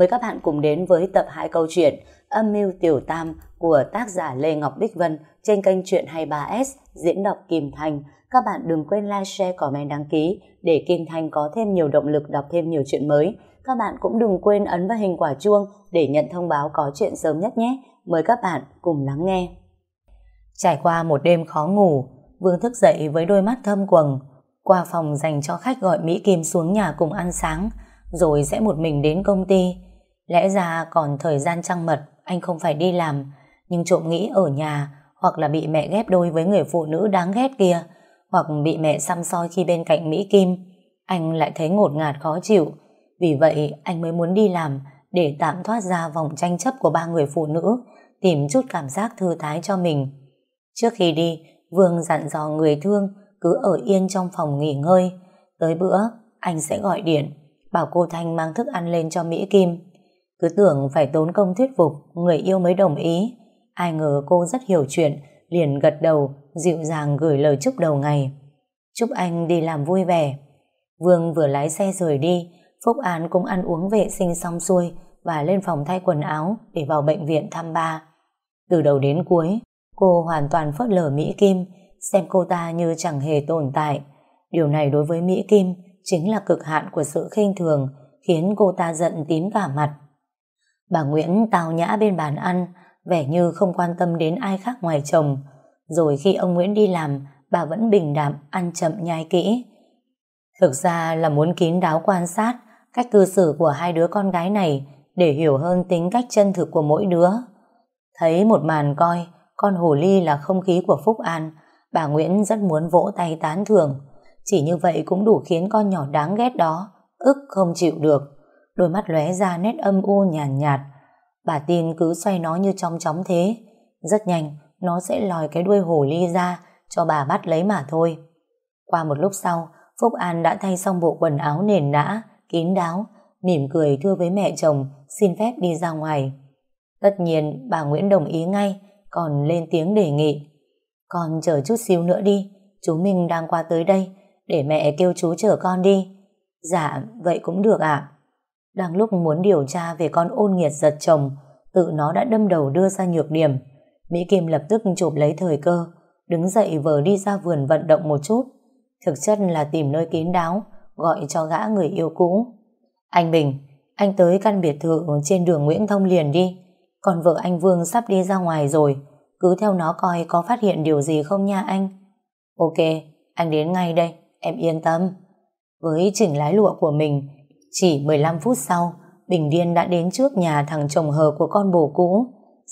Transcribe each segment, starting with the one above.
Mời các bạn cùng đến với tập 2 câu chuyện Âm mưu tiểu tam của tác giả Lê Ngọc Bích Vân trên kênh Chuyện 23S diễn đọc Kim Thành. Các bạn đừng quên like, share, comment, đăng ký để Kim Thành có thêm nhiều động lực đọc thêm nhiều chuyện mới. Các bạn cũng đừng quên ấn vào hình quả chuông để nhận thông báo có chuyện sớm nhất nhé. Mời các bạn cùng lắng nghe. Trải qua một đêm khó ngủ, Vương thức dậy với đôi mắt thâm quầng. Qua phòng dành cho khách gọi Mỹ Kim xuống nhà cùng ăn sáng, rồi sẽ một mình đến công ty. Lẽ ra còn thời gian trăng mật, anh không phải đi làm, nhưng trộm nghĩ ở nhà hoặc là bị mẹ ghép đôi với người phụ nữ đáng ghét kia, hoặc bị mẹ xăm soi khi bên cạnh Mỹ Kim, anh lại thấy ngột ngạt khó chịu. Vì vậy anh mới muốn đi làm để tạm thoát ra vòng tranh chấp của ba người phụ nữ, tìm chút cảm giác thư thái cho mình. Trước khi đi, Vương dặn dò người thương cứ ở yên trong phòng nghỉ ngơi. Tới bữa, anh sẽ gọi điện, bảo cô Thanh mang thức ăn lên cho Mỹ Kim. Cứ tưởng phải tốn công thuyết phục, người yêu mới đồng ý. Ai ngờ cô rất hiểu chuyện, liền gật đầu, dịu dàng gửi lời chúc đầu ngày. Chúc anh đi làm vui vẻ. Vương vừa lái xe rời đi, Phúc An cũng ăn uống vệ sinh xong xuôi và lên phòng thay quần áo để vào bệnh viện thăm ba. Từ đầu đến cuối, cô hoàn toàn phớt lờ Mỹ Kim, xem cô ta như chẳng hề tồn tại. Điều này đối với Mỹ Kim chính là cực hạn của sự khinh thường, khiến cô ta giận tím cả mặt. Bà Nguyễn tào nhã bên bàn ăn, vẻ như không quan tâm đến ai khác ngoài chồng. Rồi khi ông Nguyễn đi làm, bà vẫn bình đạm, ăn chậm nhai kỹ. Thực ra là muốn kín đáo quan sát cách cư xử của hai đứa con gái này để hiểu hơn tính cách chân thực của mỗi đứa. Thấy một màn coi, con hồ ly là không khí của Phúc An, bà Nguyễn rất muốn vỗ tay tán thưởng. Chỉ như vậy cũng đủ khiến con nhỏ đáng ghét đó, ức không chịu được. Đôi mắt lóe ra nét âm u nhàn nhạt, nhạt. Bà tin cứ xoay nó như trong chóng thế. Rất nhanh, nó sẽ lòi cái đuôi hồ ly ra cho bà bắt lấy mà thôi. Qua một lúc sau, Phúc An đã thay xong bộ quần áo nền nã, kín đáo, mỉm cười thưa với mẹ chồng xin phép đi ra ngoài. Tất nhiên bà Nguyễn đồng ý ngay, còn lên tiếng đề nghị. Con chờ chút xíu nữa đi, chú Minh đang qua tới đây, để mẹ kêu chú chở con đi. Dạ, vậy cũng được ạ. Đang lúc muốn điều tra về con ôn nghiệt giật chồng, tự nó đã đâm đầu đưa ra nhược điểm. Mỹ Kim lập tức chụp lấy thời cơ, đứng dậy vờ đi ra vườn vận động một chút. Thực chất là tìm nơi kín đáo, gọi cho gã người yêu cũ. Anh Bình, anh tới căn biệt thự trên đường Nguyễn Thông liền đi. Còn vợ anh Vương sắp đi ra ngoài rồi, cứ theo nó coi có phát hiện điều gì không nha anh. Ok, anh đến ngay đây, em yên tâm. Với chỉnh lái lụa của mình, chỉ 15 phút sau, Bình Điên đã đến trước nhà thằng chồng hờ của con bồ cũ,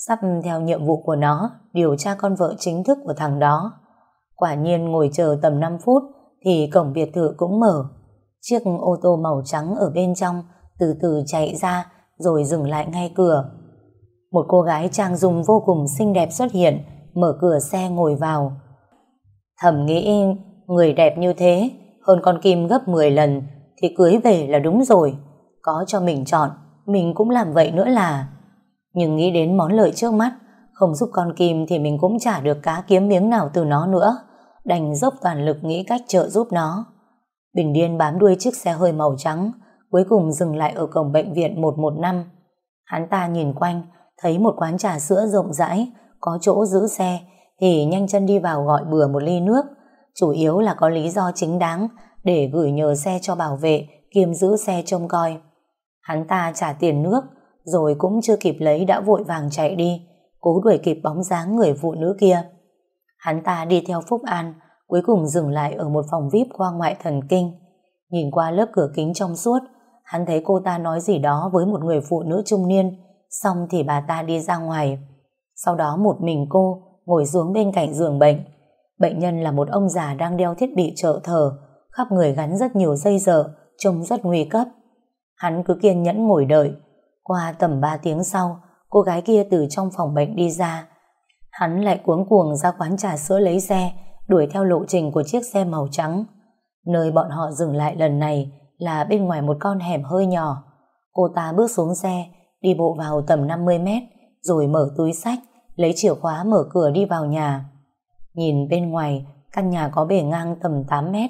sắp theo nhiệm vụ của nó điều tra con vợ chính thức của thằng đó. Quả nhiên ngồi chờ tầm 5 phút thì cổng biệt thự cũng mở. Chiếc ô tô màu trắng ở bên trong từ từ chạy ra rồi dừng lại ngay cửa. Một cô gái trang dung vô cùng xinh đẹp xuất hiện, mở cửa xe ngồi vào. Thầm nghĩ người đẹp như thế hơn con Kim gấp 10 lần thì cưới về là đúng rồi. Có cho mình chọn, mình cũng làm vậy nữa là. Nhưng nghĩ đến món lợi trước mắt, không giúp con Kim thì mình cũng chả được cá kiếm miếng nào từ nó nữa. Đành dốc toàn lực nghĩ cách trợ giúp nó. Bình Điên bám đuôi chiếc xe hơi màu trắng, cuối cùng dừng lại ở cổng bệnh viện 115. Hắn ta nhìn quanh, thấy một quán trà sữa rộng rãi, có chỗ giữ xe, thì nhanh chân đi vào gọi bừa một ly nước. Chủ yếu là có lý do chính đáng để gửi nhờ xe cho bảo vệ kiêm giữ xe trông coi. Hắn ta trả tiền nước, rồi cũng chưa kịp lấy đã vội vàng chạy đi, cố đuổi kịp bóng dáng người phụ nữ kia. Hắn ta đi theo Phúc An, cuối cùng dừng lại ở một phòng VIP khoa ngoại thần kinh. Nhìn qua lớp cửa kính trong suốt, hắn thấy cô ta nói gì đó với một người phụ nữ trung niên, xong thì bà ta đi ra ngoài. Sau đó một mình cô ngồi xuống bên cạnh giường bệnh. Bệnh nhân là một ông già đang đeo thiết bị trợ thở, khắp người gắn rất nhiều dây dở, trông rất nguy cấp. Hắn cứ kiên nhẫn ngồi đợi. Qua tầm 3 tiếng sau, cô gái kia từ trong phòng bệnh đi ra. Hắn lại cuống cuồng ra quán trà sữa lấy xe, đuổi theo lộ trình của chiếc xe màu trắng. Nơi bọn họ dừng lại lần này là bên ngoài một con hẻm hơi nhỏ. Cô ta bước xuống xe, đi bộ vào tầm 50 mét, rồi mở túi sách, lấy chìa khóa mở cửa đi vào nhà. Nhìn bên ngoài, căn nhà có bề ngang tầm 8 mét,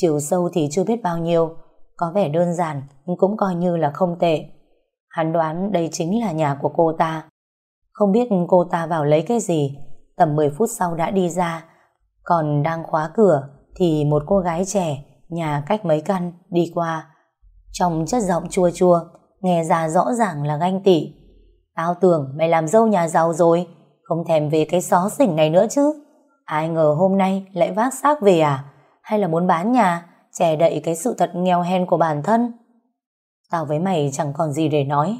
chiều sâu thì chưa biết bao nhiêu, có vẻ đơn giản nhưng cũng coi như là không tệ. Hắn đoán đây chính là nhà của cô ta. Không biết cô ta vào lấy cái gì, tầm 10 phút sau đã đi ra. Còn đang khóa cửa thì một cô gái trẻ, nhà cách mấy căn, đi qua. Trong chất giọng chua chua, nghe ra rõ ràng là ganh tị. Tao tưởng mày làm dâu nhà giàu rồi, không thèm về cái xó xỉnh này nữa chứ. Ai ngờ hôm nay lại vác xác về à? Hay là muốn bán nhà, che đậy cái sự thật nghèo hèn của bản thân? Tao với mày chẳng còn gì để nói.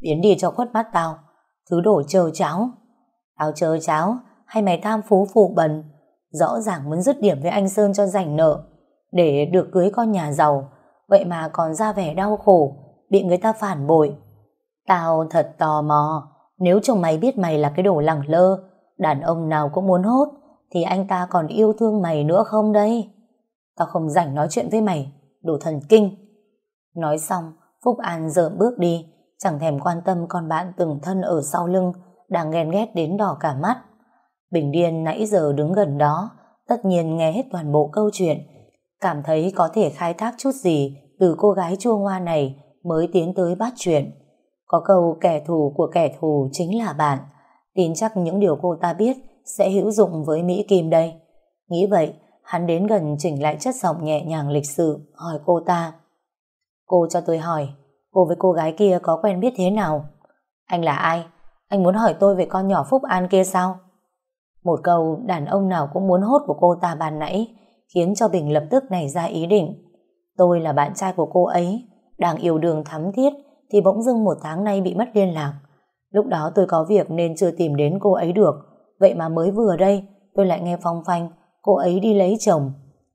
Biến đi cho khuất mắt tao. Thứ đổ trơ cháo. Tao trơ cháo, hay mày tham phú phụ bần. Rõ ràng muốn dứt điểm với anh Sơn cho rảnh nợ. Để được cưới con nhà giàu. Vậy mà còn ra vẻ đau khổ. Bị người ta phản bội. Tao thật tò mò. Nếu chồng mày biết mày là cái đồ lẳng lơ, đàn ông nào cũng muốn hốt, thì anh ta còn yêu thương mày nữa không đây? Tao không rảnh nói chuyện với mày, đồ thần kinh. Nói xong, Phúc An dợm bước đi, chẳng thèm quan tâm con bạn từng thân ở sau lưng, đang ghen ghét đến đỏ cả mắt. Bình Điên nãy giờ đứng gần đó, tất nhiên nghe hết toàn bộ câu chuyện, cảm thấy có thể khai thác chút gì từ cô gái chua ngoa này mới tiến tới bắt chuyện. Có câu kẻ thù của kẻ thù chính là bạn, tin chắc những điều cô ta biết sẽ hữu dụng với Mỹ Kim đây. Nghĩ vậy, hắn đến gần chỉnh lại chất giọng nhẹ nhàng lịch sự, hỏi cô ta. Cô cho tôi hỏi, cô với cô gái kia có quen biết thế nào? Anh là ai? Anh muốn hỏi tôi về con nhỏ Phúc An kia sao? Một câu đàn ông nào cũng muốn hốt của cô ta bàn nãy khiến cho Bình lập tức nảy ra ý định. Tôi là bạn trai của cô ấy, đang yêu đương thắm thiết thì bỗng dưng một tháng nay bị mất liên lạc. Lúc đó tôi có việc nên chưa tìm đến cô ấy được, vậy mà mới vừa đây tôi lại nghe phong phanh cô ấy đi lấy chồng.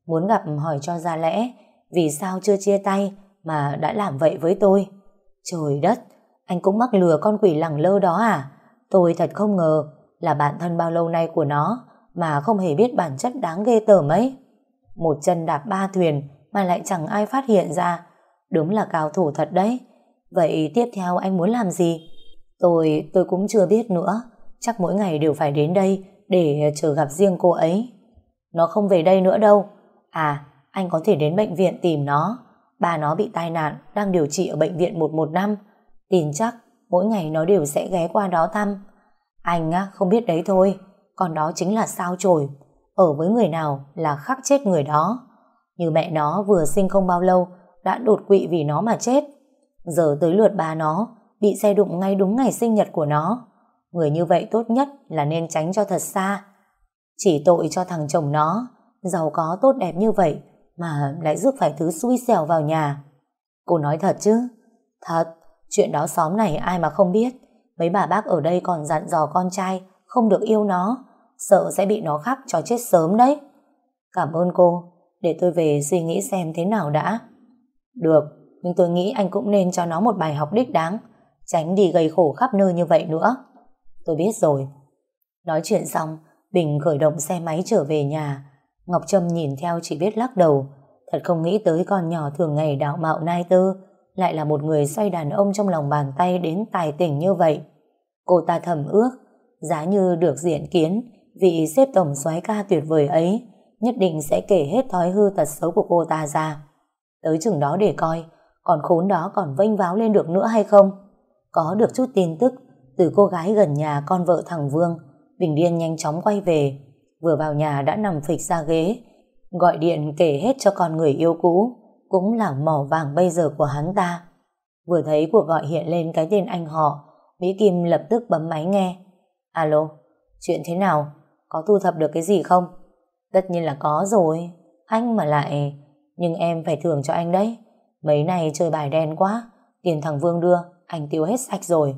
Muốn gặp hỏi cho ra lẽ vì sao chưa chia tay mà đã làm vậy với tôi. Trời đất, anh cũng mắc lừa con quỷ lẳng lơ đó à? Tôi thật không ngờ là bạn thân bao lâu nay của nó mà không hề biết bản chất đáng ghê tởm ấy. Một chân đạp ba thuyền mà lại chẳng ai phát hiện ra. Đúng là cao thủ thật đấy. Vậy tiếp theo anh muốn làm gì? Tôi, tôi cũng chưa biết nữa. Chắc mỗi ngày đều phải đến đây để chờ gặp riêng cô ấy. Nó không về đây nữa đâu. À, anh có thể đến bệnh viện tìm nó. Ba nó bị tai nạn, đang điều trị ở bệnh viện 115. Tin chắc, mỗi ngày nó đều sẽ ghé qua đó thăm. Anh á, không biết đấy thôi. Còn đó chính là sao chổi. Ở với người nào là khắc chết người đó. Như mẹ nó vừa sinh không bao lâu, đã đột quỵ vì nó mà chết. Giờ tới lượt ba nó, bị xe đụng ngay đúng ngày sinh nhật của nó. Người như vậy tốt nhất là nên tránh cho thật xa. Chỉ tội cho thằng chồng nó, giàu có tốt đẹp như vậy, mà lại rước phải thứ xui xẻo vào nhà. Cô nói thật chứ? Thật, chuyện đó xóm này ai mà không biết. Mấy bà bác ở đây còn dặn dò con trai không được yêu nó, sợ sẽ bị nó khắc cho chết sớm đấy. Cảm ơn cô, để tôi về suy nghĩ xem thế nào đã. Được, nhưng tôi nghĩ anh cũng nên cho nó một bài học đích đáng, tránh đi gây khổ khắp nơi như vậy nữa. Tôi biết rồi. Nói chuyện xong, Bình khởi động xe máy trở về nhà. Ngọc Trâm nhìn theo chỉ biết lắc đầu. Thật không nghĩ tới con nhỏ thường ngày đạo mạo nai tư, lại là một người xoay đàn ông trong lòng bàn tay đến tài tỉnh như vậy. Cô ta thầm ước, giá như được diện kiến, vị xếp tổng soái ca tuyệt vời ấy, nhất định sẽ kể hết thói hư tật xấu của cô ta ra. Tới chừng đó để coi, còn khốn đó còn vênh váo lên được nữa hay không? Có được chút tin tức từ cô gái gần nhà con vợ thằng Vương, Bình Điên nhanh chóng quay về. Vừa vào nhà đã nằm phịch ra ghế, gọi điện kể hết cho con người yêu cũ, cũng là mỏ vàng bây giờ của hắn ta. Vừa thấy cuộc gọi hiện lên cái tên anh họ, Mỹ Kim lập tức bấm máy nghe. Alo, chuyện thế nào? Có thu thập được cái gì không? Tất nhiên là có rồi. Anh mà lại... Nhưng em phải thưởng cho anh đấy. Mấy này chơi bài đen quá. Tiền thằng Vương đưa, anh tiêu hết sạch rồi.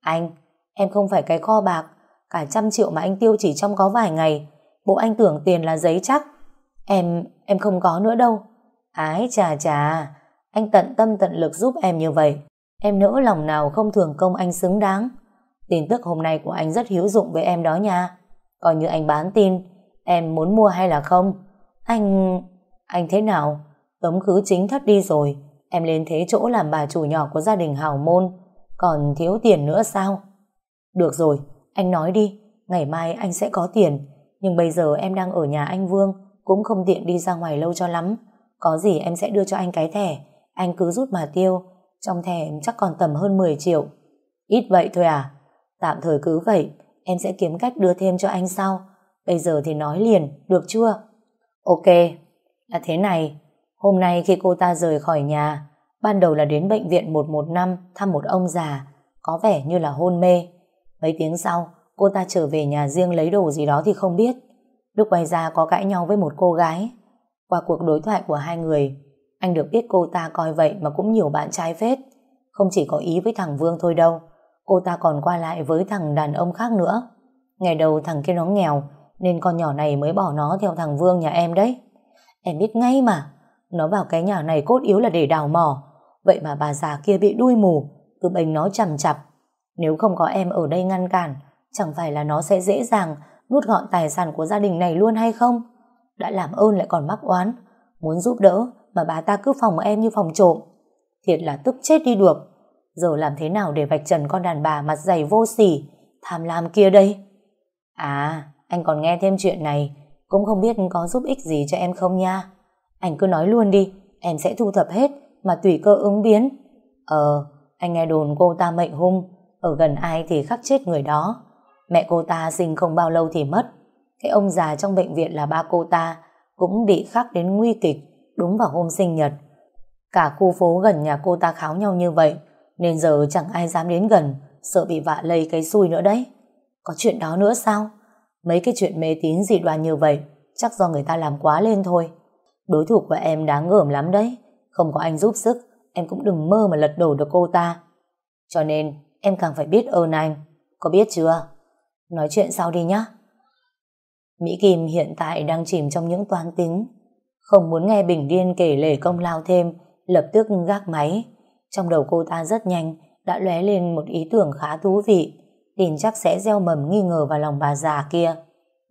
Anh, em không phải cái kho bạc. Cả trăm triệu mà anh tiêu chỉ trong có vài ngày. Bộ anh tưởng tiền là giấy chắc. Em, em không có nữa đâu. Ái chà chà, anh tận tâm tận lực giúp em như vậy. Em nỡ lòng nào không thường công anh xứng đáng. Tin tức hôm nay của anh rất hữu dụng với em đó nha. Coi như anh bán tin, em muốn mua hay là không? Anh... Anh thế nào? Tống khứ chính thất đi rồi. Em lên thế chỗ làm bà chủ nhỏ của gia đình hào môn. Còn thiếu tiền nữa sao? Được rồi, anh nói đi. Ngày mai anh sẽ có tiền. Nhưng bây giờ em đang ở nhà anh Vương. Cũng không tiện đi ra ngoài lâu cho lắm. Có gì em sẽ đưa cho anh cái thẻ. Anh cứ rút mà tiêu. Trong thẻ chắc còn tầm hơn 10 triệu. Ít vậy thôi à? Tạm thời cứ vậy, em sẽ kiếm cách đưa thêm cho anh sau. Bây giờ thì nói liền, được chưa? Ok, là thế này. Hôm nay khi cô ta rời khỏi nhà, ban đầu là đến bệnh viện 115 thăm một ông già, có vẻ như là hôn mê. Mấy tiếng sau, cô ta trở về nhà riêng lấy đồ gì đó thì không biết. Lúc quay ra có cãi nhau với một cô gái. Qua cuộc đối thoại của hai người, anh được biết cô ta coi vậy mà cũng nhiều bạn trai phết. Không chỉ có ý với thằng Vương thôi đâu, cô ta còn qua lại với thằng đàn ông khác nữa. Ngày đầu thằng kia nó nghèo, nên con nhỏ này mới bỏ nó theo thằng Vương nhà em đấy. Em biết ngay mà, nó vào cái nhà này cốt yếu là để đào mỏ. Vậy mà bà già kia bị đuôi mù, cứ bênh nó chằm chặp. Nếu không có em ở đây ngăn cản, chẳng phải là nó sẽ dễ dàng nuốt gọn tài sản của gia đình này luôn hay không? Đã làm ơn lại còn mắc oán, muốn giúp đỡ mà bà ta cứ phòng em như phòng trộm. Thiệt là tức chết đi được. Giờ làm thế nào để vạch trần con đàn bà mặt dày vô sỉ, tham lam kia đây? À, anh còn nghe thêm chuyện này, cũng không biết có giúp ích gì cho em không nha. Anh cứ nói luôn đi, em sẽ thu thập hết, mà tùy cơ ứng biến. Ờ, anh nghe đồn cô ta mệnh hung, ở gần ai thì khắc chết người đó. Mẹ cô ta sinh không bao lâu thì mất. Cái ông già trong bệnh viện là ba cô ta, cũng bị khắc đến nguy kịch, đúng vào hôm sinh nhật. Cả khu phố gần nhà cô ta kháo nhau như vậy, nên giờ chẳng ai dám đến gần, sợ bị vạ lây cái xui nữa đấy. Có chuyện đó nữa sao? Mấy cái chuyện mê tín dị đoan như vậy, chắc do người ta làm quá lên thôi. Đối thủ của em đáng ngởm lắm đấy. Không có anh giúp sức, em cũng đừng mơ mà lật đổ được cô ta. Cho nên, em càng phải biết ơn anh. Có biết chưa? Nói chuyện sau đi nhá. Mỹ Kim hiện tại đang chìm trong những toán tính. Không muốn nghe Bình Điên kể lể công lao thêm, lập tức gác máy. Trong đầu cô ta rất nhanh, đã lóe lên một ý tưởng khá thú vị. Tin chắc sẽ gieo mầm nghi ngờ vào lòng bà già kia.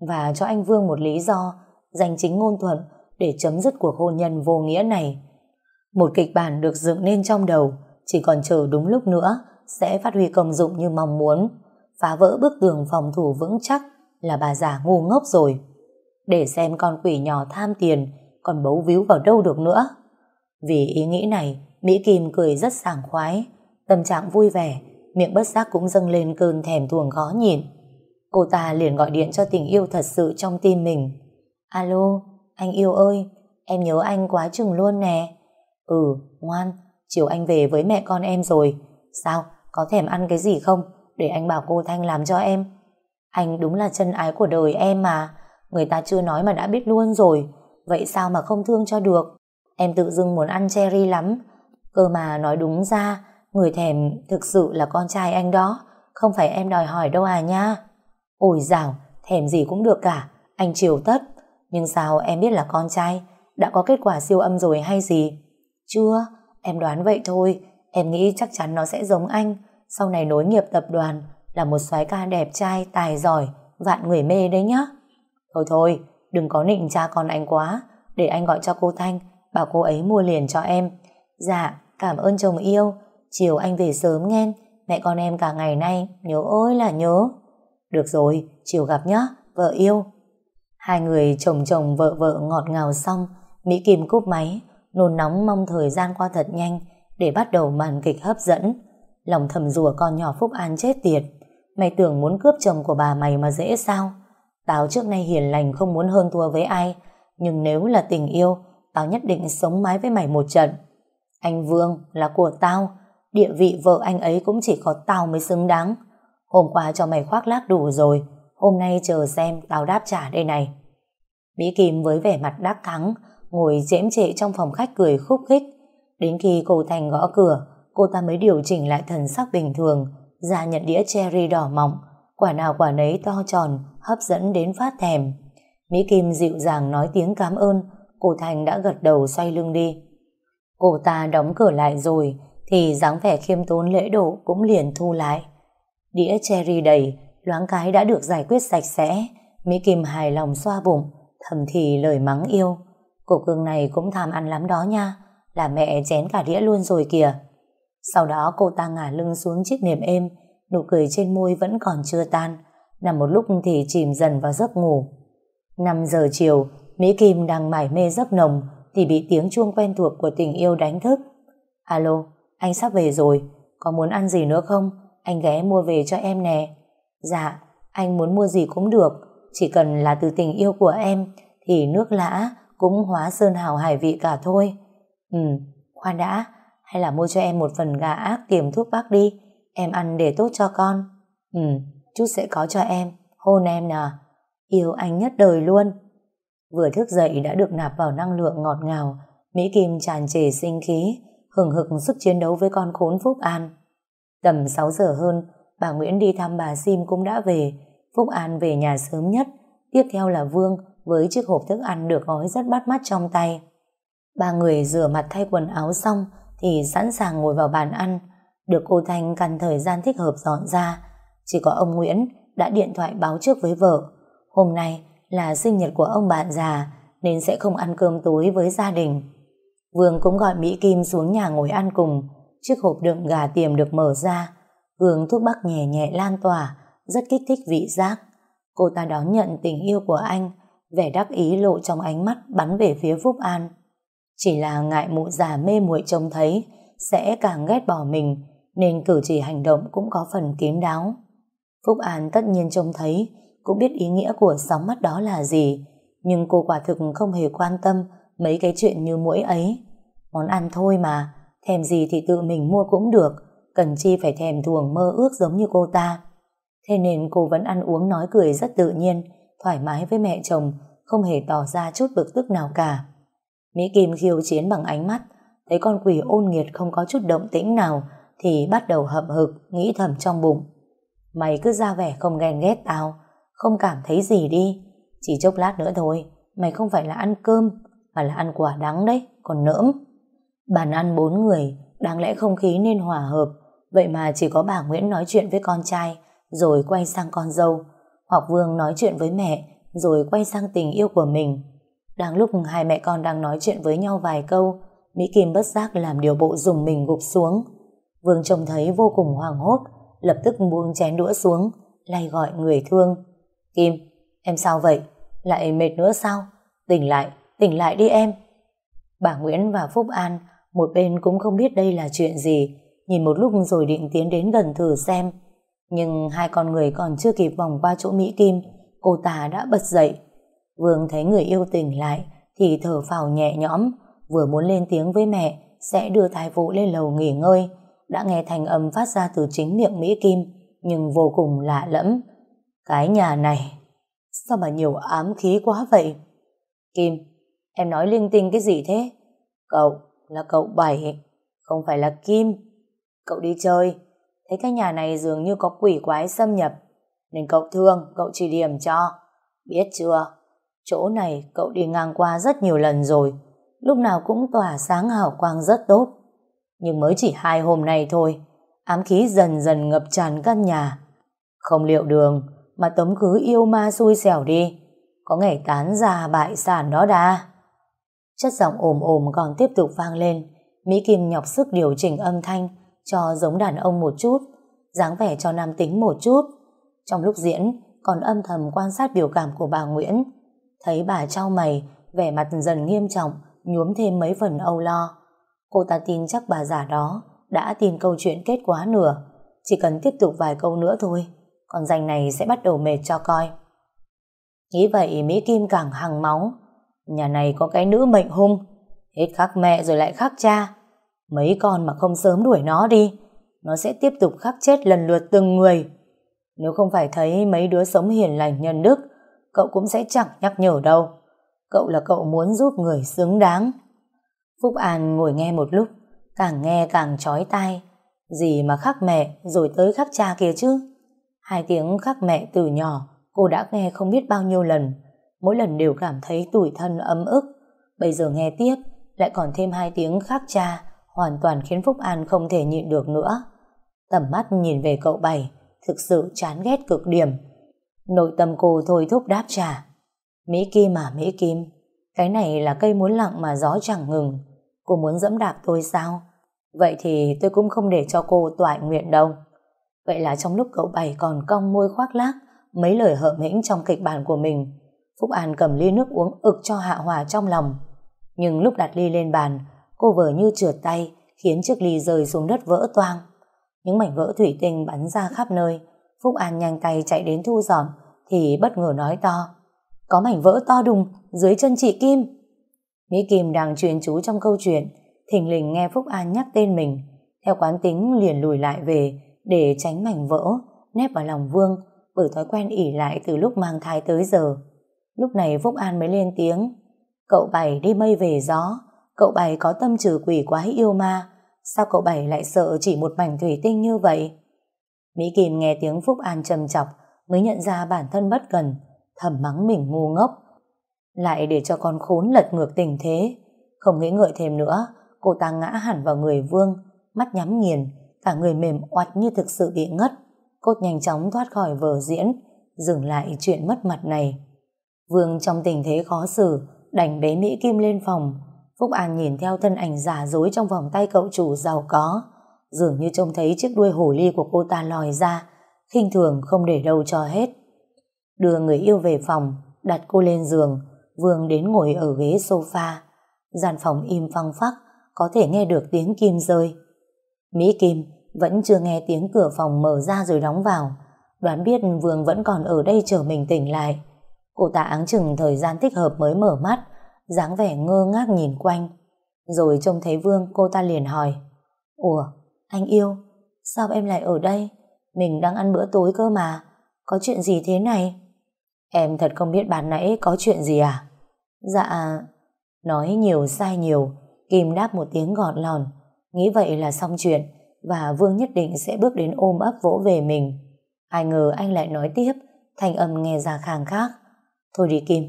Và cho anh Vương một lý do, danh chính ngôn thuận để chấm dứt cuộc hôn nhân vô nghĩa này. Một kịch bản được dựng nên trong đầu, chỉ còn chờ đúng lúc nữa sẽ phát huy công dụng như mong muốn, phá vỡ bức tường phòng thủ vững chắc là bà già ngu ngốc rồi. Để xem con quỷ nhỏ tham tiền còn bấu víu vào đâu được nữa. Vì ý nghĩ này, Mỹ Kim cười rất sảng khoái, tâm trạng vui vẻ, miệng bất giác cũng dâng lên cơn thèm thuồng khó nhìn. Cô ta liền gọi điện cho tình yêu thật sự trong tim mình. Alo, anh yêu ơi, em nhớ anh quá chừng luôn nè. Ừ, ngoan, chiều anh về với mẹ con em rồi. Sao, có thèm ăn cái gì không? Để anh bảo cô Thanh làm cho em. Anh đúng là chân ái của đời em mà. Người ta chưa nói mà đã biết luôn rồi. Vậy sao mà không thương cho được? Em tự dưng muốn ăn cherry lắm. Cơ mà nói đúng ra, người thèm thực sự là con trai anh đó. Không phải em đòi hỏi đâu à nha. Ôi dào, thèm gì cũng được cả. Anh chiều tất. Nhưng sao em biết là con trai? Đã có kết quả siêu âm rồi hay gì? Chưa, em đoán vậy thôi. Em nghĩ chắc chắn nó sẽ giống anh. Sau này nối nghiệp tập đoàn là một soái ca đẹp trai, tài giỏi, vạn người mê đấy nhá. Thôi thôi, đừng có nịnh cha con anh quá. Để anh gọi cho cô Thanh, bảo cô ấy mua liền cho em. Dạ, cảm ơn chồng yêu. Chiều anh về sớm nghe. Mẹ con em cả ngày nay nhớ ơi là nhớ. Được rồi, chiều gặp nhá, vợ yêu. Hai người chồng chồng vợ vợ ngọt ngào xong, Mỹ Kim cúp máy, nôn nóng mong thời gian qua thật nhanh để bắt đầu màn kịch hấp dẫn. Lòng thầm rùa con nhỏ Phúc An chết tiệt. Mày tưởng muốn cướp chồng của bà mày mà dễ sao? Tao trước nay hiền lành không muốn hơn thua với ai, nhưng nếu là tình yêu, tao nhất định sống mái với mày một trận. Anh Vương là của tao, địa vị vợ anh ấy cũng chỉ có tao mới xứng đáng. Hôm qua cho mày khoác lác đủ rồi, hôm nay chờ xem tao đáp trả đây này. Mỹ Kim với vẻ mặt đắc thắng, ngồi chễm trệ trong phòng khách cười khúc khích. Đến khi cô Thành gõ cửa, cô ta mới điều chỉnh lại thần sắc bình thường, ra nhận đĩa cherry đỏ mọng, quả nào quả nấy to tròn, hấp dẫn đến phát thèm. Mỹ Kim dịu dàng nói tiếng cảm ơn, cô Thành đã gật đầu xoay lưng đi. Cô ta đóng cửa lại rồi, thì dáng vẻ khiêm tốn lễ độ cũng liền thu lại. Đĩa cherry đầy, loáng cái đã được giải quyết sạch sẽ, Mỹ Kim hài lòng xoa bụng, thầm thì lời mắng yêu. Cô cưng này cũng tham ăn lắm đó nha, là mẹ chén cả đĩa luôn rồi kìa. Sau đó cô ta ngả lưng xuống chiếc nệm êm, nụ cười trên môi vẫn còn chưa tan, nằm một lúc thì chìm dần vào giấc ngủ. 5 giờ chiều, Mỹ Kim đang mải mê giấc nồng thì bị tiếng chuông quen thuộc của tình yêu đánh thức. Alo, anh sắp về rồi, có muốn ăn gì nữa không? Anh ghé mua về cho em nè. Dạ, anh muốn mua gì cũng được, chỉ cần là từ tình yêu của em, thì nước lã cũng hóa sơn hào hải vị cả thôi. Ừ, khoan đã, hay là mua cho em một phần gà ác tiềm thuốc bắc đi, em ăn để tốt cho con. Ừ, chút sẽ có cho em, hôn em nè, yêu anh nhất đời luôn. Vừa thức dậy đã được nạp vào năng lượng ngọt ngào, Mỹ Kim tràn trề sinh khí, hừng hực sức chiến đấu với con khốn Phúc An. Tầm 6 giờ hơn, bà Nguyễn đi thăm bà Sim cũng đã về, Phúc An về nhà sớm nhất, tiếp theo là Vương với chiếc hộp thức ăn được gói rất bắt mắt trong tay. Ba người rửa mặt thay quần áo xong thì sẵn sàng ngồi vào bàn ăn, được cô Thanh căn thời gian thích hợp dọn ra. Chỉ có ông Nguyễn đã điện thoại báo trước với vợ. Hôm nay là sinh nhật của ông bạn già nên sẽ không ăn cơm tối với gia đình. Vương cũng gọi Mỹ Kim xuống nhà ngồi ăn cùng. Chiếc hộp đựng gà tiềm được mở ra. Hương thuốc bắc nhẹ nhẹ lan tỏa, rất kích thích vị giác. Cô ta đón nhận tình yêu của anh, vẻ đắc ý lộ trong ánh mắt bắn về phía Phúc An. Chỉ là ngại mụ già mê muội trông thấy, sẽ càng ghét bỏ mình, nên cử chỉ hành động cũng có phần kín đáo. Phúc An tất nhiên trông thấy, cũng biết ý nghĩa của sóng mắt đó là gì, nhưng cô quả thực không hề quan tâm mấy cái chuyện như mũi ấy. Món ăn thôi mà, thèm gì thì tự mình mua cũng được, cần chi phải thèm thuồng mơ ước giống như cô ta. Thế nên cô vẫn ăn uống nói cười rất tự nhiên, thoải mái với mẹ chồng, không hề tỏ ra chút bực tức nào cả. Mỹ Kim khiêu chiến bằng ánh mắt, thấy con quỷ ôn nghiệt không có chút động tĩnh nào, thì bắt đầu hậm hực, nghĩ thầm trong bụng. Mày cứ ra vẻ không ghen ghét tao, không cảm thấy gì đi. Chỉ chốc lát nữa thôi, mày không phải là ăn cơm, mà là ăn quả đắng đấy, còn nỡm. Bàn ăn bốn người, đáng lẽ không khí nên hòa hợp, vậy mà chỉ có bà Nguyễn nói chuyện với con trai, rồi quay sang con dâu, hoặc Vương nói chuyện với mẹ, rồi quay sang tình yêu của mình. Đang lúc hai mẹ con đang nói chuyện với nhau vài câu, Mỹ Kim bất giác làm điều bộ dùng mình gục xuống. Vương trông thấy vô cùng hoảng hốt, lập tức buông chén đũa xuống, lay gọi người thương. Kim, em sao vậy? Lại mệt nữa sao? Tỉnh lại, tỉnh lại đi em. Bà Nguyễn và Phúc An, một bên cũng không biết đây là chuyện gì, nhìn một lúc rồi định tiến đến gần thử xem. Nhưng hai con người còn chưa kịp vòng qua chỗ Mỹ Kim, cô ta đã bật dậy. Vương thấy người yêu tỉnh lại, thì thở phào nhẹ nhõm, vừa muốn lên tiếng với mẹ, sẽ đưa thai phụ lên lầu nghỉ ngơi, đã nghe thành âm phát ra từ chính miệng Mỹ Kim, nhưng vô cùng lạ lẫm. Cái nhà này, sao mà nhiều ám khí quá vậy? Kim, em nói linh tinh cái gì thế? Cậu, là cậu Bảy, không phải là Kim. Cậu đi chơi, thấy cái nhà này dường như có quỷ quái xâm nhập, nên cậu thương, cậu chỉ điểm cho. Biết chưa? Chỗ này cậu đi ngang qua rất nhiều lần rồi, lúc nào cũng tỏa sáng hào quang rất tốt. Nhưng mới chỉ hai hôm nay thôi, ám khí dần dần ngập tràn căn nhà. Không liệu đường, mà tấm cứ yêu ma xui xẻo đi, có ngày tán ra bại sản đó đa. Chất giọng ồm ồm còn tiếp tục vang lên, Mỹ Kim nhọc sức điều chỉnh âm thanh cho giống đàn ông một chút, dáng vẻ cho nam tính một chút. Trong lúc diễn, còn âm thầm quan sát biểu cảm của bà Nguyễn. Thấy bà trao mày, vẻ mặt dần nghiêm trọng, nhuốm thêm mấy phần âu lo. Cô ta tin chắc bà già đó đã tin câu chuyện kết quá nửa. Chỉ cần tiếp tục vài câu nữa thôi, còn danh này sẽ bắt đầu mệt cho coi. Nghĩ vậy Mỹ Kim càng hằng máu. Nhà này có cái nữ mệnh hung, hết khắc mẹ rồi lại khắc cha. Mấy con mà không sớm đuổi nó đi, nó sẽ tiếp tục khắc chết lần lượt từng người. Nếu không phải thấy mấy đứa sống hiền lành nhân đức, cậu cũng sẽ chẳng nhắc nhở đâu. Cậu là cậu muốn giúp người xứng đáng. Phúc An ngồi nghe một lúc, càng nghe càng chói tai. Gì mà khắc mẹ rồi tới khắc cha kia chứ? Hai tiếng khắc mẹ từ nhỏ, cô đã nghe không biết bao nhiêu lần. Mỗi lần đều cảm thấy tủi thân ấm ức. Bây giờ nghe tiếp, lại còn thêm hai tiếng khắc cha, hoàn toàn khiến Phúc An không thể nhịn được nữa. Tầm mắt nhìn về cậu bảy, thực sự chán ghét cực điểm. Nội tâm cô thôi thúc đáp trả. Mỹ Kim à Mỹ Kim, cái này là cây muốn lặng mà gió chẳng ngừng. Cô muốn dẫm đạp tôi sao? Vậy thì tôi cũng không để cho cô toại nguyện đâu. Vậy là trong lúc cậu bảy còn cong môi khoác lác mấy lời hợm hĩnh trong kịch bản của mình, Phúc An cầm ly nước uống ực cho hạ hòa trong lòng. Nhưng lúc đặt ly lên bàn, cô vừa như trượt tay khiến chiếc ly rơi xuống đất vỡ toang. Những mảnh vỡ thủy tinh bắn ra khắp nơi. Phúc An nhanh tay chạy đến thu dọn, thì bất ngờ nói to. Có mảnh vỡ to đùng dưới chân chị Kim. Mỹ Kim đang truyền chú trong câu chuyện, thình lình nghe Phúc An nhắc tên mình theo quán tính liền lùi lại về để tránh mảnh vỡ nép vào lòng Vương, bởi thói quen ỉ lại từ lúc mang thai tới giờ. Lúc này Phúc An mới lên tiếng, Cậu Bảy đi mây về gió, Cậu Bảy có tâm trừ quỷ quái yêu ma, Sao cậu Bảy lại sợ chỉ một mảnh thủy tinh như vậy? Mỹ Kim nghe tiếng Phúc An trầm chọc, mới nhận ra bản thân bất cần, thầm mắng mình ngu ngốc. Lại để cho con khốn lật ngược tình thế, không nghĩ ngợi thêm nữa, cô ta ngã hẳn vào người Vương, mắt nhắm nghiền, cả người mềm oặt như thực sự bị ngất. Cốt nhanh chóng thoát khỏi vở diễn, dừng lại chuyện mất mặt này. Vương trong tình thế khó xử, đành bế Mỹ Kim lên phòng. Phúc An nhìn theo thân ảnh giả dối trong vòng tay cậu chủ giàu có dường như trông thấy chiếc đuôi hổ ly của cô ta lòi ra, khinh thường không để đâu cho hết. Đưa người yêu về phòng, đặt cô lên giường, Vương đến ngồi ở ghế sofa. Gian phòng im phăng phắc, có thể nghe được tiếng kim rơi. Mỹ Kim vẫn chưa nghe tiếng cửa phòng mở ra rồi đóng vào. Đoán biết Vương vẫn còn ở đây chờ mình tỉnh lại. Cô ta áng chừng thời gian thích hợp mới mở mắt, dáng vẻ ngơ ngác nhìn quanh. Rồi trông thấy Vương, cô ta liền hỏi, Ủa anh yêu, sao em lại ở đây? Mình đang ăn bữa tối cơ mà. Có chuyện gì thế này? Em thật không biết bạn nãy có chuyện gì à? Dạ nói nhiều sai nhiều, Kim đáp một tiếng gọt lòn. Nghĩ vậy là xong chuyện, và Vương nhất định sẽ bước đến ôm ấp vỗ về mình. Ai ngờ anh lại nói tiếp, thanh âm nghe ra khang khác. Thôi đi Kim,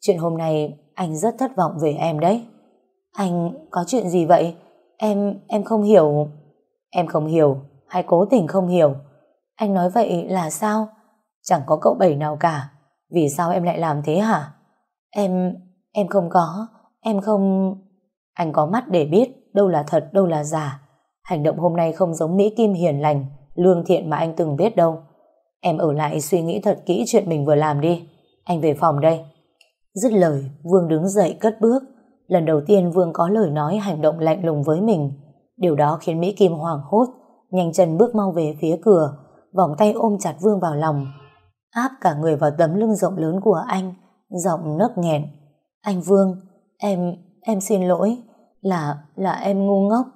chuyện hôm nay anh rất thất vọng về em đấy. Anh có chuyện gì vậy? Em em không hiểu em không hiểu, hay cố tình không hiểu. Anh nói vậy là sao? Chẳng có cậu bảy nào cả. Vì sao em lại làm thế hả? Em em không có. Em không anh có mắt để biết đâu là thật, đâu là giả. Hành động hôm nay không giống Mỹ Kim hiền lành, lương thiện mà anh từng biết đâu. Em ở lại suy nghĩ thật kỹ chuyện mình vừa làm đi. Anh về phòng đây. Dứt lời, Vương đứng dậy cất bước. Lần đầu tiên Vương có lời nói hành động lạnh lùng với mình điều đó khiến Mỹ Kim hoảng hốt, nhanh chân bước mau về phía cửa, vòng tay ôm chặt Vương vào lòng, áp cả người vào tấm lưng rộng lớn của anh, giọng nấc nghẹn. Anh Vương, em em xin lỗi, là là em ngu ngốc.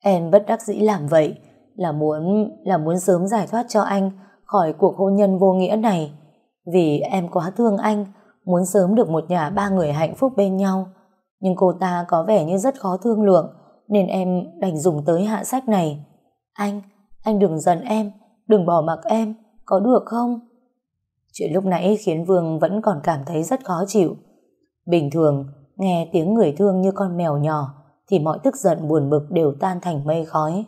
Em bất đắc dĩ làm vậy, là muốn là muốn sớm giải thoát cho anh khỏi cuộc hôn nhân vô nghĩa này. Vì em quá thương anh, muốn sớm được một nhà ba người hạnh phúc bên nhau. Nhưng cô ta có vẻ như rất khó thương lượng nên em đành dùng tới hạ sách này. Anh anh đừng giận em, đừng bỏ mặc em, có được không? Chuyện lúc nãy khiến Vương vẫn còn cảm thấy rất khó chịu. Bình thường, nghe tiếng người thương như con mèo nhỏ, thì mọi tức giận buồn bực đều tan thành mây khói.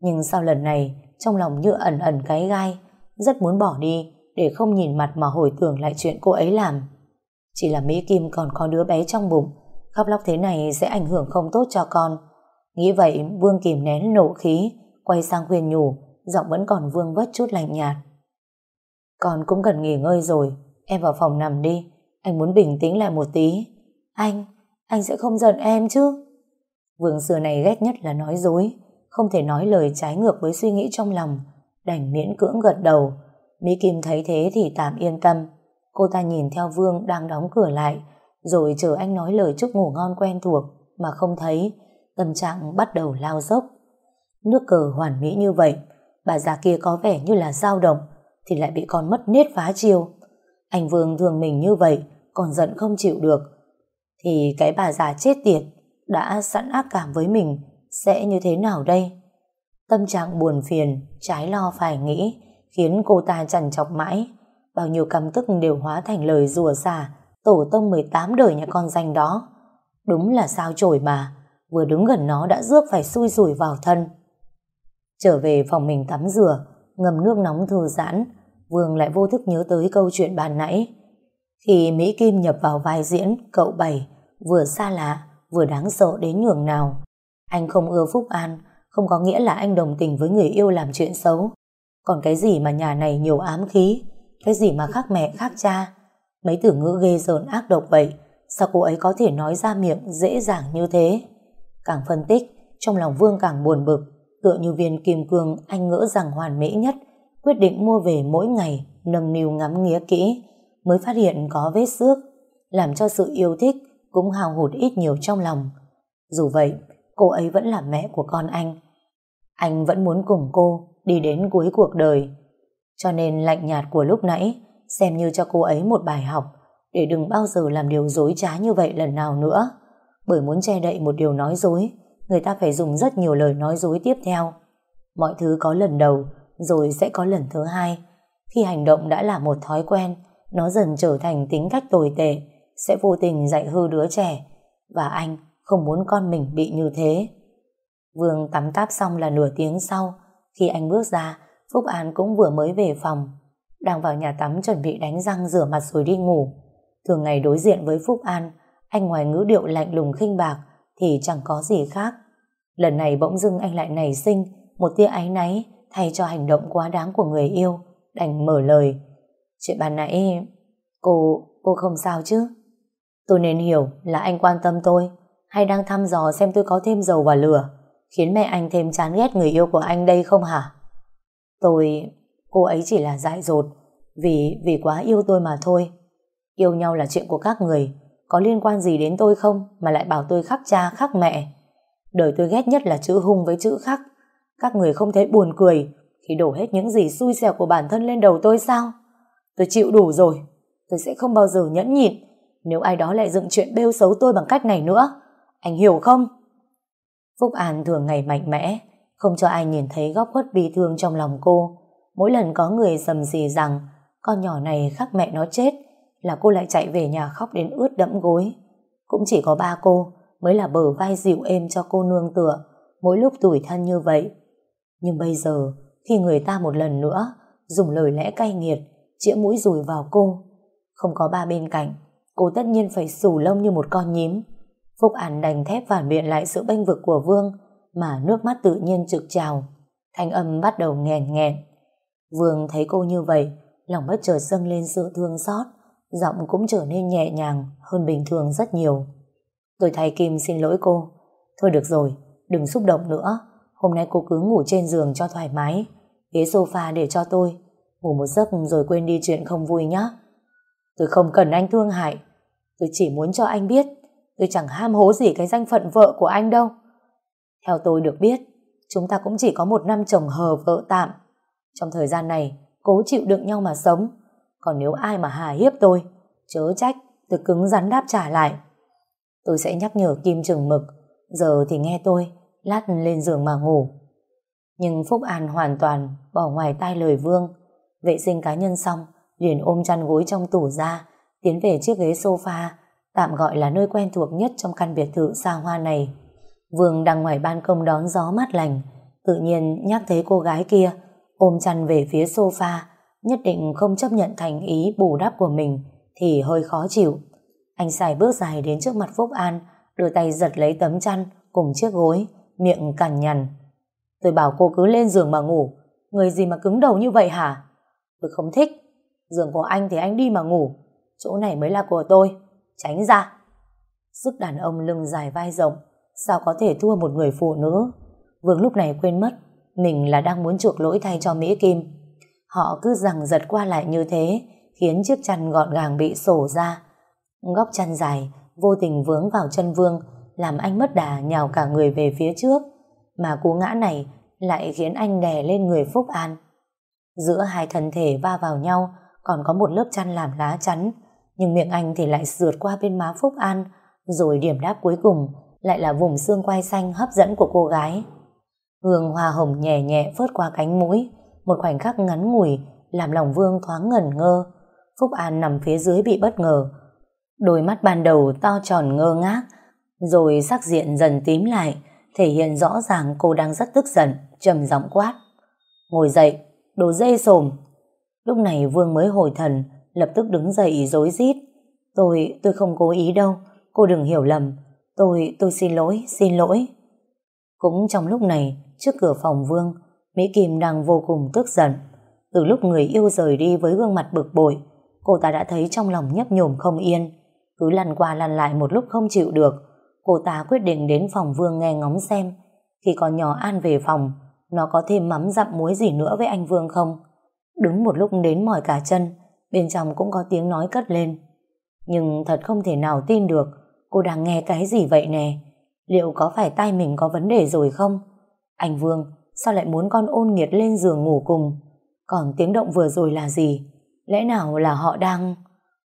Nhưng sau lần này, trong lòng như ẩn ẩn cái gai, rất muốn bỏ đi để không nhìn mặt mà hồi tưởng lại chuyện cô ấy làm. Chỉ là Mỹ Kim còn có đứa bé trong bụng, khóc lóc thế này sẽ ảnh hưởng không tốt cho con nghĩ vậy Vương kìm nén nộ khí quay sang khuyên nhủ giọng vẫn còn Vương vất chút lạnh nhạt. Con cũng cần nghỉ ngơi rồi em vào phòng nằm đi anh muốn bình tĩnh lại một tí. Anh, anh sẽ không giận em chứ? Vương xưa này ghét nhất là nói dối không thể nói lời trái ngược với suy nghĩ trong lòng đành miễn cưỡng gật đầu. Mỹ Kim thấy thế thì tạm yên tâm. Cô ta nhìn theo Vương đang đóng cửa lại rồi chờ anh nói lời chúc ngủ ngon quen thuộc mà không thấy tâm trạng bắt đầu lao dốc. Nước cờ hoàn mỹ như vậy, bà già kia có vẻ như là dao động, thì lại bị con mất nết phá chiêu. Anh Vương thương mình như vậy, còn giận không chịu được. Thì cái bà già chết tiệt, đã sẵn ác cảm với mình, sẽ như thế nào đây? Tâm trạng buồn phiền, trái lo phải nghĩ, khiến cô ta trằn chọc mãi. Bao nhiêu căm tức đều hóa thành lời rùa xả, tổ tông 18 đời nhà con danh đó. Đúng là sao chổi mà vừa đứng gần nó đã rước phải xui rủi vào thân. Trở về phòng mình tắm rửa, ngâm nước nóng thư giãn, Vương lại vô thức nhớ tới câu chuyện bàn nãy. Khi Mỹ Kim nhập vào vai diễn, cậu bảy, vừa xa lạ, vừa đáng sợ đến nhường nào. Anh không ưa Phúc An, không có nghĩa là anh đồng tình với người yêu làm chuyện xấu. Còn cái gì mà nhà này nhiều ám khí, cái gì mà khác mẹ, khác cha? Mấy từ ngữ ghê rợn ác độc vậy, sao cô ấy có thể nói ra miệng dễ dàng như thế? Càng phân tích Trong lòng Vương càng buồn bực, tựa như viên kim cương anh ngỡ rằng hoàn mỹ nhất, quyết định mua về mỗi ngày, nâng niu ngắm nghía kỹ, mới phát hiện có vết xước, làm cho sự yêu thích cũng hào hụt ít nhiều trong lòng. Dù vậy, cô ấy vẫn là mẹ của con anh. Anh vẫn muốn cùng cô đi đến cuối cuộc đời. Cho nên lạnh nhạt của lúc nãy xem như cho cô ấy một bài học để đừng bao giờ làm điều dối trá như vậy lần nào nữa. Bởi muốn che đậy một điều nói dối, người ta phải dùng rất nhiều lời nói dối tiếp theo. Mọi thứ có lần đầu, rồi sẽ có lần thứ hai. Khi hành động đã là một thói quen, nó dần trở thành tính cách tồi tệ, sẽ vô tình dạy hư đứa trẻ. Và anh không muốn con mình bị như thế. Vương tắm táp xong là nửa tiếng sau, khi anh bước ra, Phúc An cũng vừa mới về phòng. Đang vào nhà tắm chuẩn bị đánh răng rửa mặt rồi đi ngủ. Thường ngày đối diện với Phúc An, anh ngoài ngữ điệu lạnh lùng khinh bạc thì chẳng có gì khác. Lần này bỗng dưng anh lại nảy sinh một tia áy náy thay cho hành động quá đáng của người yêu, đành mở lời. Chuyện bàn nãy, cô, cô không sao chứ? Tôi nên hiểu là anh quan tâm tôi, hay đang thăm dò xem tôi có thêm dầu vào lửa, khiến mẹ anh thêm chán ghét người yêu của anh đây không hả? Tôi, cô ấy chỉ là dại dột, vì, vì quá yêu tôi mà thôi. Yêu nhau là chuyện của các người, có liên quan gì đến tôi không mà lại bảo tôi khắc cha khắc mẹ. Đời tôi ghét nhất là chữ hung với chữ khắc. Các người không thấy buồn cười khi đổ hết những gì xui xẻo của bản thân lên đầu tôi sao? Tôi chịu đủ rồi. Tôi sẽ không bao giờ nhẫn nhịn nếu ai đó lại dựng chuyện bêu xấu tôi bằng cách này nữa. Anh hiểu không? Phúc An thường ngày mạnh mẽ, không cho ai nhìn thấy góc khuất bi thương trong lòng cô. Mỗi lần có người sầm gì rằng con nhỏ này khắc mẹ nó chết là cô lại chạy về nhà khóc đến ướt đẫm gối. Cũng chỉ có ba cô mới là bờ vai dịu êm cho cô nương tựa mỗi lúc tủi thân như vậy. Nhưng bây giờ, khi người ta một lần nữa dùng lời lẽ cay nghiệt, chĩa mũi rùi vào cô, không có ba bên cạnh, cô tất nhiên phải sù lông như một con nhím. Phúc An đành thép phản biện lại sự bênh vực của Vương, mà nước mắt tự nhiên trực trào. Thanh âm bắt đầu nghèn nghẹn. Vương thấy cô như vậy, lòng bất chợt dâng lên sự thương xót, giọng cũng trở nên nhẹ nhàng hơn bình thường rất nhiều. Tôi thay Kim xin lỗi cô. Thôi được rồi, đừng xúc động nữa. Hôm nay cô cứ ngủ trên giường cho thoải mái. Ghế sofa để cho tôi. Ngủ một giấc rồi quên đi chuyện không vui nhé. Tôi không cần anh thương hại. Tôi chỉ muốn cho anh biết tôi chẳng ham hố gì cái danh phận vợ của anh đâu. Theo tôi được biết, chúng ta cũng chỉ có một năm chồng hờ vợ tạm. Trong thời gian này, cố chịu đựng nhau mà sống. Còn nếu ai mà hà hiếp tôi, chớ trách, tôi cứng rắn đáp trả lại. Tôi sẽ nhắc nhở Kim chừng mực, giờ thì nghe tôi, lát lên giường mà ngủ. Nhưng Phúc An hoàn toàn bỏ ngoài tai lời Vương, vệ sinh cá nhân xong, liền ôm chăn gối trong tủ ra, tiến về chiếc ghế sofa, tạm gọi là nơi quen thuộc nhất trong căn biệt thự xa hoa này. Vương đang ngoài ban công đón gió mát lành, tự nhiên nhắc thấy cô gái kia, ôm chăn về phía sofa, nhất định không chấp nhận thành ý bù đắp của mình, thì hơi khó chịu. Anh xài bước dài đến trước mặt Phúc An, đưa tay giật lấy tấm chăn cùng chiếc gối, miệng cằn nhằn. Tôi bảo cô cứ lên giường mà ngủ, người gì mà cứng đầu như vậy hả? Tôi không thích, giường của anh thì anh đi mà ngủ, chỗ này mới là của tôi, tránh ra. Sức đàn ông lưng dài vai rộng, sao có thể thua một người phụ nữ? Vương lúc này quên mất, mình là đang muốn chuộc lỗi thay cho Mỹ Kim. Họ cứ rằng giật qua lại như thế, khiến chiếc chăn gọn gàng bị sổ ra. Góc chăn dài, vô tình vướng vào chân Vương, làm anh mất đà nhào cả người về phía trước. Mà cú ngã này lại khiến anh đè lên người Phúc An. Giữa hai thân thể va vào nhau, còn có một lớp chăn làm lá chắn, nhưng miệng anh thì lại sượt qua bên má Phúc An, rồi điểm đáp cuối cùng lại là vùng xương quai xanh hấp dẫn của cô gái. Hương hoa hồng nhẹ nhẹ phớt qua cánh mũi, một khoảnh khắc ngắn ngủi làm lòng Vương thoáng ngẩn ngơ. Phúc An nằm phía dưới bị bất ngờ. Đôi mắt ban đầu to tròn ngơ ngác, rồi sắc diện dần tím lại, thể hiện rõ ràng cô đang rất tức giận, trầm giọng quát. Ngồi dậy, đồ dê sồm. Lúc này Vương mới hồi thần, lập tức đứng dậy rối rít. Tôi, tôi không cố ý đâu, cô đừng hiểu lầm. Tôi, tôi xin lỗi, xin lỗi. Cũng trong lúc này, trước cửa phòng Vương, Mỹ Kim đang vô cùng tức giận. Từ lúc người yêu rời đi với gương mặt bực bội, cô ta đã thấy trong lòng nhấp nhổm không yên. Cứ lăn qua lăn lại một lúc không chịu được, cô ta quyết định đến phòng Vương nghe ngóng xem Khi con nhỏ An về phòng, nó có thêm mắm dặm muối gì nữa với anh Vương không? Đứng một lúc đến mỏi cả chân, bên trong cũng có tiếng nói cất lên. Nhưng thật không thể nào tin được, cô đang nghe cái gì vậy nè? Liệu có phải tai mình có vấn đề rồi không? Anh Vương, sao lại muốn con ôn nghiệt lên giường ngủ cùng? Còn tiếng động vừa rồi là gì? Lẽ nào là họ đang...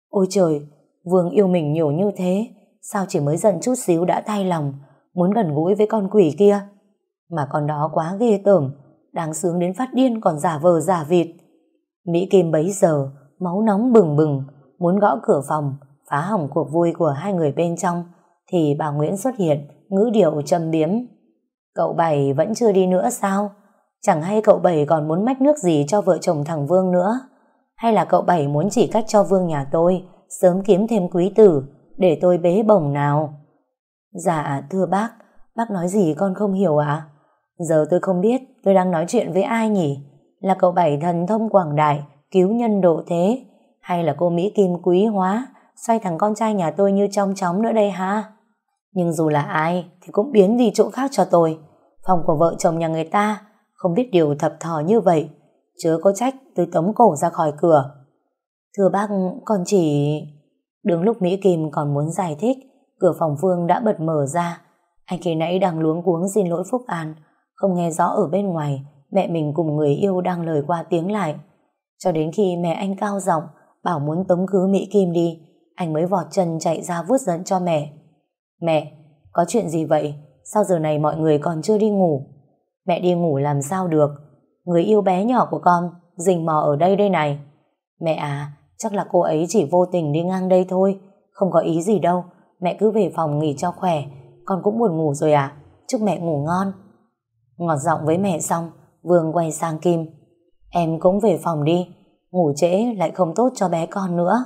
Ôi trời, Vương yêu mình nhiều như thế, sao chỉ mới giận chút xíu đã thay lòng, muốn gần gũi với con quỷ kia? Mà con đó quá ghê tởm, đáng sướng đến phát điên còn giả vờ giả vịt. Mỹ Kim bấy giờ, máu nóng bừng bừng, muốn gõ cửa phòng, phá hỏng cuộc vui của hai người bên trong, thì bà Nguyễn xuất hiện, ngữ điệu châm biếm. Cậu Bảy vẫn chưa đi nữa sao? Chẳng hay cậu Bảy còn muốn mách nước gì cho vợ chồng thằng Vương nữa? Hay là cậu Bảy muốn chỉ cách cho Vương nhà tôi sớm kiếm thêm quý tử để tôi bế bổng nào? Dạ, thưa bác, bác nói gì con không hiểu ạ? À? Giờ tôi không biết tôi đang nói chuyện với ai nhỉ? Là cậu Bảy thần thông quảng đại, cứu nhân độ thế? Hay là cô Mỹ Kim quý hóa, xoay thằng con trai nhà tôi như trong chóng nữa đây ha? Nhưng dù là ai thì cũng biến đi chỗ khác cho tôi. Phòng của vợ chồng nhà người ta không biết điều thập thò như vậy. Chớ có trách tôi tống cổ ra khỏi cửa. Thưa bác, con chỉ... Đứng lúc Mỹ Kim còn muốn giải thích, cửa phòng Phương đã bật mở ra. Anh khi nãy đang luống cuống xin lỗi Phúc An, không nghe rõ ở bên ngoài mẹ mình cùng người yêu đang lời qua tiếng lại. Cho đến khi mẹ anh cao giọng bảo muốn tống cứ Mỹ Kim đi, anh mới vọt chân chạy ra vuốt dẫn cho mẹ. Mẹ, có chuyện gì vậy? Sao giờ này mọi người còn chưa đi ngủ? Mẹ đi ngủ làm sao được? Người yêu bé nhỏ của con, rình mò ở đây đây này. Mẹ à, chắc là cô ấy chỉ vô tình đi ngang đây thôi, không có ý gì đâu. Mẹ cứ về phòng nghỉ cho khỏe, con cũng buồn ngủ rồi à? Chúc mẹ ngủ ngon. Ngọt giọng với mẹ xong, Vương quay sang Kim. Em cũng về phòng đi, ngủ trễ lại không tốt cho bé con nữa.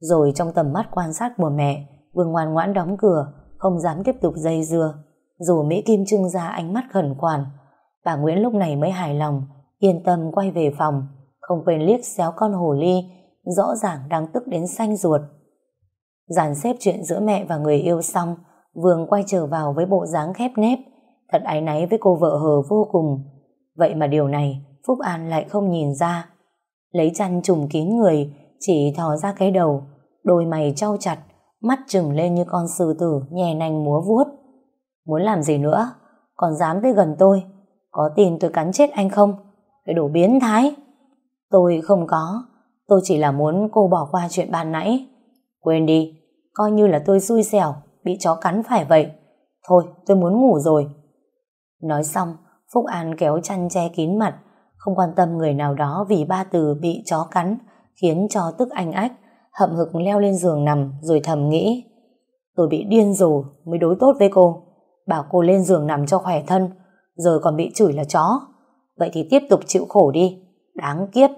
Rồi trong tầm mắt quan sát của mẹ, Vương ngoan ngoãn đóng cửa, không dám tiếp tục dây dưa. Dù Mỹ Kim trưng ra ánh mắt khẩn khoản, bà Nguyễn lúc này mới hài lòng, yên tâm quay về phòng, không quên liếc xéo con hồ ly, rõ ràng đang tức đến xanh ruột. Dàn xếp chuyện giữa mẹ và người yêu xong, Vương quay trở vào với bộ dáng khép nép, thật áy náy với cô vợ hờ vô cùng. Vậy mà điều này, Phúc An lại không nhìn ra. Lấy chăn trùm kín người, chỉ thò ra cái đầu, đôi mày trao chặt, mắt trừng lên như con sư tử nhè nành múa vuốt. Muốn làm gì nữa? Còn dám tới gần tôi? Có tin tôi cắn chết anh không? Cái đồ biến thái. Tôi không có. Tôi chỉ là muốn cô bỏ qua chuyện ban nãy. Quên đi. Coi như là tôi xui xẻo, bị chó cắn phải vậy. Thôi, tôi muốn ngủ rồi. Nói xong, Phúc An kéo chăn che kín mặt, không quan tâm người nào đó vì ba từ bị chó cắn, khiến cho tức anh ách, hậm hực leo lên giường nằm rồi thầm nghĩ. Tôi bị điên rồi mới đối tốt với cô. Bảo cô lên giường nằm cho khỏe thân, giờ còn bị chửi là chó. Vậy thì tiếp tục chịu khổ đi. Đáng kiếp.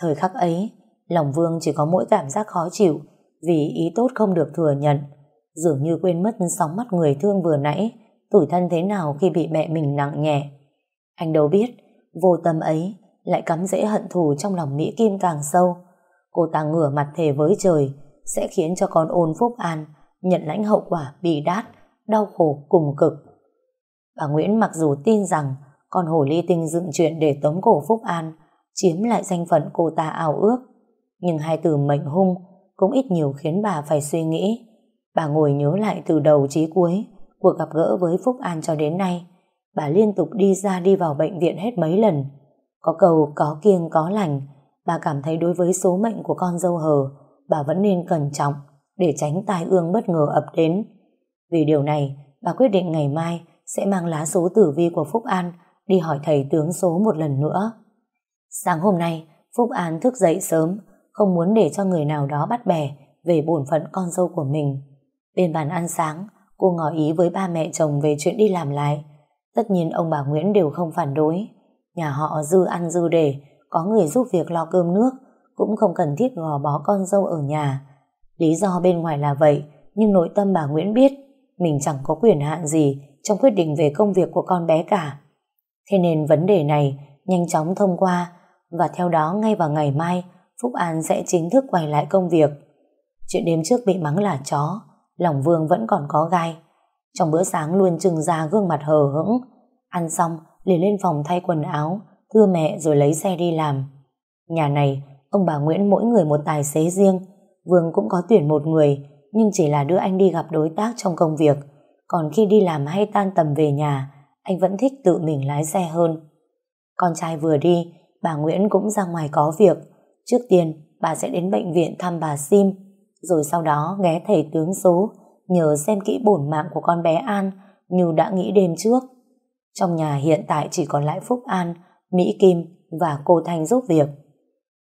Thời khắc ấy, lòng Vương chỉ có mỗi cảm giác khó chịu vì ý tốt không được thừa nhận. Dường như quên mất sóng mắt người thương vừa nãy, tủi thân thế nào khi bị mẹ mình nặng nhẹ. Anh đâu biết, vô tâm ấy lại cắm dễ hận thù trong lòng Mỹ Kim càng sâu. Cô ta ngửa mặt thề với trời sẽ khiến cho con ôn Phúc An nhận lãnh hậu quả bị đát, đau khổ cùng cực. Bà Nguyễn mặc dù tin rằng con hồ ly tinh dựng chuyện để tống cổ Phúc An chiếm lại danh phận cô ta ao ước, nhưng hai từ mệnh hung cũng ít nhiều khiến bà phải suy nghĩ. Bà ngồi nhớ lại từ đầu chí cuối cuộc gặp gỡ với Phúc An cho đến nay. Bà liên tục đi ra đi vào bệnh viện hết mấy lần. Có cầu, có kiêng, có lành. Bà cảm thấy đối với số mệnh của con dâu hờ, bà vẫn nên cẩn trọng để tránh tai ương bất ngờ ập đến. Vì điều này, bà quyết định ngày mai sẽ mang lá số tử vi của Phúc An đi hỏi thầy tướng số một lần nữa. Sáng hôm nay, Phúc An thức dậy sớm, không muốn để cho người nào đó bắt bẻ về bổn phận con dâu của mình. Bên bàn ăn sáng, cô ngỏ ý với ba mẹ chồng về chuyện đi làm lại. Tất nhiên ông bà Nguyễn đều không phản đối. Nhà họ dư ăn dư để, có người giúp việc lo cơm nước, cũng không cần thiết gò bó con dâu ở nhà. Lý do bên ngoài là vậy, nhưng nội tâm bà Nguyễn biết mình chẳng có quyền hạn gì trong quyết định về công việc của con bé cả. Thế nên vấn đề này nhanh chóng thông qua và theo đó ngay vào ngày mai Phúc An sẽ chính thức quay lại công việc. Chuyện đêm trước bị mắng là chó lòng Vương vẫn còn có gai. Trong bữa sáng luôn trừng ra gương mặt hờ hững. Ăn xong, liền lên phòng thay quần áo, thưa mẹ rồi lấy xe đi làm. Nhà này, ông bà Nguyễn mỗi người một tài xế riêng. Vương cũng có tuyển một người, nhưng chỉ là đưa anh đi gặp đối tác trong công việc. Còn khi đi làm hay tan tầm về nhà, anh vẫn thích tự mình lái xe hơn. Con trai vừa đi, bà Nguyễn cũng ra ngoài có việc. Trước tiên, bà sẽ đến bệnh viện thăm bà Sim, rồi sau đó ghé thầy tướng số, nhờ xem kỹ bổn mạng của con bé An như đã nghĩ đêm trước. Trong nhà hiện tại chỉ còn lại Phúc An, Mỹ Kim và cô Thanh giúp việc.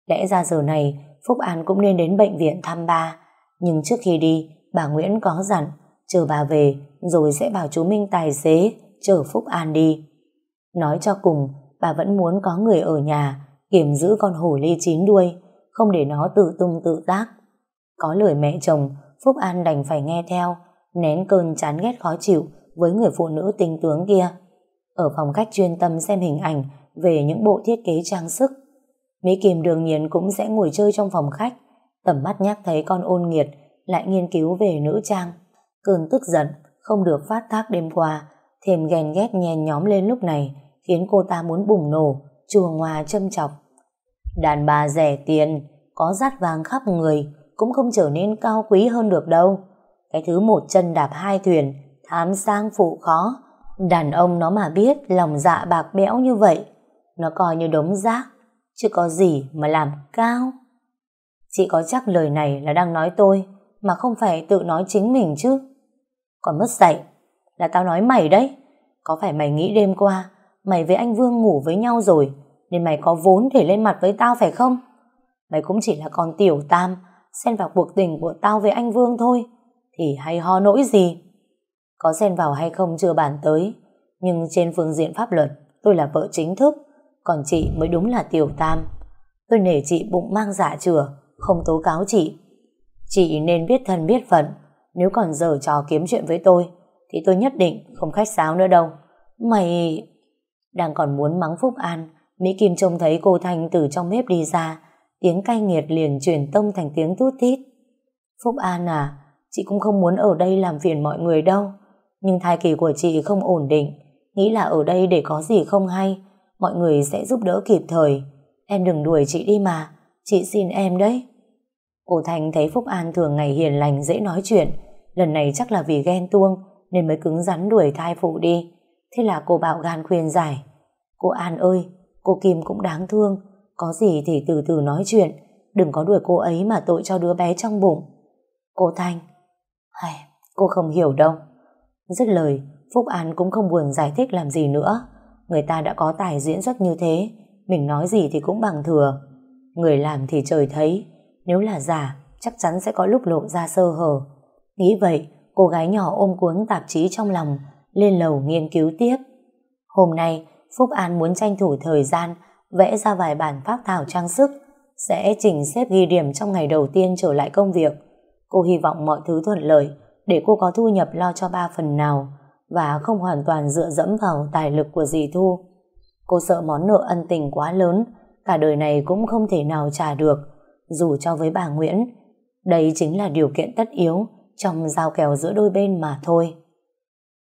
Lẽ ra giờ này, Phúc An cũng nên đến bệnh viện thăm ba, nhưng trước khi đi, bà Nguyễn có dặn, chờ bà về rồi sẽ bảo chú Minh tài xế chở Phúc An đi. Nói cho cùng, bà vẫn muốn có người ở nhà kiểm giữ con hổ ly chín đuôi, không để nó tự tung tự tác. Có lời mẹ chồng, Phúc An đành phải nghe theo, nén cơn chán ghét khó chịu với người phụ nữ tinh tướng kia. Ở phòng khách chuyên tâm xem hình ảnh về những bộ thiết kế trang sức. Mỹ Kim đương nhiên cũng sẽ ngồi chơi trong phòng khách, tầm mắt nhắc thấy con ôn nghiệt lại nghiên cứu về nữ trang. Cơn tức giận không được phát thác đêm qua, thêm ghen ghét nhen nhóm lên lúc này, khiến cô ta muốn bùng nổ, chùa ngoà châm chọc. Đàn bà rẻ tiền, có rát vàng khắp người, cũng không trở nên cao quý hơn được đâu. Cái thứ một chân đạp hai thuyền, thám sang phụ khó. Đàn ông nó mà biết lòng dạ bạc bẽo như vậy, nó coi như đống rác, chứ có gì mà làm cao. Chị có chắc lời này là đang nói tôi, mà không phải tự nói chính mình chứ. Còn mất dạy, là tao nói mày đấy. Có phải mày nghĩ đêm qua, mày với anh Vương ngủ với nhau rồi, nên mày có vốn để lên mặt với tao phải không? Mày cũng chỉ là con tiểu tam, xen vào cuộc tình của tao với anh Vương thôi, thì hay ho nỗi gì? Có xen vào hay không chưa bàn tới, nhưng trên phương diện pháp luật, tôi là vợ chính thức, còn chị mới đúng là tiểu tam. Tôi nể chị bụng mang dạ chừa, không tố cáo chị. Chị nên biết thân biết phận, nếu còn giờ trò kiếm chuyện với tôi, thì tôi nhất định không khách sáo nữa đâu. Mày... Đang còn muốn mắng Phúc An, Mỹ Kim trông thấy cô Thanh từ trong bếp đi ra, tiếng cay nghiệt liền chuyển tông thành tiếng tút tít. Phúc An à, chị cũng không muốn ở đây làm phiền mọi người đâu, nhưng thai kỳ của chị không ổn định, nghĩ là ở đây để có gì không hay, mọi người sẽ giúp đỡ kịp thời. Em đừng đuổi chị đi mà, chị xin em đấy. Cô Thanh thấy Phúc An thường ngày hiền lành dễ nói chuyện, lần này chắc là vì ghen tuông nên mới cứng rắn đuổi thai phụ đi. Thế là cô bạo gan khuyên giải. Cô An ơi, cô Kim cũng đáng thương, có gì thì từ từ nói chuyện, đừng có đuổi cô ấy mà tội cho đứa bé trong bụng. Cô Thanh, hay, cô không hiểu đâu. Dứt lời, Phúc An cũng không buồn giải thích làm gì nữa. Người ta đã có tài diễn xuất như thế, mình nói gì thì cũng bằng thừa. Người làm thì trời thấy, nếu là giả, chắc chắn sẽ có lúc lộ ra sơ hở. Nghĩ vậy, cô gái nhỏ ôm cuốn tạp chí trong lòng, lên lầu nghiên cứu tiếp. Hôm nay, Phúc An muốn tranh thủ thời gian vẽ ra vài bản phác thảo trang sức, sẽ chỉnh xếp ghi điểm trong ngày đầu tiên trở lại công việc. Cô hy vọng mọi thứ thuận lợi để cô có thu nhập lo cho ba phần nào và không hoàn toàn dựa dẫm vào tài lực của dì Thu. Cô sợ món nợ ân tình quá lớn, cả đời này cũng không thể nào trả được, dù cho với bà Nguyễn. Đây chính là điều kiện tất yếu trong giao kèo giữa đôi bên mà thôi.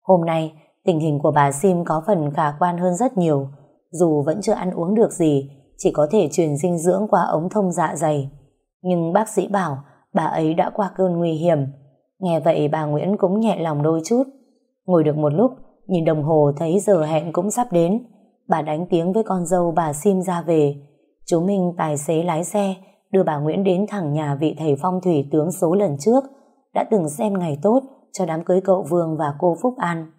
Hôm nay, tình hình của bà Sim có phần khả quan hơn rất nhiều, dù vẫn chưa ăn uống được gì, chỉ có thể truyền dinh dưỡng qua ống thông dạ dày. Nhưng bác sĩ bảo bà ấy đã qua cơn nguy hiểm. Nghe vậy bà Nguyễn cũng nhẹ lòng đôi chút. Ngồi được một lúc, nhìn đồng hồ thấy giờ hẹn cũng sắp đến. Bà đánh tiếng với con dâu bà Sim ra về. Chú Minh tài xế lái xe đưa bà Nguyễn đến thẳng nhà vị thầy phong thủy tướng số lần trước đã từng xem ngày tốt cho đám cưới cậu Vương và cô Phúc An.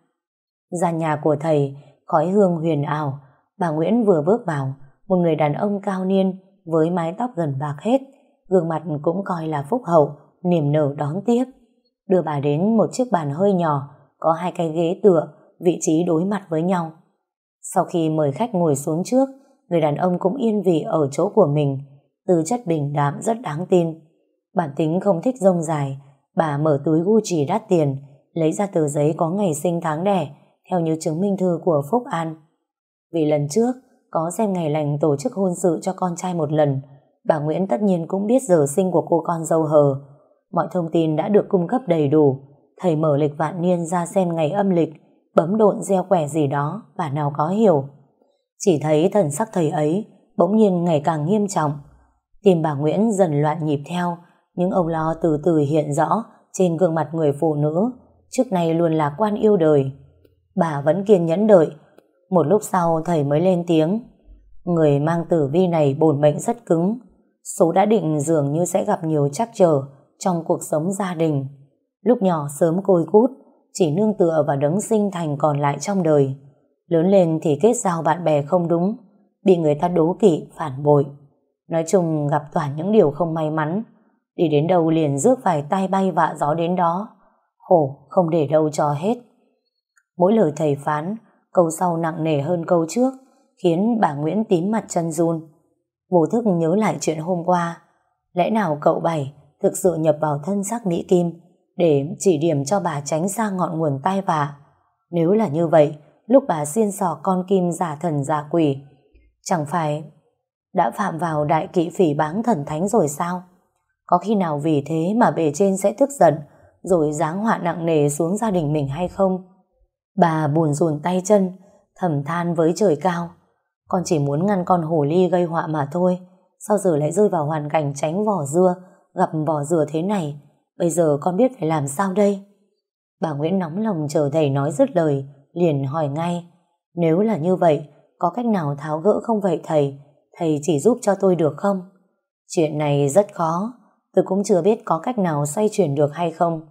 Ra nhà của thầy, khói hương huyền ảo, bà Nguyễn vừa bước vào, một người đàn ông cao niên với mái tóc gần bạc hết, gương mặt cũng coi là phúc hậu, niềm nở đón tiếp. Đưa bà đến một chiếc bàn hơi nhỏ, có hai cái ghế tựa, vị trí đối mặt với nhau. Sau khi mời khách ngồi xuống trước, người đàn ông cũng yên vị ở chỗ của mình, tư chất bình đạm rất đáng tin. Bản tính không thích rông dài, bà mở túi Gucci đắt tiền, lấy ra tờ giấy có ngày sinh tháng đẻ, theo như chứng minh thư của Phúc An. Vì lần trước, có xem ngày lành tổ chức hôn sự cho con trai một lần, bà Nguyễn tất nhiên cũng biết giờ sinh của cô con dâu hờ. Mọi thông tin đã được cung cấp đầy đủ, Thầy mở lịch vạn niên ra xem ngày âm lịch, bấm độn gieo quẻ gì đó, bà nào có hiểu. Chỉ thấy thần sắc thầy ấy bỗng nhiên ngày càng nghiêm trọng. Tim bà Nguyễn dần loạn nhịp theo, những âu lo từ từ hiện rõ trên gương mặt người phụ nữ, trước nay luôn là quan yêu đời. Bà vẫn kiên nhẫn đợi, một lúc sau thầy mới lên tiếng. Người mang tử vi này bổn mệnh rất cứng, số đã định dường như sẽ gặp nhiều trắc trở trong cuộc sống gia đình. Lúc nhỏ sớm côi cút, chỉ nương tựa và đấng sinh thành còn lại trong đời. Lớn lên thì kết giao bạn bè không đúng, bị người ta đố kỵ, phản bội. Nói chung gặp toàn những điều không may mắn, đi đến đâu liền rước phải tay bay vạ gió đến đó. Khổ không để đâu cho hết. Mỗi lời thầy phán, câu sau nặng nề hơn câu trước, khiến bà Nguyễn tím mặt chân run. Vô thức nhớ lại chuyện hôm qua. Lẽ nào cậu Bảy thực sự nhập vào thân xác Mỹ Kim để chỉ điểm cho bà tránh xa ngọn nguồn tai vạ? Nếu là như vậy, lúc bà xiên sò con Kim giả thần giả quỷ, chẳng phải đã phạm vào đại kỵ phỉ báng thần thánh rồi sao? Có khi nào vì thế mà bề trên sẽ tức giận rồi giáng họa nặng nề xuống gia đình mình hay không? Bà buồn rùn tay chân, thầm than với trời cao. Con chỉ muốn ngăn con hồ ly gây họa mà thôi. Sao giờ lại rơi vào hoàn cảnh tránh vỏ dưa, gặp vỏ dừa thế này? Bây giờ con biết phải làm sao đây? Bà Nguyễn nóng lòng chờ thầy nói dứt lời, liền hỏi ngay. Nếu là như vậy, có cách nào tháo gỡ không vậy thầy? Thầy chỉ giúp cho tôi được không? Chuyện này rất khó, tôi cũng chưa biết có cách nào xoay chuyển được hay không.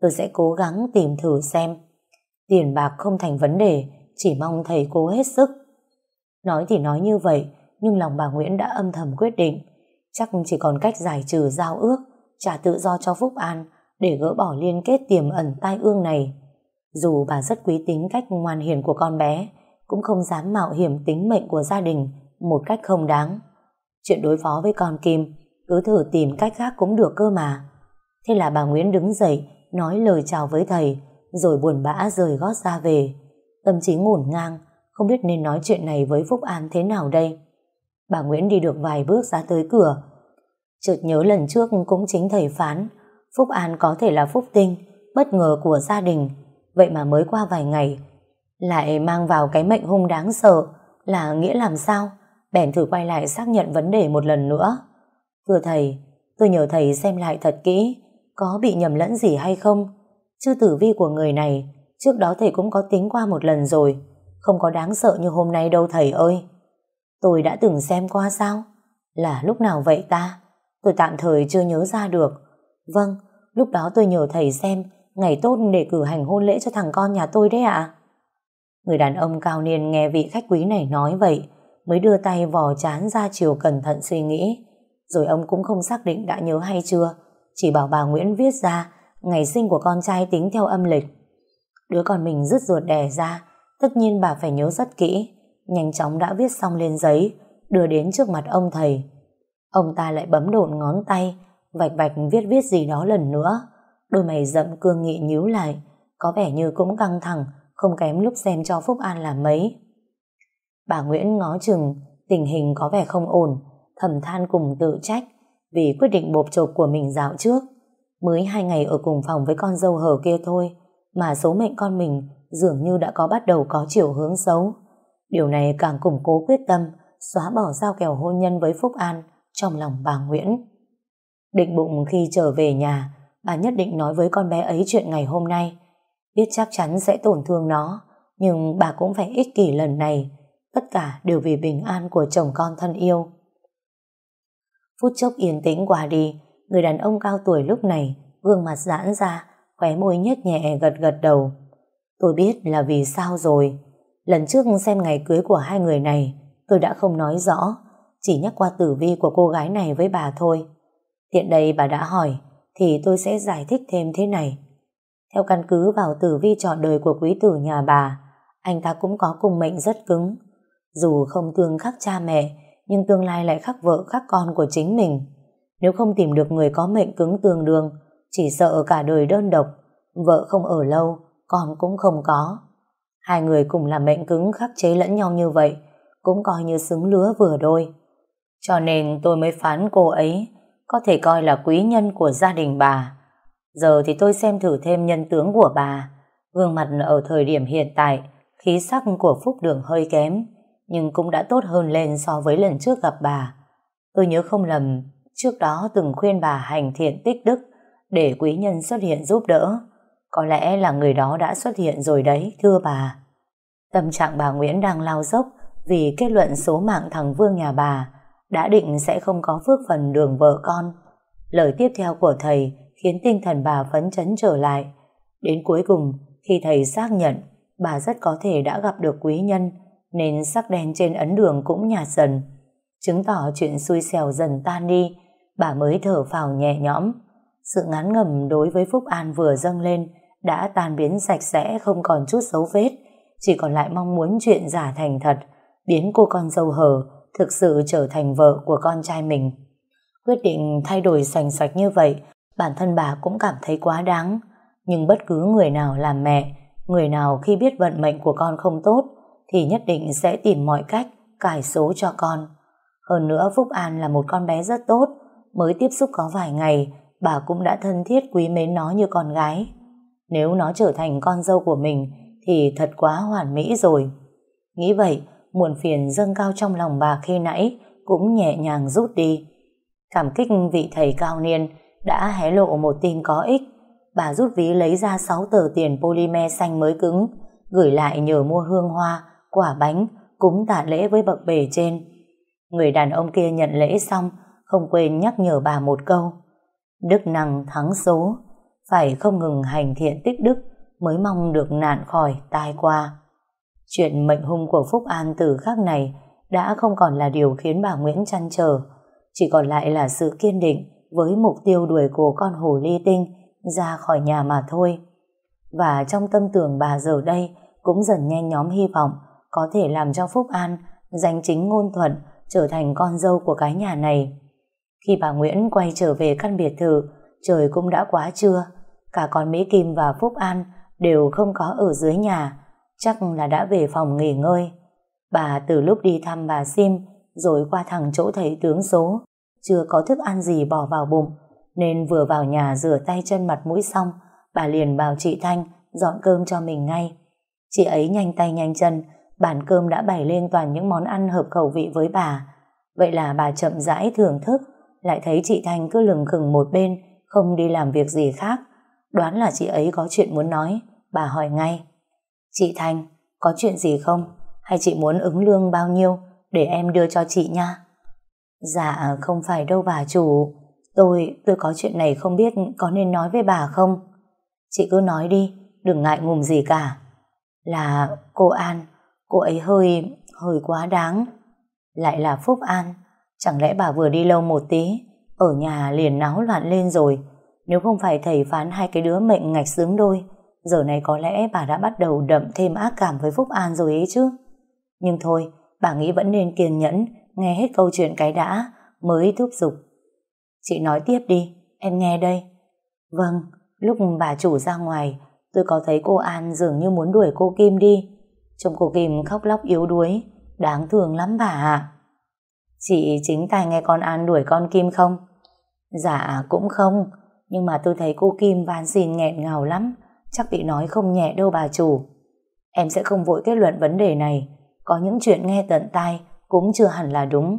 Tôi sẽ cố gắng tìm thử xem. Tiền bạc không thành vấn đề, chỉ mong thầy cố hết sức. Nói thì nói như vậy, nhưng lòng bà Nguyễn đã âm thầm quyết định. Chắc chỉ còn cách giải trừ giao ước, trả tự do cho Phúc An để gỡ bỏ liên kết tiềm ẩn tai ương này. Dù bà rất quý tính cách ngoan hiền của con bé, cũng không dám mạo hiểm tính mệnh của gia đình một cách không đáng. Chuyện đối phó với con Kim, cứ thử tìm cách khác cũng được cơ mà. Thế là bà Nguyễn đứng dậy, nói lời chào với thầy, rồi buồn bã rời gót ra về. Tâm trí ngổn ngang, không biết nên nói chuyện này với Phúc An thế nào đây. Bà Nguyễn đi được vài bước ra tới cửa. Chợt nhớ lần trước cũng chính thầy phán, Phúc An có thể là phúc tinh, bất ngờ của gia đình. Vậy mà mới qua vài ngày, lại mang vào cái mệnh hung đáng sợ, là nghĩa làm sao? Bèn thử quay lại xác nhận vấn đề một lần nữa. Thưa thầy, tôi nhờ thầy xem lại thật kỹ, có bị nhầm lẫn gì hay không? Chứ tử vi của người này, trước đó thầy cũng có tính qua một lần rồi, không có đáng sợ như hôm nay đâu thầy ơi. Tôi đã từng xem qua sao? Là lúc nào vậy ta? Tôi tạm thời chưa nhớ ra được. Vâng, lúc đó tôi nhờ thầy xem ngày tốt để cử hành hôn lễ cho thằng con nhà tôi đấy ạ. Người đàn ông cao niên nghe vị khách quý này nói vậy, mới đưa tay vò chán ra chiều cẩn thận suy nghĩ. Rồi ông cũng không xác định đã nhớ hay chưa, chỉ bảo bà Nguyễn viết ra ngày sinh của con trai tính theo âm lịch. Đứa con mình rứt ruột đẻ ra, tất nhiên bà phải nhớ rất kỹ, nhanh chóng đã viết xong lên giấy, đưa đến trước mặt ông thầy. Ông ta lại bấm độn ngón tay, vạch vạch viết viết gì đó lần nữa. Đôi mày rậm cương nghị nhíu lại, có vẻ như cũng căng thẳng, không kém lúc xem cho Phúc An là mấy. Bà Nguyễn ngó chừng, tình hình có vẻ không ổn, thầm than cùng tự trách vì quyết định bộp chộp của mình dạo trước. Mới hai ngày ở cùng phòng với con dâu hờ kia thôi, mà số mệnh con mình dường như đã có bắt đầu có chiều hướng xấu. Điều này càng củng cố quyết tâm xóa bỏ giao kèo hôn nhân với Phúc An trong lòng bà Nguyễn. Định bụng khi trở về nhà, bà nhất định nói với con bé ấy chuyện ngày hôm nay. Biết chắc chắn sẽ tổn thương nó, nhưng bà cũng phải ích kỷ lần này. Tất cả đều vì bình an của chồng con thân yêu. Phút chốc yên tĩnh qua đi, người đàn ông cao tuổi lúc này, gương mặt giãn ra, khóe môi nhếch nhẹ gật gật đầu. Tôi biết là vì sao rồi. Lần trước xem ngày cưới của hai người này, tôi đã không nói rõ, chỉ nhắc qua tử vi của cô gái này với bà thôi. Tiện đây bà đã hỏi, thì tôi sẽ giải thích thêm thế này. Theo căn cứ vào tử vi chọn đời của quý tử nhà bà, anh ta cũng có cùng mệnh rất cứng. Dù không tương khắc cha mẹ, nhưng tương lai lại khắc vợ khắc con của chính mình. Nếu không tìm được người có mệnh cứng tương đương, chỉ sợ cả đời đơn độc, vợ không ở lâu, con cũng không có. Hai người cùng là mệnh cứng khắc chế lẫn nhau như vậy, cũng coi như xứng lứa vừa đôi. Cho nên tôi mới phán cô ấy có thể coi là quý nhân của gia đình bà. Giờ thì tôi xem thử thêm nhân tướng của bà. Gương mặt ở thời điểm hiện tại, khí sắc của Phúc Đường hơi kém, nhưng cũng đã tốt hơn lên so với lần trước gặp bà. Tôi nhớ không lầm, trước đó từng khuyên bà hành thiện tích đức để quý nhân xuất hiện giúp đỡ. Có lẽ là người đó đã xuất hiện rồi đấy, thưa bà. Tâm trạng bà Nguyễn đang lao dốc vì kết luận số mạng thằng Vương nhà bà đã định sẽ không có phước phần đường vợ con. Lời tiếp theo của thầy khiến tinh thần bà phấn chấn trở lại. Đến cuối cùng, khi thầy xác nhận bà rất có thể đã gặp được quý nhân nên sắc đen trên ấn đường cũng nhạt dần. Chứng tỏ chuyện xui xẻo dần tan đi, bà mới thở phào nhẹ nhõm. Sự ngán ngầm đối với Phúc An vừa dâng lên đã tan biến sạch sẽ không còn chút dấu vết, chỉ còn lại mong muốn chuyện giả thành thật, biến cô con dâu hờ thực sự trở thành vợ của con trai mình. Quyết định thay đổi sành sạch như vậy, bản thân bà cũng cảm thấy quá đáng. Nhưng bất cứ người nào làm mẹ, người nào khi biết vận mệnh của con không tốt, thì nhất định sẽ tìm mọi cách cải số cho con. Hơn nữa Phúc An là một con bé rất tốt, mới tiếp xúc có vài ngày, bà cũng đã thân thiết quý mến nó như con gái. Nếu nó trở thành con dâu của mình, thì thật quá hoàn mỹ rồi. Nghĩ vậy, muộn phiền dâng cao trong lòng bà khi nãy cũng nhẹ nhàng rút đi. Cảm kích vị thầy cao niên đã hé lộ một tin có ích. Bà rút ví lấy ra 6 tờ tiền polymer xanh mới cứng, gửi lại nhờ mua hương hoa, quả bánh, cúng tạ lễ với bậc bề trên. Người đàn ông kia nhận lễ xong, không quên nhắc nhở bà một câu. Đức năng thắng số, phải không ngừng hành thiện tích đức mới mong được nạn khỏi tai qua. Chuyện mệnh hung của Phúc An từ khắc này đã không còn là điều khiến bà Nguyễn chăn trở, chỉ còn lại là sự kiên định với mục tiêu đuổi của con hồ ly tinh ra khỏi nhà mà thôi. Và trong tâm tưởng bà giờ đây cũng dần nhen nhóm hy vọng có thể làm cho Phúc An danh chính ngôn thuận trở thành con dâu của cái nhà này. Khi bà Nguyễn quay trở về căn biệt thự, trời cũng đã quá trưa. Cả con Mỹ Kim và Phúc An đều không có ở dưới nhà, chắc là đã về phòng nghỉ ngơi. Bà từ lúc đi thăm bà Sim rồi qua thẳng chỗ thầy tướng số, chưa có thức ăn gì bỏ vào bụng, nên vừa vào nhà rửa tay chân mặt mũi xong, bà liền bảo chị Thanh dọn cơm cho mình ngay. Chị ấy nhanh tay nhanh chân, bàn cơm đã bày lên toàn những món ăn hợp khẩu vị với bà. Vậy là bà chậm rãi thưởng thức, lại thấy chị Thanh cứ lừng khừng một bên, không đi làm việc gì khác. Đoán là chị ấy có chuyện muốn nói, bà hỏi ngay. Chị Thành có chuyện gì không? Hay chị muốn ứng lương bao nhiêu để em đưa cho chị nha? Dạ, à, không phải đâu bà chủ. Tôi, tôi có chuyện này không biết có nên nói với bà không? Chị cứ nói đi, đừng ngại ngùng gì cả. Là cô An, cô ấy hơi, hơi quá đáng. Lại là Phúc An, chẳng lẽ bà vừa đi lâu một tí, ở nhà liền náo loạn lên rồi. Nếu không phải thầy phán hai cái đứa mệnh ngạch xứng đôi, giờ này có lẽ bà đã bắt đầu đậm thêm ác cảm với Phúc An rồi ấy chứ. Nhưng thôi, bà nghĩ vẫn nên kiên nhẫn, nghe hết câu chuyện cái đã, mới thúc giục. Chị nói tiếp đi, em nghe đây. Vâng, lúc bà chủ ra ngoài, tôi có thấy cô An dường như muốn đuổi cô Kim đi. Trông cô Kim khóc lóc yếu đuối, đáng thương lắm bà ạ. Chị chính tài nghe con An đuổi con Kim không? Dạ cũng không, nhưng mà tôi thấy cô Kim van xin nghẹn ngào lắm, chắc bị nói không nhẹ đâu bà chủ. Em sẽ không vội kết luận vấn đề này, có những chuyện nghe tận tai cũng chưa hẳn là đúng,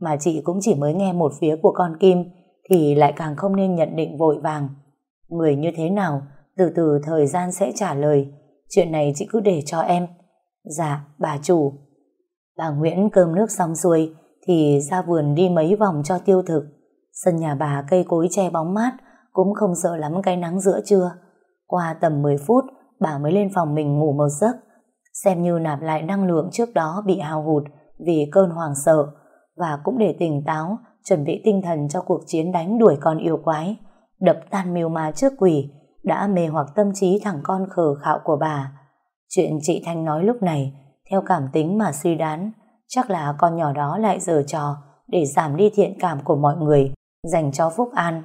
mà chị cũng chỉ mới nghe một phía của con Kim thì lại càng không nên nhận định vội vàng. Người như thế nào, từ từ thời gian sẽ trả lời, chuyện này chị cứ để cho em. Dạ, bà chủ. Bà Nguyễn cơm nước xong xuôi thì ra vườn đi mấy vòng cho tiêu thực. Sân nhà bà cây cối che bóng mát, cũng không sợ lắm cái nắng giữa trưa. Qua tầm 10 phút, bà mới lên phòng mình ngủ một giấc, xem như nạp lại năng lượng trước đó bị hao hụt vì cơn hoàng sợ, và cũng để tỉnh táo, chuẩn bị tinh thần cho cuộc chiến đánh đuổi con yêu quái, đập tan mưu ma trước quỷ, đã mê hoặc tâm trí thằng con khờ khạo của bà. Chuyện chị Thanh nói lúc này, theo cảm tính mà suy đoán, chắc là con nhỏ đó lại giở trò để giảm đi thiện cảm của mọi người dành cho Phúc An.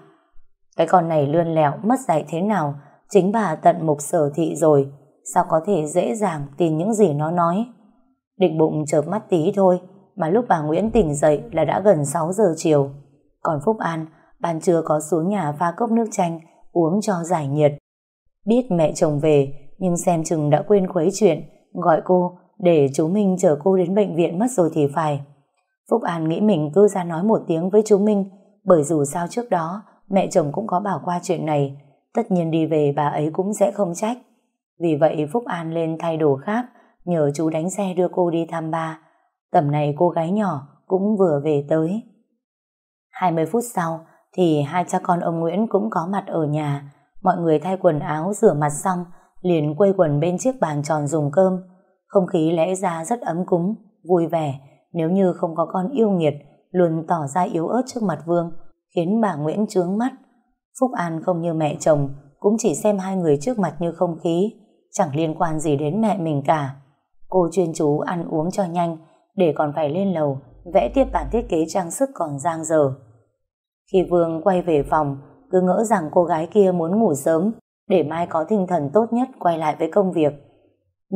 Cái con này lươn lẹo mất dạy thế nào chính bà tận mục sở thị rồi sao có thể dễ dàng tin những gì nó nói định bụng chợp mắt tí thôi mà lúc bà Nguyễn tỉnh dậy là đã gần 6 giờ chiều còn Phúc An ban trưa có xuống nhà pha cốc nước chanh uống cho giải nhiệt. Biết mẹ chồng về, nhưng xem chừng đã quên khuấy chuyện, gọi cô để chú Minh chở cô đến bệnh viện mất rồi thì phải. Phúc An nghĩ mình cứ ra nói một tiếng với chú Minh, bởi dù sao trước đó mẹ chồng cũng có bảo qua chuyện này, tất nhiên đi về bà ấy cũng sẽ không trách. Vì vậy Phúc An lên thay đồ khác, nhờ chú đánh xe đưa cô đi thăm ba. Tầm này cô gái nhỏ cũng vừa về tới. 20 phút sau thì hai cha con ông Nguyễn cũng có mặt ở nhà. Mọi người thay quần áo rửa mặt xong liền quây quần bên chiếc bàn tròn dùng cơm. Không khí lẽ ra rất ấm cúng, vui vẻ nếu như không có con yêu nghiệt luôn tỏ ra yếu ớt trước mặt Vương khiến bà Nguyễn trướng mắt. Phúc An không như mẹ chồng cũng chỉ xem hai người trước mặt như không khí chẳng liên quan gì đến mẹ mình cả. Cô chuyên chú ăn uống cho nhanh để còn phải lên lầu vẽ tiếp bản thiết kế trang sức còn giang dở. Khi Vương quay về phòng cứ ngỡ rằng cô gái kia muốn ngủ sớm để mai có tinh thần tốt nhất quay lại với công việc.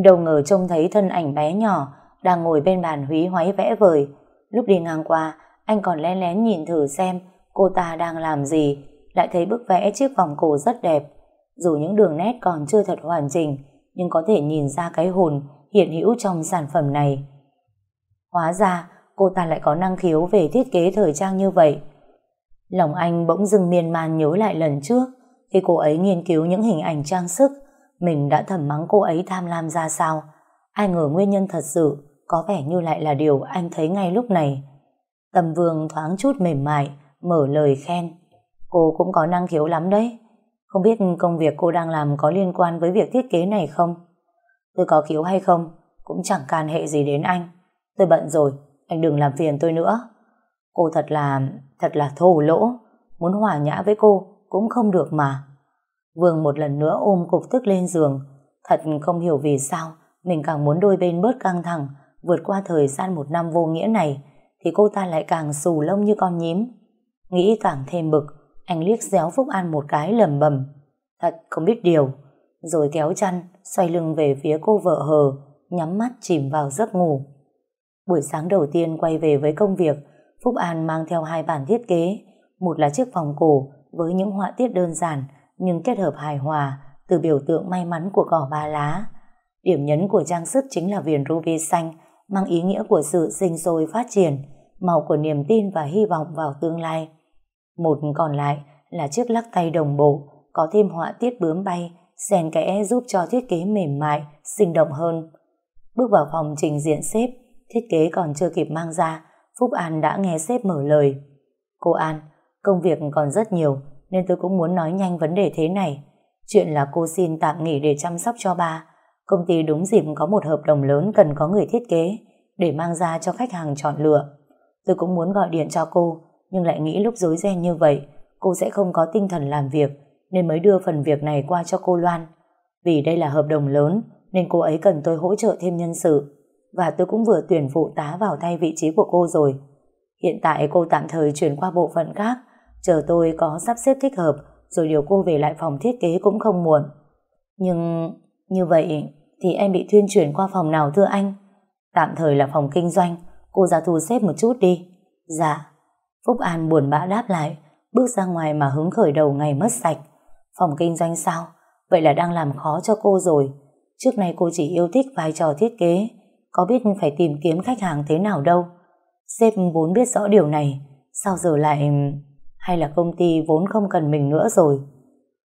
Đâu ngờ trông thấy thân ảnh bé nhỏ đang ngồi bên bàn húy hoáy vẽ vời. Lúc đi ngang qua, anh còn lén lén nhìn thử xem cô ta đang làm gì, lại thấy bức vẽ chiếc vòng cổ rất đẹp. Dù những đường nét còn chưa thật hoàn chỉnh, nhưng có thể nhìn ra cái hồn hiện hữu trong sản phẩm này. Hóa ra, cô ta lại có năng khiếu về thiết kế thời trang như vậy. Lòng anh bỗng dưng miên man nhớ lại lần trước, khi cô ấy nghiên cứu những hình ảnh trang sức, mình đã thầm mắng cô ấy tham lam ra sao. Ai ngờ nguyên nhân thật sự có vẻ như lại là điều anh thấy ngay lúc này. Tầm vương thoáng chút mềm mại, mở lời khen. Cô cũng có năng khiếu lắm đấy. Không biết công việc cô đang làm có liên quan với việc thiết kế này không? Tôi có khiếu hay không, cũng chẳng can hệ gì đến anh. Tôi bận rồi, anh đừng làm phiền tôi nữa. Cô thật là, thật là thô lỗ. Muốn hòa nhã với cô cũng không được mà. Vương một lần nữa ôm cục tức lên giường. Thật không hiểu vì sao mình càng muốn đôi bên bớt căng thẳng vượt qua thời gian một năm vô nghĩa này thì cô ta lại càng xù lông như con nhím. Nghĩ càng thêm bực anh liếc xéo Phúc An một cái lầm bầm. Thật không biết điều. Rồi kéo chăn, xoay lưng về phía cô vợ hờ, nhắm mắt chìm vào giấc ngủ. Buổi sáng đầu tiên quay về với công việc, Phúc An mang theo hai bản thiết kế. Một là chiếc vòng cổ với những họa tiết đơn giản nhưng kết hợp hài hòa từ biểu tượng may mắn của cỏ ba lá. Điểm nhấn của trang sức chính là viền ruby xanh mang ý nghĩa của sự sinh sôi phát triển, màu của niềm tin và hy vọng vào tương lai. Một còn lại là chiếc lắc tay đồng bộ, có thêm họa tiết bướm bay, xen kẽ giúp cho thiết kế mềm mại, sinh động hơn. Bước vào phòng trình diện sếp, thiết kế còn chưa kịp mang ra, Phúc An đã nghe sếp mở lời. Cô An, công việc còn rất nhiều, nên tôi cũng muốn nói nhanh vấn đề thế này. Chuyện là cô xin tạm nghỉ để chăm sóc cho ba. Công ty đúng dịp có một hợp đồng lớn cần có người thiết kế, để mang ra cho khách hàng chọn lựa. Tôi cũng muốn gọi điện cho cô, nhưng lại nghĩ lúc dối ren như vậy, cô sẽ không có tinh thần làm việc, nên mới đưa phần việc này qua cho cô Loan. Vì đây là hợp đồng lớn, nên cô ấy cần tôi hỗ trợ thêm nhân sự. Và tôi cũng vừa tuyển phụ tá vào thay vị trí của cô rồi. Hiện tại cô tạm thời chuyển qua bộ phận khác, chờ tôi có sắp xếp thích hợp, rồi điều cô về lại phòng thiết kế cũng không muộn. Nhưng như vậy thì em bị thuyên chuyển qua phòng nào thưa anh? Tạm thời là phòng kinh doanh, cô ra thu xếp một chút đi. Dạ. Phúc An buồn bã đáp lại, bước ra ngoài mà hứng khởi đầu ngày mất sạch. Phòng kinh doanh sao? Vậy là đang làm khó cho cô rồi. Trước nay cô chỉ yêu thích vai trò thiết kế, có biết phải tìm kiếm khách hàng thế nào đâu. Sếp vốn biết rõ điều này, sao giờ lại... Hay là công ty vốn không cần mình nữa rồi?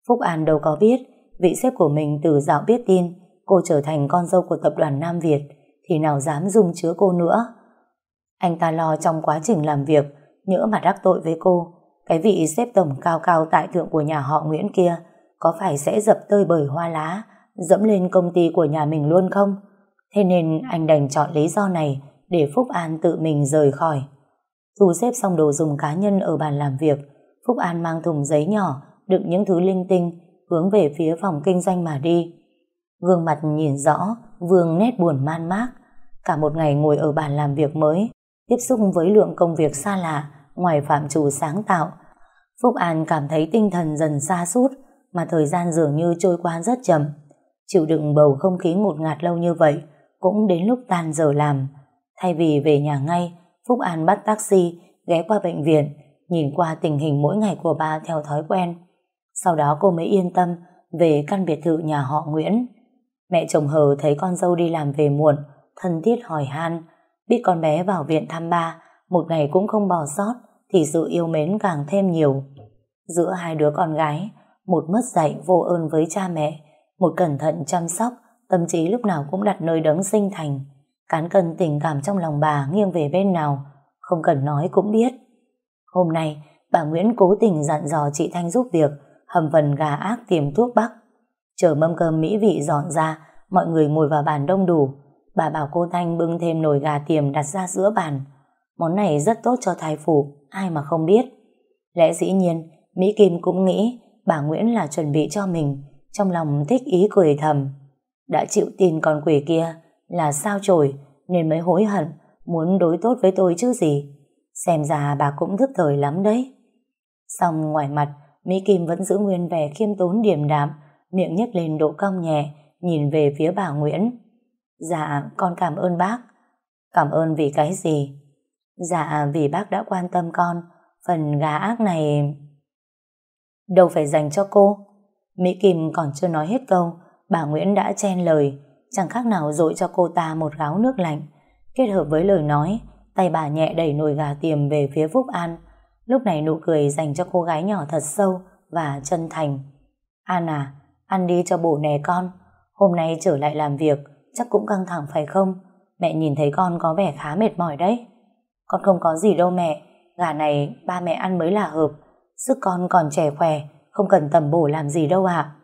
Phúc An đâu có biết, vị sếp của mình từ dạo biết tin, cô trở thành con dâu của tập đoàn Nam Việt, thì nào dám dung chứa cô nữa. Anh ta lo trong quá trình làm việc, nhỡ mà đắc tội với cô, cái vị xếp tổng cao cao tại thượng của nhà họ Nguyễn kia có phải sẽ dập tơi bởi hoa lá, dẫm lên công ty của nhà mình luôn không? Thế nên anh đành chọn lý do này để Phúc An tự mình rời khỏi. Thu xếp xong đồ dùng cá nhân ở bàn làm việc, Phúc An mang thùng giấy nhỏ đựng những thứ linh tinh hướng về phía phòng kinh doanh mà đi. Gương mặt nhìn rõ, Vương nét buồn man mác. Cả một ngày ngồi ở bàn làm việc mới, tiếp xúc với lượng công việc xa lạ, ngoài phạm trù sáng tạo. Phúc An cảm thấy tinh thần dần xa sút mà thời gian dường như trôi qua rất chậm. Chịu đựng bầu không khí ngột ngạt lâu như vậy, cũng đến lúc tan giờ làm. Thay vì về nhà ngay, Phúc An bắt taxi, ghé qua bệnh viện, nhìn qua tình hình mỗi ngày của ba theo thói quen. Sau đó cô mới yên tâm về căn biệt thự nhà họ Nguyễn. Mẹ chồng hờ thấy con dâu đi làm về muộn, thân thiết hỏi han, biết con bé vào viện thăm ba, một ngày cũng không bỏ sót, thì sự yêu mến càng thêm nhiều. Giữa hai đứa con gái, một mất dạy vô ơn với cha mẹ, một cẩn thận chăm sóc, tâm trí lúc nào cũng đặt nơi đấng sinh thành. Cán cân tình cảm trong lòng bà nghiêng về bên nào, không cần nói cũng biết. Hôm nay, bà Nguyễn cố tình dặn dò chị Thanh giúp việc, hầm phần gà ác tìm thuốc bắc. Chờ mâm cơm mỹ vị dọn ra, mọi người ngồi vào bàn đông đủ. Bà bảo cô Thanh bưng thêm nồi gà tiềm đặt ra giữa bàn. Món này rất tốt cho thai phụ, ai mà không biết. Lẽ dĩ nhiên, Mỹ Kim cũng nghĩ bà Nguyễn là chuẩn bị cho mình, trong lòng thích ý cười thầm. Đã chịu tin con quỷ kia là sao chổi, nên mới hối hận, muốn đối tốt với tôi chứ gì. Xem ra bà cũng thức thời lắm đấy. Xong ngoài mặt, Mỹ Kim vẫn giữ nguyên vẻ khiêm tốn điềm đạm, miệng nhếch lên độ cong nhẹ, nhìn về phía bà Nguyễn. Dạ, con cảm ơn bác. Cảm ơn vì cái gì? Dạ, vì bác đã quan tâm con. Phần gà ác này... Đâu phải dành cho cô. Mỹ Kim còn chưa nói hết câu, bà Nguyễn đã chen lời, chẳng khác nào dội cho cô ta một gáo nước lạnh. Kết hợp với lời nói, tay bà nhẹ đẩy nồi gà tiềm về phía Phúc An. Lúc này nụ cười dành cho cô gái nhỏ thật sâu và chân thành. An à, ăn đi cho bổ nè con. Hôm nay trở lại làm việc, chắc cũng căng thẳng phải không? Mẹ nhìn thấy con có vẻ khá mệt mỏi đấy. Con không có gì đâu mẹ, gà này ba mẹ ăn mới là hợp. Sức con còn trẻ khỏe, không cần tầm bổ làm gì đâu ạ.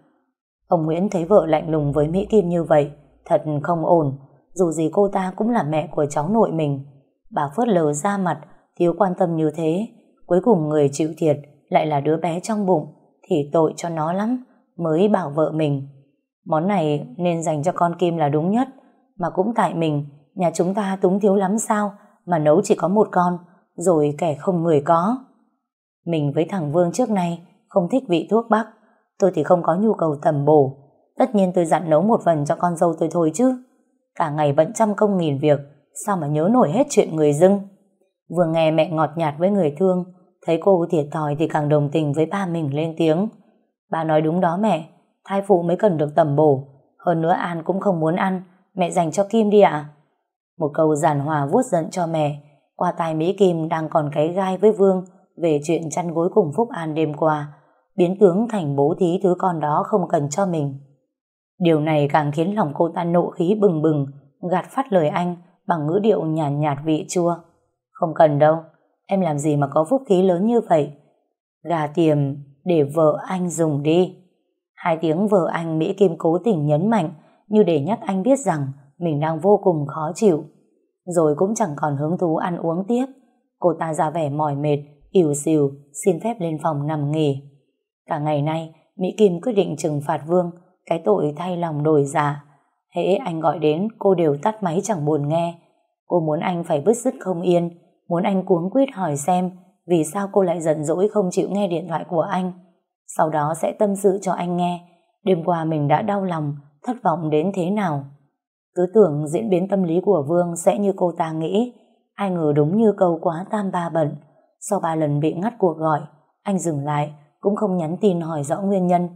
Ông Nguyễn thấy vợ lạnh lùng với Mỹ Kim như vậy, thật không ổn. Dù gì cô ta cũng là mẹ của cháu nội mình. Bà phớt lờ ra mặt, thiếu quan tâm như thế. Cuối cùng người chịu thiệt lại là đứa bé trong bụng, thì tội cho nó lắm, mới bảo vợ mình. Món này nên dành cho con Kim là đúng nhất, mà cũng tại mình, nhà chúng ta túng thiếu lắm sao, mà nấu chỉ có một con, rồi kẻ không người có. Mình với thằng Vương trước nay không thích vị thuốc bắc, tôi thì không có nhu cầu tầm bổ. Tất nhiên tôi dặn nấu một phần cho con dâu tôi thôi chứ. Cả ngày bận trăm công nghìn việc, sao mà nhớ nổi hết chuyện người dưng. Vừa nghe mẹ ngọt nhạt với người thương, thấy cô thiệt thòi thì càng đồng tình với ba mình lên tiếng. Bà nói đúng đó mẹ, thai phụ mới cần được tầm bổ. Hơn nữa An cũng không muốn ăn, mẹ dành cho Kim đi ạ. Một câu giản hòa vuốt giận cho mẹ, qua tai Mỹ Kim đang còn cái gai với Vương về chuyện chăn gối cùng Phúc An đêm qua, biến tướng thành bố thí thứ con đó không cần cho mình. Điều này càng khiến lòng cô ta nộ khí bừng bừng, gạt phát lời anh bằng ngữ điệu nhàn nhạt, nhạt vị chua. Không cần đâu, em làm gì mà có phúc khí lớn như vậy? Gà tiềm để vợ anh dùng đi. Hai tiếng vợ anh Mỹ Kim cố tình nhấn mạnh như để nhắc anh biết rằng mình đang vô cùng khó chịu. Rồi cũng chẳng còn hứng thú ăn uống tiếp. Cô ta ra vẻ mỏi mệt, ỉu xìu, xin phép lên phòng nằm nghỉ. Cả ngày nay, Mỹ Kim quyết định trừng phạt Vương, cái tội thay lòng đổi dạ. Hễ anh gọi đến, cô đều tắt máy chẳng buồn nghe. Cô muốn anh phải bứt rứt không yên, muốn anh cuống quyết hỏi xem vì sao cô lại giận dỗi không chịu nghe điện thoại của anh. Sau đó sẽ tâm sự cho anh nghe, đêm qua mình đã đau lòng, thất vọng đến thế nào. Cứ tưởng diễn biến tâm lý của Vương sẽ như cô ta nghĩ, ai ngờ đúng như câu quá tam ba bận. Sau ba lần bị ngắt cuộc gọi, anh dừng lại, cũng không nhắn tin hỏi rõ nguyên nhân.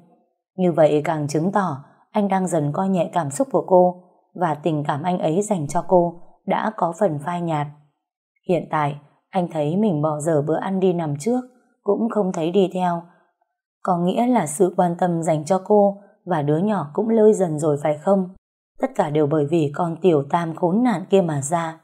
Như vậy càng chứng tỏ anh đang dần coi nhẹ cảm xúc của cô và tình cảm anh ấy dành cho cô đã có phần phai nhạt. Hiện tại, anh thấy mình bỏ dở bữa ăn đi nằm trước, cũng không thấy đi theo. Có nghĩa là sự quan tâm dành cho cô và đứa nhỏ cũng lơi dần rồi phải không? Tất cả đều bởi vì con tiểu tam khốn nạn kia mà ra.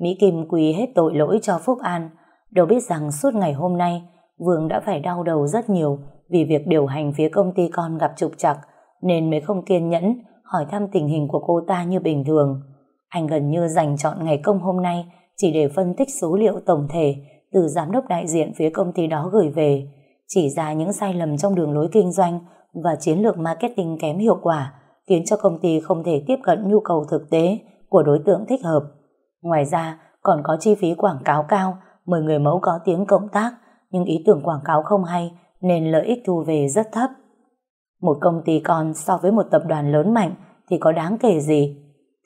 Mỹ Kim quỳ hết tội lỗi cho Phúc An, đâu biết rằng suốt ngày hôm nay Vương đã phải đau đầu rất nhiều vì việc điều hành phía công ty con gặp trục trặc nên mới không kiên nhẫn hỏi thăm tình hình của cô ta như bình thường. Anh gần như dành chọn ngày công hôm nay chỉ để phân tích số liệu tổng thể từ giám đốc đại diện phía công ty đó gửi về, chỉ ra những sai lầm trong đường lối kinh doanh và chiến lược marketing kém hiệu quả khiến cho công ty không thể tiếp cận nhu cầu thực tế của đối tượng thích hợp. Ngoài ra, còn có chi phí quảng cáo cao, mời người mẫu có tiếng cộng tác, nhưng ý tưởng quảng cáo không hay nên lợi ích thu về rất thấp. Một công ty con so với một tập đoàn lớn mạnh thì có đáng kể gì?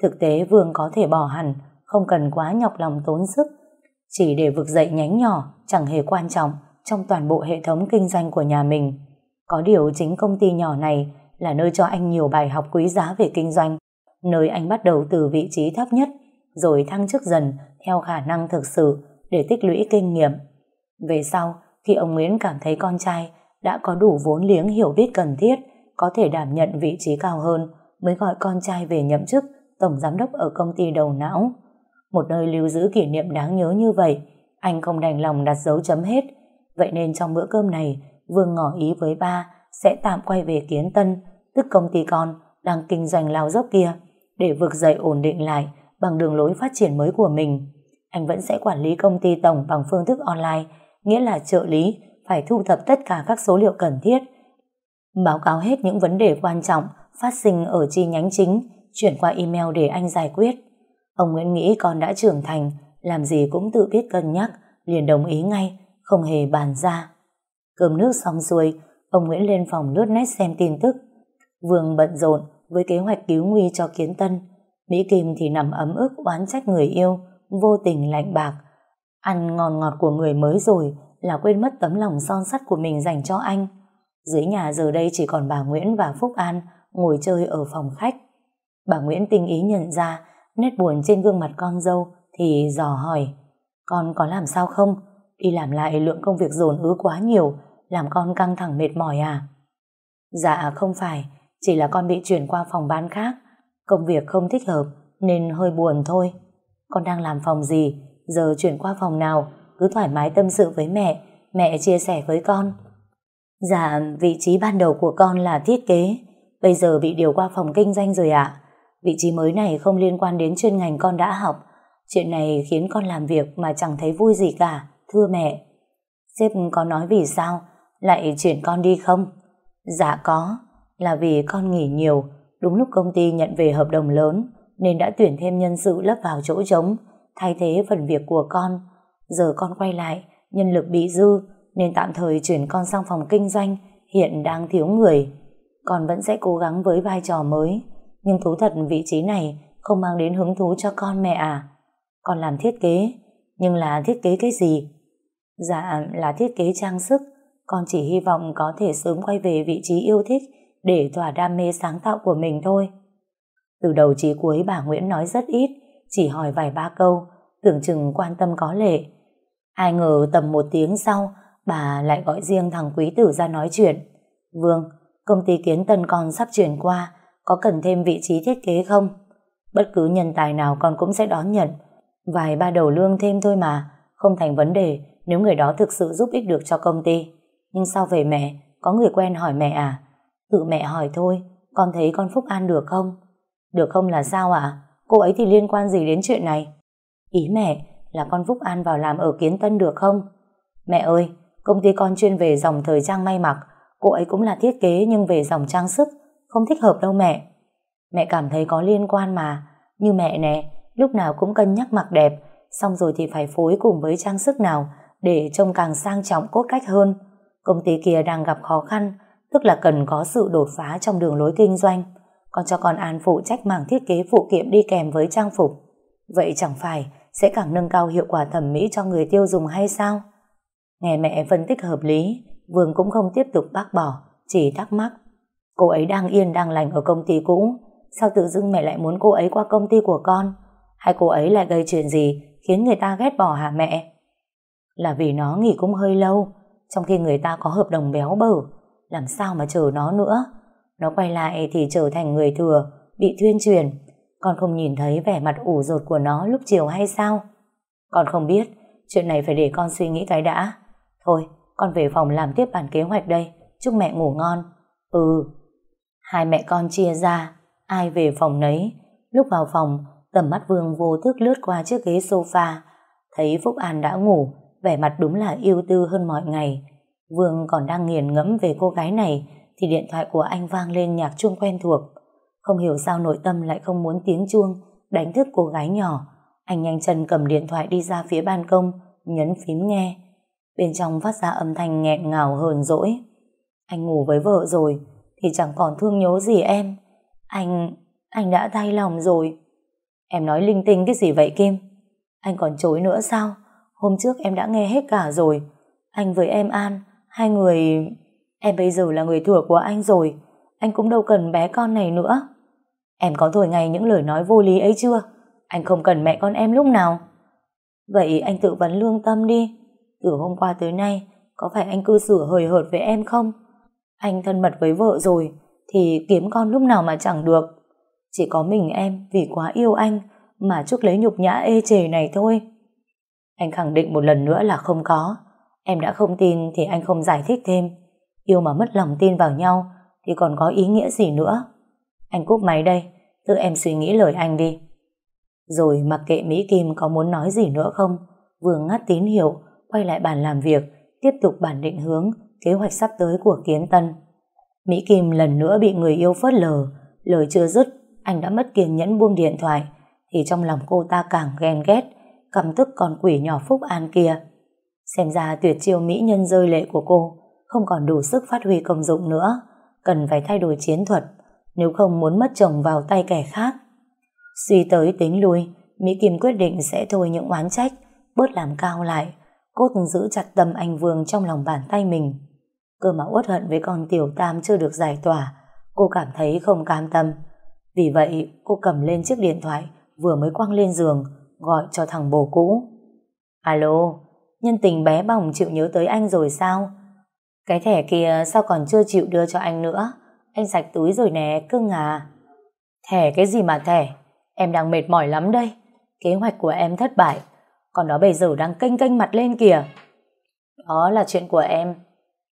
Thực tế Vương có thể bỏ hẳn, không cần quá nhọc lòng tốn sức. Chỉ để vực dậy nhánh nhỏ chẳng hề quan trọng trong toàn bộ hệ thống kinh doanh của nhà mình. Có điều chính công ty nhỏ này là nơi cho anh nhiều bài học quý giá về kinh doanh, nơi anh bắt đầu từ vị trí thấp nhất, rồi thăng chức dần theo khả năng thực sự để tích lũy kinh nghiệm. Về sau, khi ông Nguyễn cảm thấy con trai đã có đủ vốn liếng hiểu biết cần thiết, có thể đảm nhận vị trí cao hơn, mới gọi con trai về nhậm chức tổng giám đốc ở công ty đầu não. Một nơi lưu giữ kỷ niệm đáng nhớ như vậy, anh không đành lòng đặt dấu chấm hết. Vậy nên trong bữa cơm này, Vương ngỏ ý với ba sẽ tạm quay về Kiến Tân, tức công ty con đang kinh doanh lao dốc kia, để vực dậy ổn định lại bằng đường lối phát triển mới của mình. Anh vẫn sẽ quản lý công ty tổng bằng phương thức online, nghĩa là trợ lý phải thu thập tất cả các số liệu cần thiết, báo cáo hết những vấn đề quan trọng phát sinh ở chi nhánh chính, chuyển qua email để anh giải quyết. Ông Nguyễn nghĩ con đã trưởng thành, làm gì cũng tự biết cân nhắc, liền đồng ý ngay, không hề bàn ra. Cơm nước xong xuôi, ông Nguyễn lên phòng lướt nét xem tin tức. Vương bận rộn với kế hoạch cứu nguy cho Kiến Tân. Mỹ Kim thì nằm ấm ức oán trách người yêu, vô tình lạnh bạc. Ăn ngon ngọt của người mới rồi là quên mất tấm lòng son sắt của mình dành cho anh. Dưới nhà giờ đây chỉ còn bà Nguyễn và Phúc An ngồi chơi ở phòng khách. Bà Nguyễn tinh ý nhận ra nét buồn trên gương mặt con dâu thì dò hỏi Con có làm sao không? Đi làm lại lượng công việc dồn ứ quá nhiều làm con căng thẳng mệt mỏi à? Dạ không phải chỉ là con bị chuyển qua phòng ban khác công việc không thích hợp nên hơi buồn thôi. Con đang làm phòng gì? Giờ chuyển qua phòng nào? Cứ thoải mái tâm sự với mẹ mẹ chia sẻ với con. Dạ, vị trí ban đầu của con là thiết kế, bây giờ bị điều qua phòng kinh doanh rồi ạ. Vị trí mới này không liên quan đến chuyên ngành con đã học. Chuyện này khiến con làm việc mà chẳng thấy vui gì cả, thưa mẹ. Sếp có nói vì sao, lại chuyển con đi không? Dạ có, là vì con nghỉ nhiều, đúng lúc công ty nhận về hợp đồng lớn, nên đã tuyển thêm nhân sự lấp vào chỗ trống, thay thế phần việc của con. Giờ con quay lại, nhân lực bị dư, nên tạm thời chuyển con sang phòng kinh doanh, hiện đang thiếu người. Con vẫn sẽ cố gắng với vai trò mới, nhưng thú thật vị trí này không mang đến hứng thú cho con mẹ à. Con làm thiết kế, nhưng là thiết kế cái gì? Dạ là thiết kế trang sức, con chỉ hy vọng có thể sớm quay về vị trí yêu thích để thỏa đam mê sáng tạo của mình thôi. Từ đầu chí cuối bà Nguyễn nói rất ít, chỉ hỏi vài ba câu, tưởng chừng quan tâm có lệ. Ai ngờ tầm một tiếng sau, bà lại gọi riêng thằng quý tử ra nói chuyện. Vương, công ty kiến tân con sắp chuyển qua, có cần thêm vị trí thiết kế không? Bất cứ nhân tài nào con cũng sẽ đón nhận. Vài ba đầu lương thêm thôi mà, không thành vấn đề nếu người đó thực sự giúp ích được cho công ty. Nhưng sao về mẹ, có người quen hỏi mẹ à? Tự mẹ hỏi thôi, con thấy con Phúc An được không? Được không là sao ạ? À? Cô ấy thì liên quan gì đến chuyện này? Ý mẹ là con Phúc An vào làm ở Kiến Tân được không? Mẹ ơi, Công ty con chuyên về dòng thời trang may mặc, cô ấy cũng là thiết kế nhưng về dòng trang sức, không thích hợp đâu mẹ. Mẹ cảm thấy có liên quan mà, như mẹ nè, lúc nào cũng cân nhắc mặc đẹp, xong rồi thì phải phối cùng với trang sức nào để trông càng sang trọng cốt cách hơn. Công ty kia đang gặp khó khăn, tức là cần có sự đột phá trong đường lối kinh doanh. Con cho con An phụ trách mảng thiết kế phụ kiện đi kèm với trang phục. Vậy chẳng phải sẽ càng nâng cao hiệu quả thẩm mỹ cho người tiêu dùng hay sao? Nghe mẹ phân tích hợp lý, Vương cũng không tiếp tục bác bỏ, chỉ thắc mắc. Cô ấy đang yên đang lành ở công ty cũ, sao tự dưng mẹ lại muốn cô ấy qua công ty của con? Hay cô ấy lại gây chuyện gì khiến người ta ghét bỏ hả mẹ? Là vì nó nghỉ cũng hơi lâu, trong khi người ta có hợp đồng béo bở, làm sao mà chờ nó nữa? Nó quay lại thì trở thành người thừa, bị tuyên truyền. Con không nhìn thấy vẻ mặt ủ rột của nó lúc chiều hay sao? Con không biết, chuyện này phải để con suy nghĩ cái đã. Thôi, con về phòng làm tiếp bản kế hoạch đây, chúc mẹ ngủ ngon. Ừ. Hai mẹ con chia ra, ai về phòng nấy. Lúc vào phòng, tầm mắt Vương vô thức lướt qua chiếc ghế sofa, thấy Phúc An đã ngủ, vẻ mặt đúng là yêu tư hơn mọi ngày. Vương còn đang nghiền ngẫm về cô gái này, thì điện thoại của anh vang lên nhạc chuông quen thuộc. Không hiểu sao nội tâm lại không muốn tiếng chuông, đánh thức cô gái nhỏ. Anh nhanh chân cầm điện thoại đi ra phía ban công, nhấn phím nghe. Bên trong phát ra âm thanh nghẹn ngào hờn dỗi. Anh ngủ với vợ rồi, thì chẳng còn thương nhớ gì em. Anh, anh đã thay lòng rồi. Em nói linh tinh cái gì vậy Kim? Anh còn chối nữa sao? Hôm trước em đã nghe hết cả rồi. Anh với em An, hai người... Em bây giờ là người thừa của anh rồi, anh cũng đâu cần bé con này nữa. Em có thổi ngay những lời nói vô lý ấy chưa? Anh không cần mẹ con em lúc nào. Vậy anh tự vấn lương tâm đi. Từ hôm qua tới nay, có phải anh cư xử hời hợt với em không? Anh thân mật với vợ rồi, thì kiếm con lúc nào mà chẳng được. Chỉ có mình em vì quá yêu anh mà chuốc lấy nhục nhã ê chề này thôi. Anh khẳng định một lần nữa là không có. Em đã không tin thì anh không giải thích thêm. Yêu mà mất lòng tin vào nhau thì còn có ý nghĩa gì nữa. Anh cúp máy đây, tự em suy nghĩ lời anh đi. Rồi mặc kệ Mỹ Kim có muốn nói gì nữa không, vừa ngắt tín hiệu, quay lại bàn làm việc, tiếp tục bản định hướng, kế hoạch sắp tới của Kiến Tân. Mỹ Kim lần nữa bị người yêu phớt lờ, lời chưa dứt, anh đã mất kiên nhẫn buông điện thoại, thì trong lòng cô ta càng ghen ghét, căm tức con quỷ nhỏ Phúc An kia. Xem ra tuyệt chiêu mỹ nhân rơi lệ của cô không còn đủ sức phát huy công dụng nữa, cần phải thay đổi chiến thuật, nếu không muốn mất chồng vào tay kẻ khác. Suy tới tính lui, Mỹ Kim quyết định sẽ thôi những oán trách, bớt làm cao lại, cốt giữ chặt tâm anh Vương trong lòng bàn tay mình. Cơ mà uất hận với con tiểu tam chưa được giải tỏa, cô cảm thấy không cam tâm. Vì vậy, cô cầm lên chiếc điện thoại vừa mới quăng lên giường, gọi cho thằng bồ cũ. Alo, nhân tình bé bỏng chịu nhớ tới anh rồi sao? Cái thẻ kia sao còn chưa chịu đưa cho anh nữa? Anh sạch túi rồi nè, cưng à. Thẻ cái gì mà thẻ? Em đang mệt mỏi lắm đây. Kế hoạch của em thất bại. Còn nó bây giờ đang kênh kênh mặt lên kìa. Đó là chuyện của em.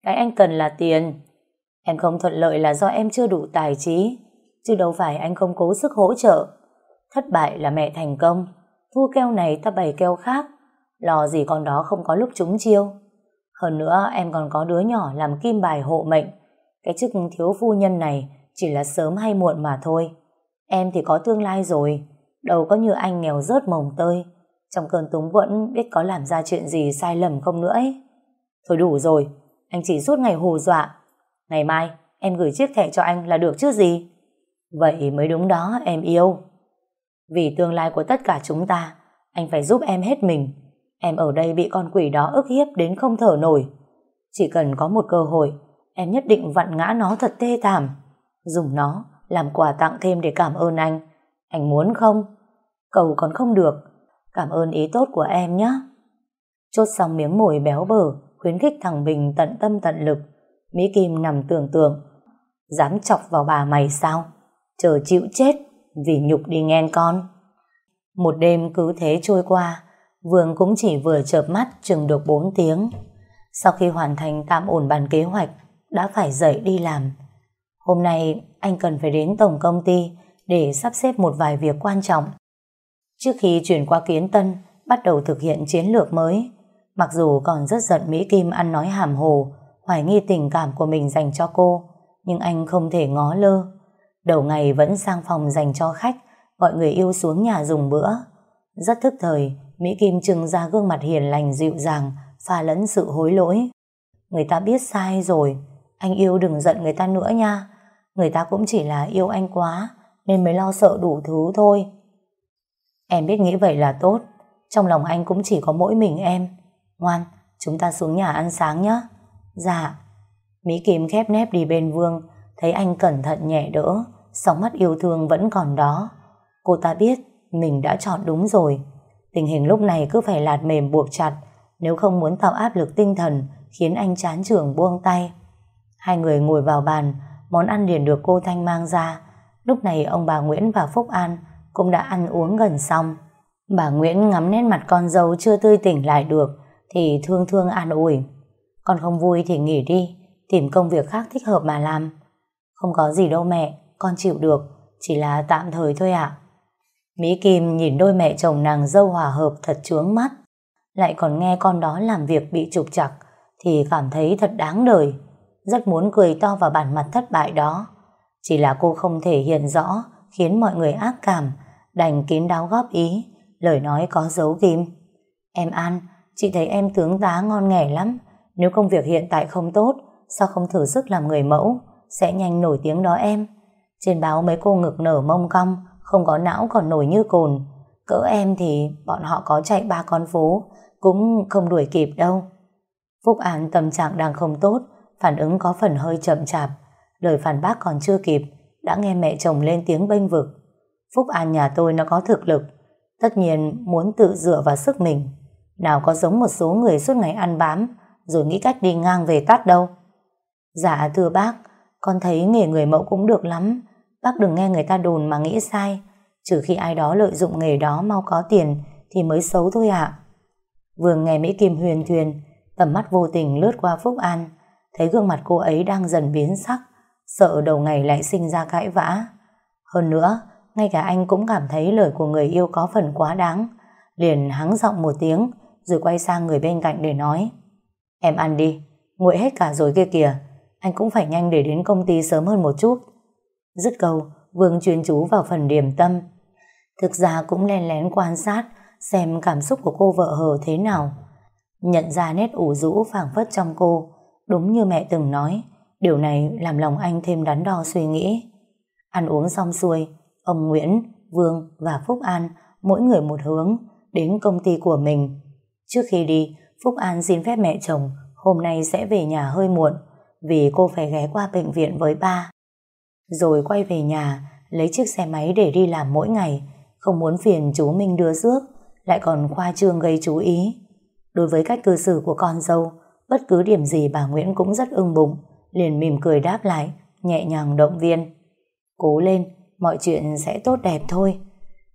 Cái anh cần là tiền. Em không thuận lợi là do em chưa đủ tài trí. Chứ đâu phải anh không cố sức hỗ trợ. Thất bại là mẹ thành công. Thua keo này ta bày keo khác. Lò gì con đó không có lúc trúng chiêu. Hơn nữa em còn có đứa nhỏ làm kim bài hộ mệnh. Cái chức thiếu phu nhân này chỉ là sớm hay muộn mà thôi. Em thì có tương lai rồi, đâu có như anh nghèo rớt mồng tơi. Trong cơn túng quẫn biết có làm ra chuyện gì sai lầm không nữa ấy. Thôi đủ rồi, anh chỉ suốt ngày hù dọa. Ngày mai em gửi chiếc thẻ cho anh là được chứ gì. Vậy mới đúng đó em yêu. Vì tương lai của tất cả chúng ta, anh phải giúp em hết mình. Em ở đây bị con quỷ đó ức hiếp đến không thở nổi. Chỉ cần có một cơ hội, em nhất định vặn ngã nó thật tê thảm. Dùng nó làm quà tặng thêm để cảm ơn anh. Anh muốn không? Cầu còn không được. Cảm ơn ý tốt của em nhé. Chốt xong miếng mồi béo bở, khuyến khích thằng Bình tận tâm tận lực. Mỹ Kim nằm tưởng tượng. Dám chọc vào bà mày sao? Chờ chịu chết vì nhục đi nghen con. Một đêm cứ thế trôi qua, Vương cũng chỉ vừa chợp mắt chừng được 4 tiếng. Sau khi hoàn thành tạm ổn bàn kế hoạch, đã phải dậy đi làm. Hôm nay anh cần phải đến tổng công ty để sắp xếp một vài việc quan trọng. Trước khi chuyển qua Kiến Tân, bắt đầu thực hiện chiến lược mới, mặc dù còn rất giận Mỹ Kim ăn nói hàm hồ, hoài nghi tình cảm của mình dành cho cô, nhưng anh không thể ngó lơ. Đầu ngày vẫn sang phòng dành cho khách, gọi người yêu xuống nhà dùng bữa. Rất thức thời, Mỹ Kim trưng ra gương mặt hiền lành dịu dàng, pha lẫn sự hối lỗi. Người ta biết sai rồi, anh yêu đừng giận người ta nữa nha. Người ta cũng chỉ là yêu anh quá, nên mới lo sợ đủ thứ thôi. Em biết nghĩ vậy là tốt, trong lòng anh cũng chỉ có mỗi mình em. Ngoan, chúng ta xuống nhà ăn sáng nhé. Dạ. Mỹ Kim khép nép đi bên Vương, thấy anh cẩn thận nhẹ đỡ, sóng mắt yêu thương vẫn còn đó. Cô ta biết mình đã chọn đúng rồi. Tình hình lúc này cứ phải lạt mềm buộc chặt, nếu không muốn tạo áp lực tinh thần, khiến anh chán trường buông tay. Hai người ngồi vào bàn, món ăn liền được cô Thanh mang ra. Lúc này ông bà Nguyễn và Phúc An cũng đã ăn uống gần xong. Bà Nguyễn ngắm nét mặt con dâu chưa tươi tỉnh lại được, thì thương thương an ủi. Con không vui thì nghỉ đi, tìm công việc khác thích hợp mà làm. Không có gì đâu mẹ, con chịu được, chỉ là tạm thời thôi ạ. Mỹ Kim nhìn đôi mẹ chồng nàng dâu hòa hợp thật chướng mắt, lại còn nghe con đó làm việc bị trục chặt, thì cảm thấy thật đáng đời. Rất muốn cười to vào bản mặt thất bại đó. Chỉ là cô không thể hiện rõ, khiến mọi người ác cảm, đành kín đáo góp ý, lời nói có dấu kim. Em An, chị thấy em tướng tá ngon nghẻ lắm, nếu công việc hiện tại không tốt, sao không thử sức làm người mẫu, sẽ nhanh nổi tiếng đó em. Trên báo mấy cô ngực nở mông cong, không có não còn nổi như cồn. Cỡ em thì bọn họ có chạy ba con phố, cũng không đuổi kịp đâu. Phúc An tâm trạng đang không tốt, phản ứng có phần hơi chậm chạp, lời phản bác còn chưa kịp, đã nghe mẹ chồng lên tiếng bênh vực. Phúc An nhà tôi nó có thực lực, tất nhiên muốn tự dựa vào sức mình. Nào có giống một số người suốt ngày ăn bám, rồi nghĩ cách đi ngang về tắt đâu. Dạ thưa bác, con thấy nghề người mẫu cũng được lắm, bác đừng nghe người ta đồn mà nghĩ sai, trừ khi ai đó lợi dụng nghề đó mau có tiền thì mới xấu thôi ạ. vừa nghe Mỹ Kim huyền thuyền, tầm mắt vô tình lướt qua Phúc An, thấy gương mặt cô ấy đang dần biến sắc, sợ đầu ngày lại sinh ra cãi vã. Hơn nữa, ngay cả anh cũng cảm thấy lời của người yêu có phần quá đáng, liền hắng giọng một tiếng, rồi quay sang người bên cạnh để nói. Em ăn đi, nguội hết cả rồi kia kìa, anh cũng phải nhanh để đến công ty sớm hơn một chút. Dứt câu, Vương chuyên chú vào phần điểm tâm. Thực ra cũng len lén quan sát xem cảm xúc của cô vợ hờ thế nào. Nhận ra nét ủ rũ phảng phất trong cô, đúng như mẹ từng nói, điều này làm lòng anh thêm đắn đo suy nghĩ. Ăn uống xong xuôi, ông Nguyễn, Vương và Phúc An mỗi người một hướng đến công ty của mình. Trước khi đi, Phúc An xin phép mẹ chồng hôm nay sẽ về nhà hơi muộn vì cô phải ghé qua bệnh viện với ba. Rồi quay về nhà lấy chiếc xe máy để đi làm mỗi ngày không muốn phiền chú Minh đưa rước lại còn khoa trương gây chú ý. Đối với cách cư xử của con dâu bất cứ điểm gì bà Nguyễn cũng rất ưng bụng liền mỉm cười đáp lại nhẹ nhàng động viên. Cố lên, mọi chuyện sẽ tốt đẹp thôi.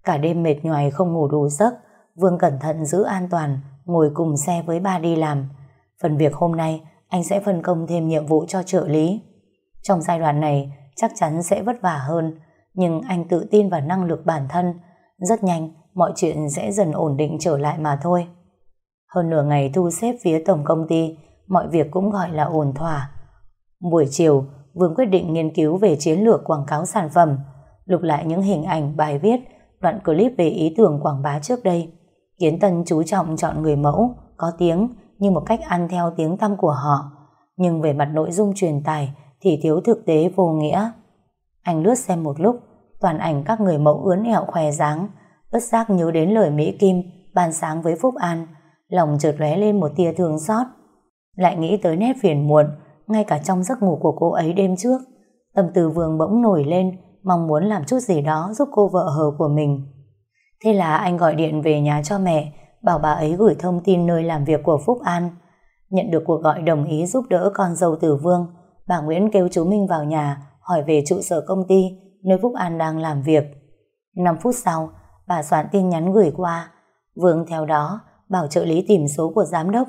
Cả đêm mệt nhoài không ngủ đủ giấc Vương cẩn thận giữ an toàn ngồi cùng xe với ba đi làm. Phần việc hôm nay anh sẽ phân công thêm nhiệm vụ cho trợ lý. Trong giai đoạn này chắc chắn sẽ vất vả hơn nhưng anh tự tin vào năng lực bản thân rất nhanh, mọi chuyện sẽ dần ổn định trở lại mà thôi. Hơn nửa ngày thu xếp phía tổng công ty, mọi việc cũng gọi là ổn thỏa. Buổi chiều, Vương quyết định nghiên cứu về chiến lược quảng cáo sản phẩm, lục lại những hình ảnh, bài viết, đoạn clip về ý tưởng quảng bá trước đây Kiến Tân chú trọng chọn người mẫu, có tiếng, như một cách ăn theo tiếng tăm của họ nhưng về mặt nội dung truyền tải thì thiếu thực tế vô nghĩa. Anh lướt xem một lúc, toàn ảnh các người mẫu ướn ẹo khoe dáng, bất giác nhớ đến lời Mỹ Kim ban sáng với Phúc An, lòng chợt lóe lên một tia thương xót. Lại nghĩ tới nét phiền muộn, ngay cả trong giấc ngủ của cô ấy đêm trước, tâm tư vương bỗng nổi lên, mong muốn làm chút gì đó giúp cô vợ hờ của mình. Thế là anh gọi điện về nhà cho mẹ, bảo bà ấy gửi thông tin nơi làm việc của Phúc An, nhận được cuộc gọi đồng ý giúp đỡ con dâu tử vương bà Nguyễn kêu chú Minh vào nhà, hỏi về trụ sở công ty, nơi Phúc An đang làm việc. 5 phút sau, bà soạn tin nhắn gửi qua. Vương theo đó, bảo trợ lý tìm số của giám đốc.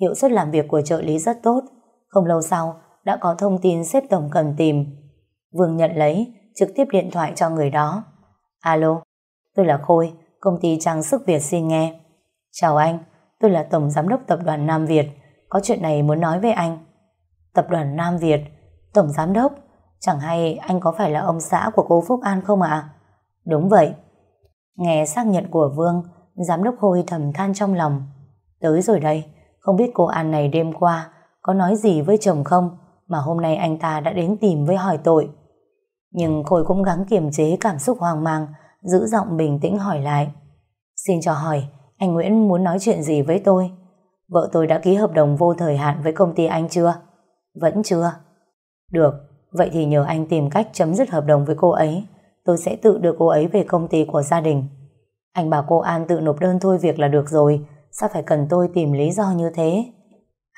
Hiệu suất làm việc của trợ lý rất tốt. Không lâu sau, đã có thông tin xếp tổng cần tìm. Vương nhận lấy, trực tiếp điện thoại cho người đó. Alo, tôi là Khôi, công ty trang sức Việt xin nghe. Chào anh, tôi là tổng giám đốc tập đoàn Nam Việt. Có chuyện này muốn nói với anh tập đoàn Nam Việt tổng giám đốc chẳng hay anh có phải là ông xã của cô Phúc An không ạ đúng vậy nghe xác nhận của Vương giám đốc Khôi thầm than trong lòng tới rồi đây không biết cô An này đêm qua có nói gì với chồng không mà hôm nay anh ta đã đến tìm với hỏi tội. Nhưng Khôi cũng gắng kiềm chế cảm xúc hoang mang, giữ giọng bình tĩnh hỏi lại. Xin cho hỏi, anh Nguyễn muốn nói chuyện gì với tôi? Vợ tôi đã ký hợp đồng vô thời hạn với công ty anh chưa? Vẫn chưa. Được, vậy thì nhờ anh tìm cách chấm dứt hợp đồng với cô ấy. Tôi sẽ tự đưa cô ấy về công ty của gia đình. Anh bảo cô An tự nộp đơn thôi việc là được rồi, sao phải cần tôi tìm lý do như thế?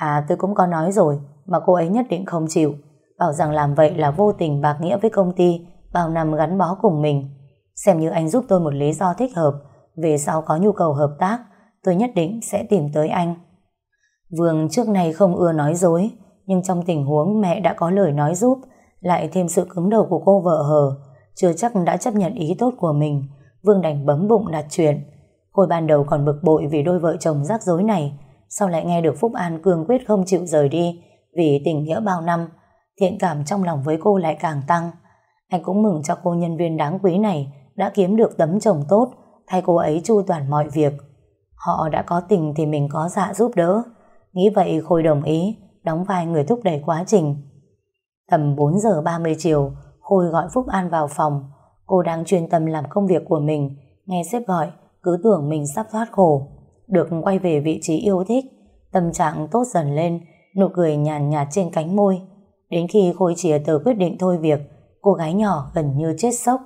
À tôi cũng có nói rồi Mà cô ấy nhất định không chịu Bảo rằng làm vậy là vô tình bạc nghĩa với công ty Bao năm gắn bó cùng mình Xem như anh giúp tôi một lý do thích hợp Về sau có nhu cầu hợp tác Tôi nhất định sẽ tìm tới anh Vương trước nay không ưa nói dối nhưng trong tình huống mẹ đã có lời nói giúp Lại thêm sự cứng đầu của cô vợ hờ Chưa chắc đã chấp nhận ý tốt của mình Vương đành bấm bụng đặt chuyện Hồi ban đầu còn bực bội vì đôi vợ chồng rắc rối này sau lại nghe được Phúc An cương quyết không chịu rời đi vì tình nghĩa bao năm, thiện cảm trong lòng với cô lại càng tăng. Anh cũng mừng cho cô nhân viên đáng quý này đã kiếm được tấm chồng tốt, thay cô ấy chu toàn mọi việc. Họ đã có tình thì mình có dạ giúp đỡ. Nghĩ vậy Khôi đồng ý, đóng vai người thúc đẩy quá trình. Tầm 4 giờ 30 chiều, Khôi gọi Phúc An vào phòng. Cô đang chuyên tâm làm công việc của mình, nghe sếp gọi, cứ tưởng mình sắp thoát khổ được quay về vị trí yêu thích, tâm trạng tốt dần lên, nụ cười nhàn nhạt trên cánh môi. Đến khi Khôi chìa tờ quyết định thôi việc, cô gái nhỏ gần như chết sốc.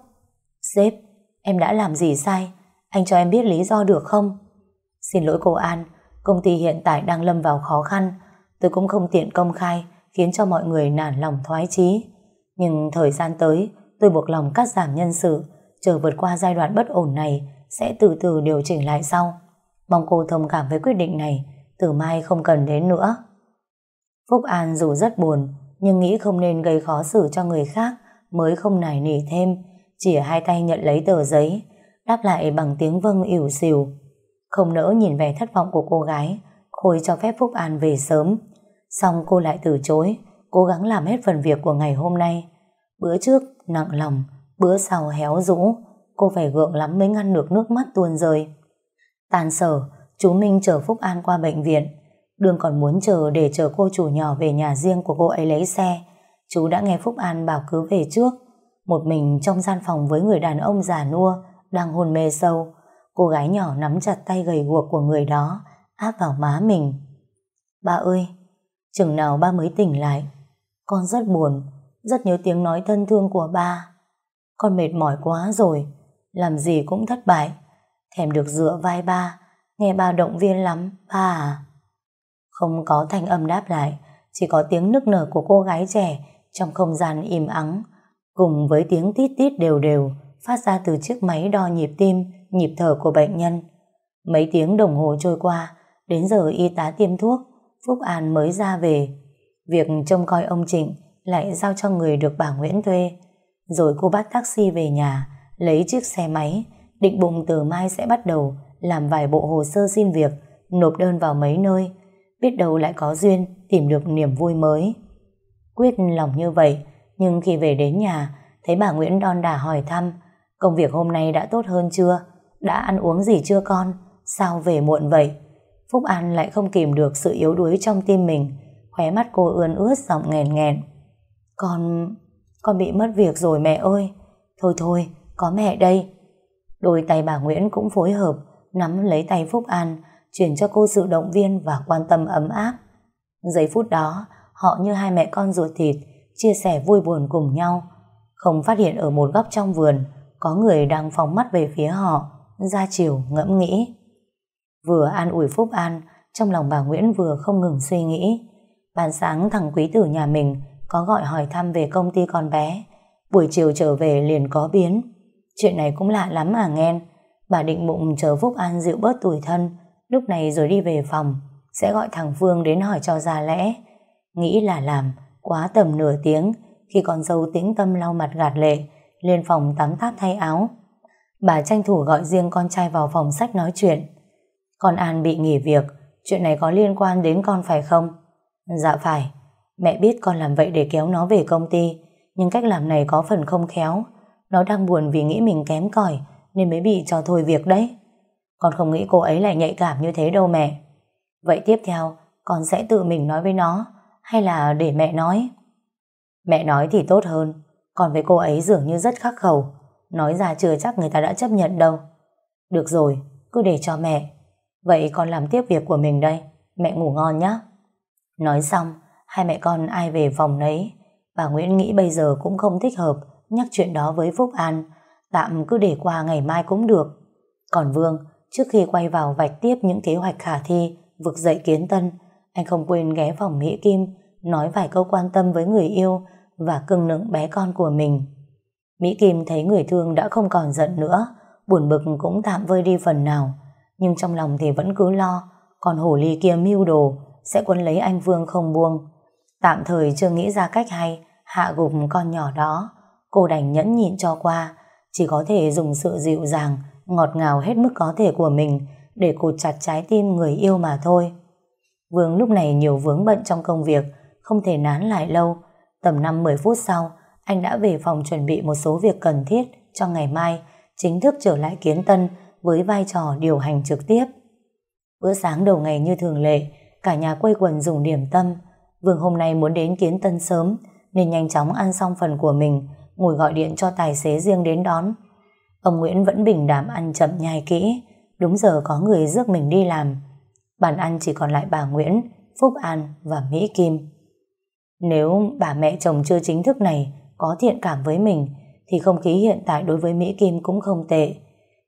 Sếp, em đã làm gì sai? Anh cho em biết lý do được không? Xin lỗi cô An, công ty hiện tại đang lâm vào khó khăn. Tôi cũng không tiện công khai, khiến cho mọi người nản lòng thoái chí. Nhưng thời gian tới, tôi buộc lòng cắt giảm nhân sự, chờ vượt qua giai đoạn bất ổn này, sẽ từ từ điều chỉnh lại sau. Mong cô thông cảm với quyết định này, từ mai không cần đến nữa. Phúc An dù rất buồn, nhưng nghĩ không nên gây khó xử cho người khác, mới không nài nỉ thêm, chỉ hai tay nhận lấy tờ giấy, đáp lại bằng tiếng vâng ỉu xìu. Không nỡ nhìn vẻ thất vọng của cô gái, Khôi cho phép Phúc An về sớm. Xong cô lại từ chối, cố gắng làm hết phần việc của ngày hôm nay. Bữa trước nặng lòng, bữa sau héo rũ, cô phải gượng lắm mới ngăn được nước mắt tuôn rơi. Tàn sở, chú Minh chở Phúc An qua bệnh viện. Đường còn muốn chờ để chờ cô chủ nhỏ về nhà riêng của cô ấy lấy xe. Chú đã nghe Phúc An bảo cứ về trước. Một mình trong gian phòng với người đàn ông già nua, đang hôn mê sâu. Cô gái nhỏ nắm chặt tay gầy guộc của người đó, áp vào má mình. Ba ơi, chừng nào ba mới tỉnh lại. Con rất buồn, rất nhớ tiếng nói thân thương của ba. Con mệt mỏi quá rồi, làm gì cũng thất bại. Thèm được dựa vai ba, nghe ba động viên lắm, ba à. Không có thanh âm đáp lại, chỉ có tiếng nức nở của cô gái trẻ trong không gian im ắng, cùng với tiếng tít tít đều đều phát ra từ chiếc máy đo nhịp tim, nhịp thở của bệnh nhân. Mấy tiếng đồng hồ trôi qua, đến giờ y tá tiêm thuốc, Phúc An mới ra về. Việc trông coi ông Trịnh lại giao cho người được bà Nguyễn thuê. Rồi cô bắt taxi về nhà, lấy chiếc xe máy, định bụng từ mai sẽ bắt đầu làm vài bộ hồ sơ xin việc, nộp đơn vào mấy nơi, biết đâu lại có duyên tìm được niềm vui mới. Quyết lòng như vậy, nhưng khi về đến nhà, thấy bà Nguyễn đon đả hỏi thăm, công việc hôm nay đã tốt hơn chưa? Đã ăn uống gì chưa con? Sao về muộn vậy? Phúc An lại không kìm được sự yếu đuối trong tim mình, khóe mắt cô ươn ướt giọng nghèn nghẹn. Con... con bị mất việc rồi mẹ ơi. Thôi thôi, có mẹ đây. Đôi tay bà Nguyễn cũng phối hợp, nắm lấy tay Phúc An, chuyển cho cô sự động viên và quan tâm ấm áp. Giây phút đó, họ như hai mẹ con ruột thịt, chia sẻ vui buồn cùng nhau. Không phát hiện ở một góc trong vườn, có người đang phóng mắt về phía họ, ra chiều ngẫm nghĩ. Vừa an ủi Phúc An, trong lòng bà Nguyễn vừa không ngừng suy nghĩ. Ban sáng thằng quý tử nhà mình có gọi hỏi thăm về công ty con bé. Buổi chiều trở về liền có biến. Chuyện này cũng lạ lắm à nghe. Bà định bụng chờ Phúc An dịu bớt tuổi thân, lúc này rồi đi về phòng, sẽ gọi thằng Phương đến hỏi cho ra lẽ. Nghĩ là làm, quá tầm nửa tiếng, khi con dâu tĩnh tâm lau mặt gạt lệ, lên phòng tắm táp thay áo. Bà tranh thủ gọi riêng con trai vào phòng sách nói chuyện. Con An bị nghỉ việc, chuyện này có liên quan đến con phải không? Dạ phải, mẹ biết con làm vậy để kéo nó về công ty, nhưng cách làm này có phần không khéo. Nó đang buồn vì nghĩ mình kém cỏi nên mới bị cho thôi việc đấy. Con không nghĩ cô ấy lại nhạy cảm như thế đâu mẹ. Vậy tiếp theo, con sẽ tự mình nói với nó hay là để mẹ nói? Mẹ nói thì tốt hơn, còn với cô ấy dường như rất khắc khẩu. Nói ra chưa chắc người ta đã chấp nhận đâu. Được rồi, cứ để cho mẹ. Vậy con làm tiếp việc của mình đây. Mẹ ngủ ngon nhé. Nói xong, hai mẹ con ai về phòng nấy. Bà Nguyễn nghĩ bây giờ cũng không thích hợp nhắc chuyện đó với Phúc An. Tạm cứ để qua ngày mai cũng được. Còn Vương, trước khi quay vào vạch tiếp những kế hoạch khả thi, vực dậy kiến tân, anh không quên ghé phòng Mỹ Kim, nói vài câu quan tâm với người yêu và cưng nựng bé con của mình. Mỹ Kim thấy người thương đã không còn giận nữa, buồn bực cũng tạm vơi đi phần nào, nhưng trong lòng thì vẫn cứ lo, còn hổ ly kia mưu đồ, sẽ quấn lấy anh Vương không buông. Tạm thời chưa nghĩ ra cách hay, hạ gục con nhỏ đó, cô đành nhẫn nhịn cho qua, chỉ có thể dùng sự dịu dàng, ngọt ngào hết mức có thể của mình để cột chặt trái tim người yêu mà thôi. Vương lúc này nhiều vướng bận trong công việc, không thể nán lại lâu. Tầm 5-10 phút sau, anh đã về phòng chuẩn bị một số việc cần thiết cho ngày mai, chính thức trở lại kiến tân với vai trò điều hành trực tiếp. Bữa sáng đầu ngày như thường lệ, cả nhà quây quần dùng điểm tâm. Vương hôm nay muốn đến kiến tân sớm, nên nhanh chóng ăn xong phần của mình, ngồi gọi điện cho tài xế riêng đến đón. Ông Nguyễn vẫn bình đảm ăn chậm nhai kỹ, đúng giờ có người rước mình đi làm. Bàn ăn chỉ còn lại bà Nguyễn, Phúc An và Mỹ Kim. Nếu bà mẹ chồng chưa chính thức này có thiện cảm với mình thì không khí hiện tại đối với Mỹ Kim cũng không tệ.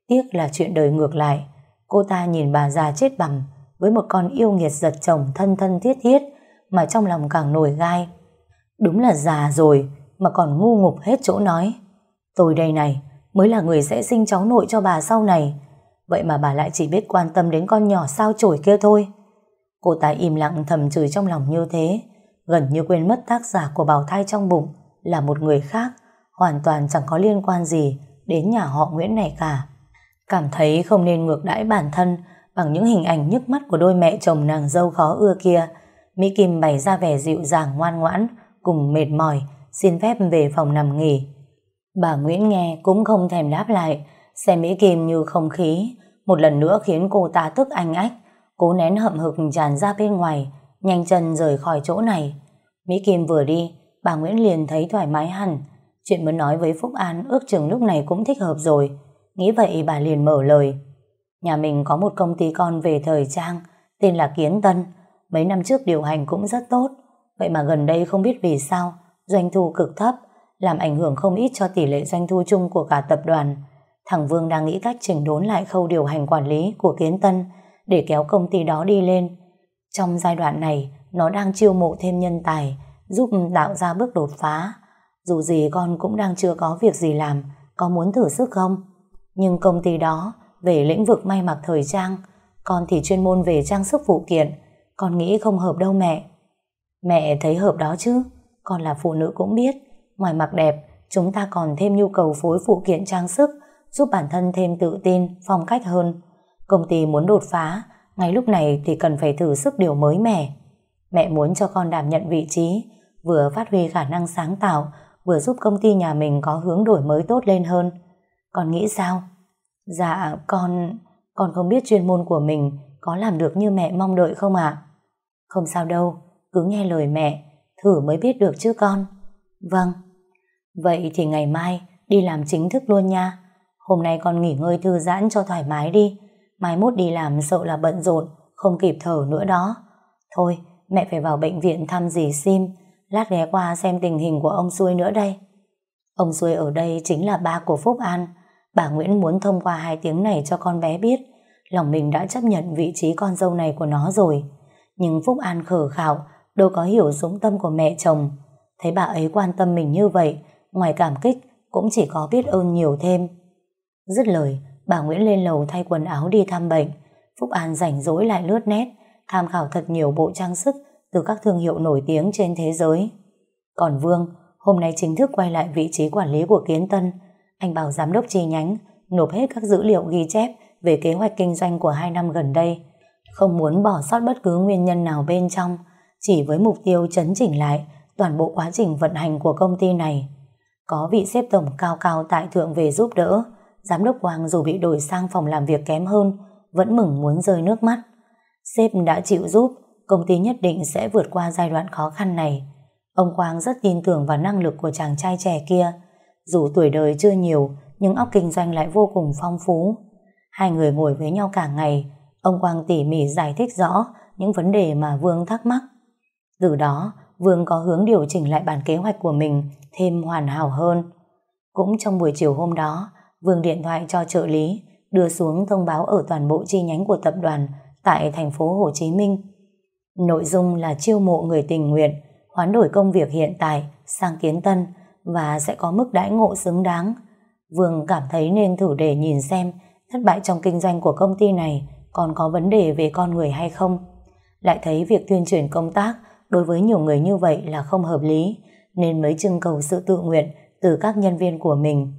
Tiếc là chuyện đời ngược lại. Cô ta nhìn bà già chết bằm với một con yêu nghiệt giật chồng thân thân thiết thiết mà trong lòng càng nổi gai. Đúng là già rồi mà còn ngu ngục hết chỗ nói. Tôi đây này mới là người sẽ sinh cháu nội cho bà sau này. Vậy mà bà lại chỉ biết quan tâm đến con nhỏ sao chổi kia thôi. Cô ta im lặng thầm chửi trong lòng như thế, gần như quên mất tác giả của bào thai trong bụng là một người khác, hoàn toàn chẳng có liên quan gì đến nhà họ Nguyễn này cả. Cảm thấy không nên ngược đãi bản thân bằng những hình ảnh nhức mắt của đôi mẹ chồng nàng dâu khó ưa kia, Mỹ Kim bày ra vẻ dịu dàng ngoan ngoãn, cùng mệt mỏi, xin phép về phòng nằm nghỉ. Bà Nguyễn nghe cũng không thèm đáp lại, xem Mỹ Kim như không khí, một lần nữa khiến cô ta tức anh ách, cố nén hậm hực tràn ra bên ngoài, nhanh chân rời khỏi chỗ này. Mỹ Kim vừa đi, bà Nguyễn liền thấy thoải mái hẳn, chuyện muốn nói với Phúc An ước chừng lúc này cũng thích hợp rồi. Nghĩ vậy bà liền mở lời. Nhà mình có một công ty con về thời trang, tên là Kiến Tân, mấy năm trước điều hành cũng rất tốt, vậy mà gần đây không biết vì sao, doanh thu cực thấp, làm ảnh hưởng không ít cho tỷ lệ doanh thu chung của cả tập đoàn. Thằng Vương đang nghĩ cách chỉnh đốn lại khâu điều hành quản lý của Kiến Tân để kéo công ty đó đi lên. Trong giai đoạn này, nó đang chiêu mộ thêm nhân tài, giúp tạo ra bước đột phá. Dù gì con cũng đang chưa có việc gì làm, có muốn thử sức không? Nhưng công ty đó, về lĩnh vực may mặc thời trang, con thì chuyên môn về trang sức phụ kiện, con nghĩ không hợp đâu mẹ. Mẹ thấy hợp đó chứ, con là phụ nữ cũng biết, ngoài mặc đẹp, chúng ta còn thêm nhu cầu phối phụ kiện trang sức, giúp bản thân thêm tự tin, phong cách hơn. Công ty muốn đột phá, ngay lúc này thì cần phải thử sức điều mới mẻ. Mẹ muốn cho con đảm nhận vị trí, vừa phát huy khả năng sáng tạo, vừa giúp công ty nhà mình có hướng đổi mới tốt lên hơn. Con nghĩ sao? Dạ, con... Con không biết chuyên môn của mình có làm được như mẹ mong đợi không ạ? Không sao đâu, cứ nghe lời mẹ, thử mới biết được chứ con. Vâng. Vậy thì ngày mai đi làm chính thức luôn nha. Hôm nay con nghỉ ngơi thư giãn cho thoải mái đi. Mai mốt đi làm sợ là bận rộn, không kịp thở nữa đó. Thôi, mẹ phải vào bệnh viện thăm dì Sim, lát ghé qua xem tình hình của ông Xuôi nữa đây. Ông Xuôi ở đây chính là ba của Phúc An. Bà Nguyễn muốn thông qua hai tiếng này cho con bé biết lòng mình đã chấp nhận vị trí con dâu này của nó rồi. Nhưng Phúc An khở khảo đâu có hiểu dũng tâm của mẹ chồng. Thấy bà ấy quan tâm mình như vậy, ngoài cảm kích, cũng chỉ có biết ơn nhiều thêm. Dứt lời, bà Nguyễn lên lầu thay quần áo đi thăm bệnh. Phúc An rảnh rỗi lại lướt nét, tham khảo thật nhiều bộ trang sức từ các thương hiệu nổi tiếng trên thế giới. Còn Vương, hôm nay chính thức quay lại vị trí quản lý của Kiến Tân. Anh bảo giám đốc chi nhánh nộp hết các dữ liệu ghi chép về kế hoạch kinh doanh của hai năm gần đây. Không muốn bỏ sót bất cứ nguyên nhân nào bên trong, chỉ với mục tiêu chấn chỉnh lại toàn bộ quá trình vận hành của công ty này. Có vị xếp tổng cao cao tại thượng về giúp đỡ, giám đốc Quang dù bị đổi sang phòng làm việc kém hơn, vẫn mừng muốn rơi nước mắt. Sếp đã chịu giúp, công ty nhất định sẽ vượt qua giai đoạn khó khăn này. Ông Quang rất tin tưởng vào năng lực của chàng trai trẻ kia. Dù tuổi đời chưa nhiều, nhưng óc kinh doanh lại vô cùng phong phú. Hai người ngồi với nhau cả ngày, ông Quang tỉ mỉ giải thích rõ những vấn đề mà Vương thắc mắc. Từ đó, Vương có hướng điều chỉnh lại bản kế hoạch của mình thêm hoàn hảo hơn. Cũng trong buổi chiều hôm đó, Vương điện thoại cho trợ lý, đưa xuống thông báo ở toàn bộ chi nhánh của tập đoàn tại thành phố Hồ Chí Minh. Nội dung là chiêu mộ người tình nguyện, hoán đổi công việc hiện tại sang kiến tân và sẽ có mức đãi ngộ xứng đáng. Vương cảm thấy nên thử để nhìn xem thất bại trong kinh doanh của công ty này còn có vấn đề về con người hay không. Lại thấy việc tuyên truyền công tác đối với nhiều người như vậy là không hợp lý, nên mới trưng cầu sự tự nguyện từ các nhân viên của mình.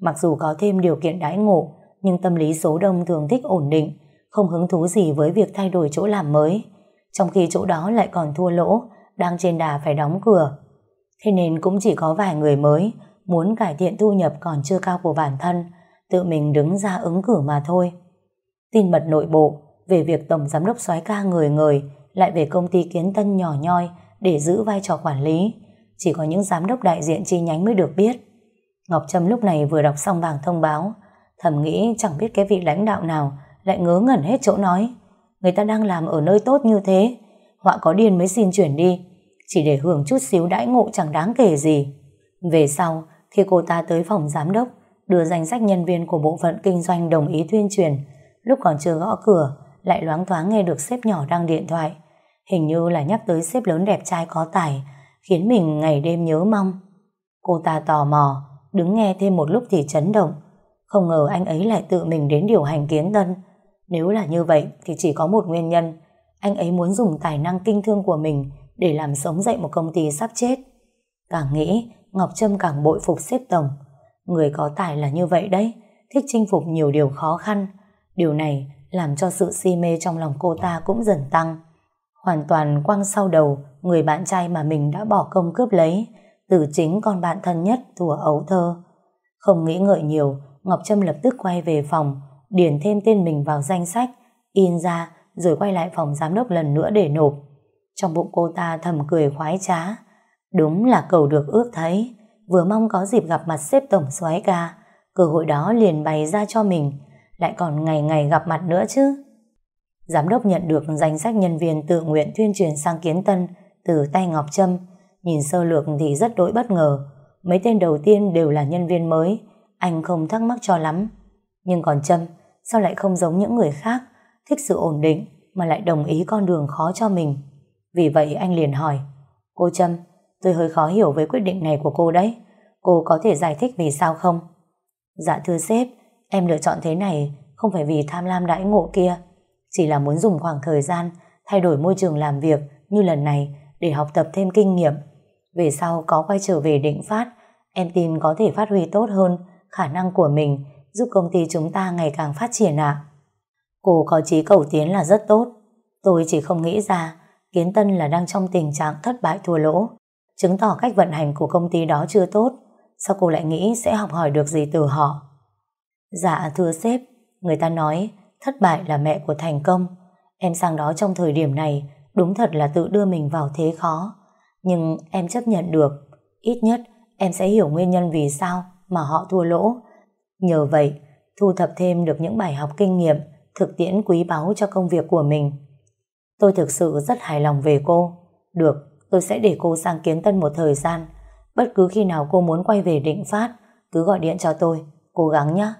Mặc dù có thêm điều kiện đãi ngộ, nhưng tâm lý số đông thường thích ổn định, không hứng thú gì với việc thay đổi chỗ làm mới, trong khi chỗ đó lại còn thua lỗ, đang trên đà phải đóng cửa. Thế nên cũng chỉ có vài người mới muốn cải thiện thu nhập còn chưa cao của bản thân, tự mình đứng ra ứng cử mà thôi. Tin mật nội bộ về việc Tổng Giám đốc soái ca người người lại về công ty kiến tân nhỏ nhoi để giữ vai trò quản lý. Chỉ có những giám đốc đại diện chi nhánh mới được biết. Ngọc Trâm lúc này vừa đọc xong bảng thông báo, thầm nghĩ chẳng biết cái vị lãnh đạo nào lại ngớ ngẩn hết chỗ nói. Người ta đang làm ở nơi tốt như thế, họa có điên mới xin chuyển đi, chỉ để hưởng chút xíu đãi ngộ chẳng đáng kể gì. Về sau, khi cô ta tới phòng giám đốc, đưa danh sách nhân viên của bộ phận kinh doanh đồng ý tuyên truyền, lúc còn chưa gõ cửa, lại loáng thoáng nghe được sếp nhỏ đang điện thoại. Hình như là nhắc tới sếp lớn đẹp trai có tài, khiến mình ngày đêm nhớ mong. Cô ta tò mò, đứng nghe thêm một lúc thì chấn động. Không ngờ anh ấy lại tự mình đến điều hành kiến tân. Nếu là như vậy thì chỉ có một nguyên nhân. Anh ấy muốn dùng tài năng kinh thương của mình để làm sống dậy một công ty sắp chết. Càng nghĩ, Ngọc Trâm càng bội phục xếp tổng. Người có tài là như vậy đấy, thích chinh phục nhiều điều khó khăn. Điều này làm cho sự si mê trong lòng cô ta cũng dần tăng. Hoàn toàn quăng sau đầu người bạn trai mà mình đã bỏ công cướp lấy, từ chính con bạn thân nhất thùa ấu thơ. Không nghĩ ngợi nhiều, Ngọc Trâm lập tức quay về phòng, điền thêm tên mình vào danh sách, in ra rồi quay lại phòng giám đốc lần nữa để nộp. Trong bụng cô ta thầm cười khoái trá. Đúng là cầu được ước thấy, vừa mong có dịp gặp mặt xếp tổng soái ca, cơ hội đó liền bày ra cho mình, lại còn ngày ngày gặp mặt nữa chứ. Giám đốc nhận được danh sách nhân viên tự nguyện tuyên truyền sang Kiến Tân từ tay Ngọc Trâm, nhìn sơ lược thì rất đỗi bất ngờ. Mấy tên đầu tiên đều là nhân viên mới, anh không thắc mắc cho lắm. Nhưng còn Trâm, sao lại không giống những người khác, thích sự ổn định mà lại đồng ý con đường khó cho mình. Vì vậy anh liền hỏi, cô Trâm, tôi hơi khó hiểu với quyết định này của cô đấy. Cô có thể giải thích vì sao không? Dạ thưa sếp, em lựa chọn thế này không phải vì tham lam đãi ngộ kia, chỉ là muốn dùng khoảng thời gian thay đổi môi trường làm việc như lần này để học tập thêm kinh nghiệm. Về sau có quay trở về định phát, em tin có thể phát huy tốt hơn khả năng của mình giúp công ty chúng ta ngày càng phát triển ạ. Cô có chí cầu tiến là rất tốt. Tôi chỉ không nghĩ ra Kiến Tân là đang trong tình trạng thất bại thua lỗ, chứng tỏ cách vận hành của công ty đó chưa tốt. Sao cô lại nghĩ sẽ học hỏi được gì từ họ? Dạ thưa sếp, người ta nói thất bại là mẹ của thành công. Em sang đó trong thời điểm này đúng thật là tự đưa mình vào thế khó. Nhưng em chấp nhận được. Ít nhất em sẽ hiểu nguyên nhân vì sao mà họ thua lỗ. Nhờ vậy, thu thập thêm được những bài học kinh nghiệm, thực tiễn quý báu cho công việc của mình. Tôi thực sự rất hài lòng về cô. Được, tôi sẽ để cô sang kiến tân một thời gian. Bất cứ khi nào cô muốn quay về định phát, cứ gọi điện cho tôi. Cố gắng nhé.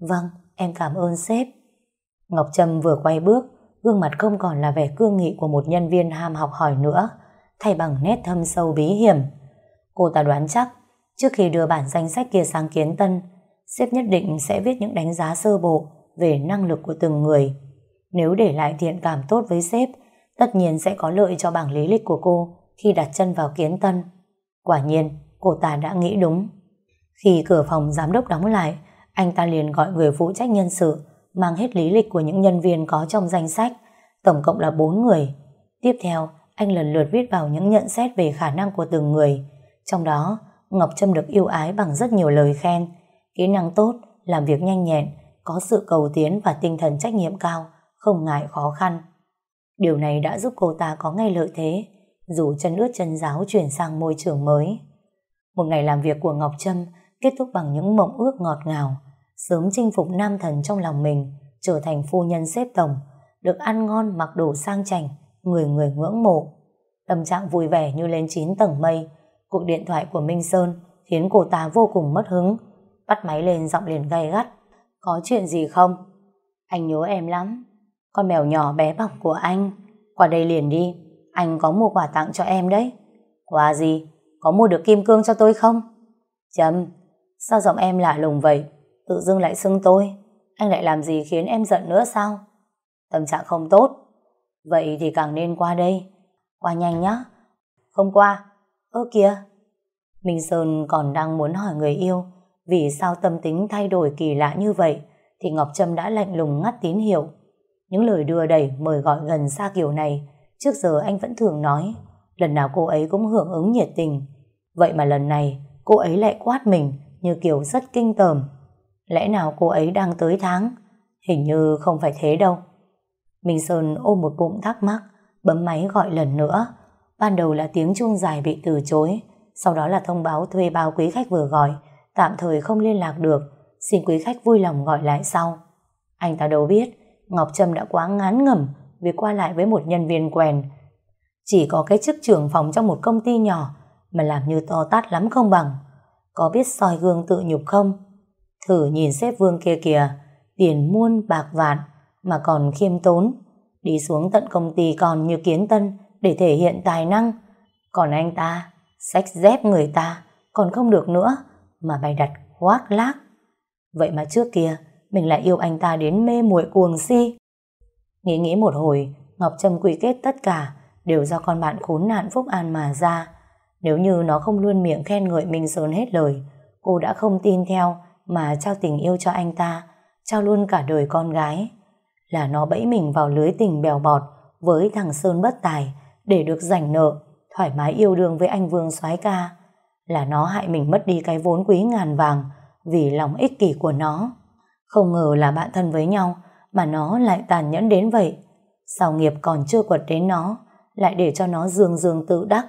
Vâng, em cảm ơn sếp. Ngọc Trâm vừa quay bước, gương mặt không còn là vẻ cương nghị của một nhân viên ham học hỏi nữa, thay bằng nét thâm sâu bí hiểm. Cô ta đoán chắc, trước khi đưa bản danh sách kia sang kiến tân, sếp nhất định sẽ viết những đánh giá sơ bộ về năng lực của từng người. Nếu để lại thiện cảm tốt với sếp, tất nhiên sẽ có lợi cho bảng lý lịch của cô khi đặt chân vào kiến tân. Quả nhiên, cô ta đã nghĩ đúng. Khi cửa phòng giám đốc đóng lại, anh ta liền gọi người phụ trách nhân sự mang hết lý lịch của những nhân viên có trong danh sách, tổng cộng là 4 người. Tiếp theo, anh lần lượt viết vào những nhận xét về khả năng của từng người. Trong đó, Ngọc Trâm được yêu ái bằng rất nhiều lời khen, kỹ năng tốt, làm việc nhanh nhẹn, có sự cầu tiến và tinh thần trách nhiệm cao, không ngại khó khăn. Điều này đã giúp cô ta có ngay lợi thế, dù chân ướt chân giáo chuyển sang môi trường mới. Một ngày làm việc của Ngọc Trâm kết thúc bằng những mộng ước ngọt ngào, sớm chinh phục nam thần trong lòng mình, trở thành phu nhân xếp tổng, được ăn ngon mặc đồ sang chảnh, người người ngưỡng mộ. Tâm trạng vui vẻ như lên 9 tầng mây, cuộc điện thoại của Minh Sơn khiến cô ta vô cùng mất hứng, bắt máy lên giọng liền gay gắt. Có chuyện gì không? Anh nhớ em lắm. Con mèo nhỏ bé bỏng của anh. Qua đây liền đi. Anh có mua quà tặng cho em đấy. Quà gì? Có mua được kim cương cho tôi không? Trâm, sao giọng em lạ lùng vậy? Tự dưng lại xưng tôi. Anh lại làm gì khiến em giận nữa sao? Tâm trạng không tốt. Vậy thì càng nên qua đây. Qua nhanh nhá. Không qua. Ơ kìa. Minh Sơn còn đang muốn hỏi người yêu vì sao tâm tính thay đổi kỳ lạ như vậy thì Ngọc Trâm đã lạnh lùng ngắt tín hiệu. Những lời đưa đẩy mời gọi gần xa kiểu này trước giờ anh vẫn thường nói lần nào cô ấy cũng hưởng ứng nhiệt tình. Vậy mà lần này cô ấy lại quát mình như kiểu rất kinh tởm. Lẽ nào cô ấy đang tới tháng? Hình như không phải thế đâu. Minh Sơn ôm một bụng thắc mắc, bấm máy gọi lần nữa. Ban đầu là tiếng chuông dài bị từ chối, sau đó là thông báo thuê bao quý khách vừa gọi, tạm thời không liên lạc được, xin quý khách vui lòng gọi lại sau. Anh ta đâu biết, Ngọc Trâm đã quá ngán ngẩm vì qua lại với một nhân viên quen. Chỉ có cái chức trưởng phòng trong một công ty nhỏ mà làm như to tát lắm không bằng. Có biết soi gương tự nhục không? Thử nhìn xếp Vương kia kìa, tiền muôn bạc vạn mà còn khiêm tốn. Đi xuống tận công ty còn như kiến tân để thể hiện tài năng. Còn anh ta, sách dép người ta, còn không được nữa, mà bày đặt khoác lác. Vậy mà trước kia, mình lại yêu anh ta đến mê muội cuồng si. Nghĩ nghĩ một hồi, Ngọc Trâm quy kết tất cả đều do con bạn khốn nạn Phúc An mà ra. Nếu như nó không luôn miệng khen ngợi mình dồn hết lời, cô đã không tin theo mà trao tình yêu cho anh ta, trao luôn cả đời con gái. Là nó bẫy mình vào lưới tình bèo bọt với thằng Sơn bất tài để được giành nợ, thoải mái yêu đương với anh Vương soái ca. Là nó hại mình mất đi cái vốn quý ngàn vàng vì lòng ích kỷ của nó. Không ngờ là bạn thân với nhau mà nó lại tàn nhẫn đến vậy. Sao nghiệp còn chưa quật đến nó lại để cho nó dương dương tự đắc.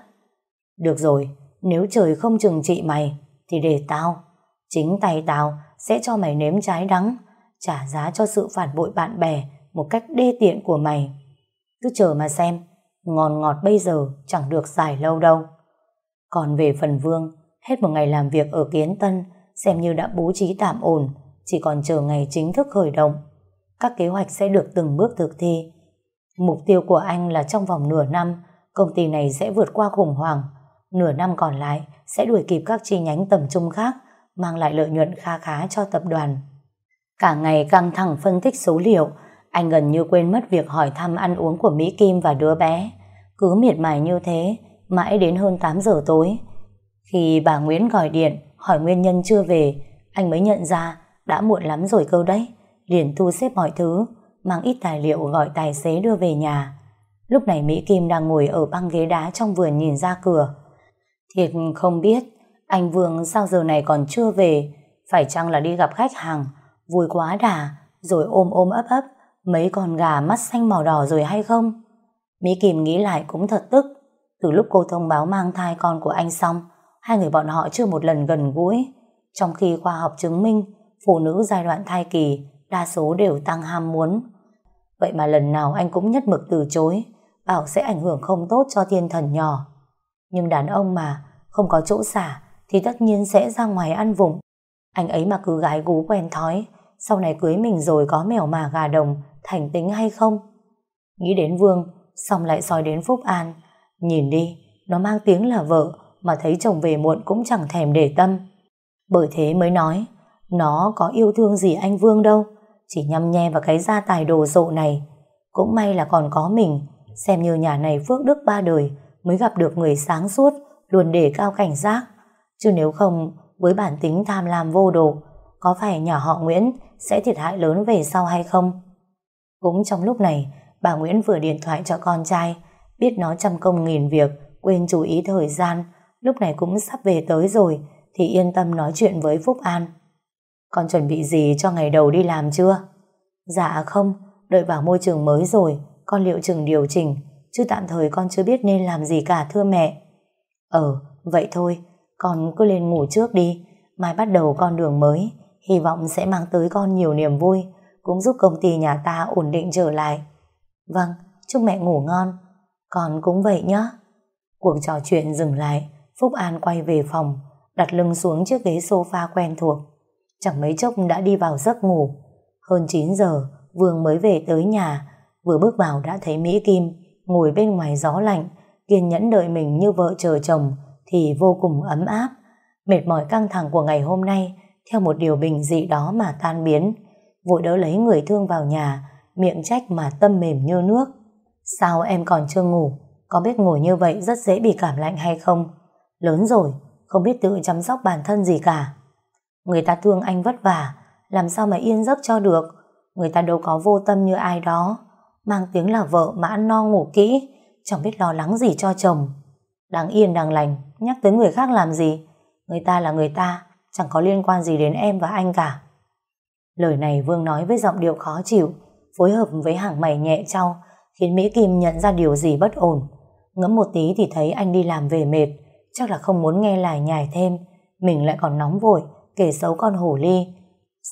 Được rồi, nếu trời không trừng trị mày thì để tao, chính tay tao sẽ cho mày nếm trái đắng, trả giá cho sự phản bội bạn bè một cách đê tiện của mày. Cứ chờ mà xem, ngon ngọt bây giờ chẳng được dài lâu đâu. Còn về phần Vương, hết một ngày làm việc ở Kiến Tân, xem như đã bố trí tạm ổn, chỉ còn chờ ngày chính thức khởi động. Các kế hoạch sẽ được từng bước thực thi. Mục tiêu của anh là trong vòng nửa năm, công ty này sẽ vượt qua khủng hoảng. Nửa năm còn lại sẽ đuổi kịp các chi nhánh tầm trung khác, mang lại lợi nhuận kha khá cho tập đoàn. Cả ngày căng thẳng phân tích số liệu, anh gần như quên mất việc hỏi thăm ăn uống của Mỹ Kim và đứa bé. Cứ miệt mài như thế, mãi đến hơn 8 giờ tối. Khi bà Nguyễn gọi điện, hỏi nguyên nhân chưa về, anh mới nhận ra đã muộn lắm rồi câu đấy. Liền thu xếp mọi thứ, mang ít tài liệu gọi tài xế đưa về nhà. Lúc này Mỹ Kim đang ngồi ở băng ghế đá trong vườn nhìn ra cửa. Thiệt không biết, anh Vương sao giờ này còn chưa về, phải chăng là đi gặp khách hàng, vui quá đà, rồi ôm ôm ấp ấp, mấy con gà mắt xanh màu đỏ rồi hay không? Mỹ Kim nghĩ lại cũng thật tức, từ lúc cô thông báo mang thai con của anh xong, hai người bọn họ chưa một lần gần gũi, trong khi khoa học chứng minh phụ nữ giai đoạn thai kỳ đa số đều tăng ham muốn. Vậy mà lần nào anh cũng nhất mực từ chối, bảo sẽ ảnh hưởng không tốt cho thiên thần nhỏ. Nhưng đàn ông mà, không có chỗ xả, thì tất nhiên sẽ ra ngoài ăn vụng. Anh ấy mà cứ gái gú quen thói, sau này cưới mình rồi có mèo mà gà đồng, thành tính hay không? Nghĩ đến Vương, xong lại soi đến Phúc An. Nhìn đi, nó mang tiếng là vợ, mà thấy chồng về muộn cũng chẳng thèm để tâm. Bởi thế mới nói, nó có yêu thương gì anh Vương đâu, chỉ nhăm nhe vào cái gia tài đồ rộ này. Cũng may là còn có mình, xem như nhà này phước đức ba đời mới gặp được người sáng suốt, luôn để cao cảnh giác. Chứ nếu không, với bản tính tham lam vô độ, có phải nhà họ Nguyễn sẽ thiệt hại lớn về sau hay không? Cũng trong lúc này, bà Nguyễn vừa điện thoại cho con trai, biết nó trăm công nghìn việc, quên chú ý thời gian, lúc này cũng sắp về tới rồi, thì yên tâm nói chuyện với Phúc An. Con chuẩn bị gì cho ngày đầu đi làm chưa? Dạ không, đợi vào môi trường mới rồi, con liệu chừng điều chỉnh, chứ tạm thời con chưa biết nên làm gì cả thưa mẹ. Ờ, vậy thôi, con cứ lên ngủ trước đi, mai bắt đầu con đường mới, hy vọng sẽ mang tới con nhiều niềm vui, cũng giúp công ty nhà ta ổn định trở lại. Vâng, chúc mẹ ngủ ngon, con cũng vậy nhé. Cuộc trò chuyện dừng lại, Phúc An quay về phòng, đặt lưng xuống chiếc ghế sofa quen thuộc. Chẳng mấy chốc đã đi vào giấc ngủ. Hơn 9 giờ, Vương mới về tới nhà, vừa bước vào đã thấy Mỹ Kim ngồi bên ngoài gió lạnh, kiên nhẫn đợi mình như vợ chờ chồng thì vô cùng ấm áp. Mệt mỏi căng thẳng của ngày hôm nay theo một điều bình dị đó mà tan biến. Vội đỡ lấy người thương vào nhà, miệng trách mà tâm mềm như nước. Sao em còn chưa ngủ? Có biết ngồi như vậy rất dễ bị cảm lạnh hay không? Lớn rồi, không biết tự chăm sóc bản thân gì cả. Người ta thương anh vất vả, làm sao mà yên giấc cho được. Người ta đâu có vô tâm như ai đó. Mang tiếng là vợ mà ăn no ngủ kỹ, chẳng biết lo lắng gì cho chồng. Đáng yên đáng lành, nhắc tới người khác làm gì. Người ta là người ta, chẳng có liên quan gì đến em và anh cả. Lời này Vương nói với giọng điệu khó chịu, phối hợp với hàng mày nhẹ trao, khiến Mỹ Kim nhận ra điều gì bất ổn. Ngẫm một tí thì thấy anh đi làm về mệt, chắc là không muốn nghe lại nhài thêm, mình lại còn nóng vội, kể xấu con hổ ly.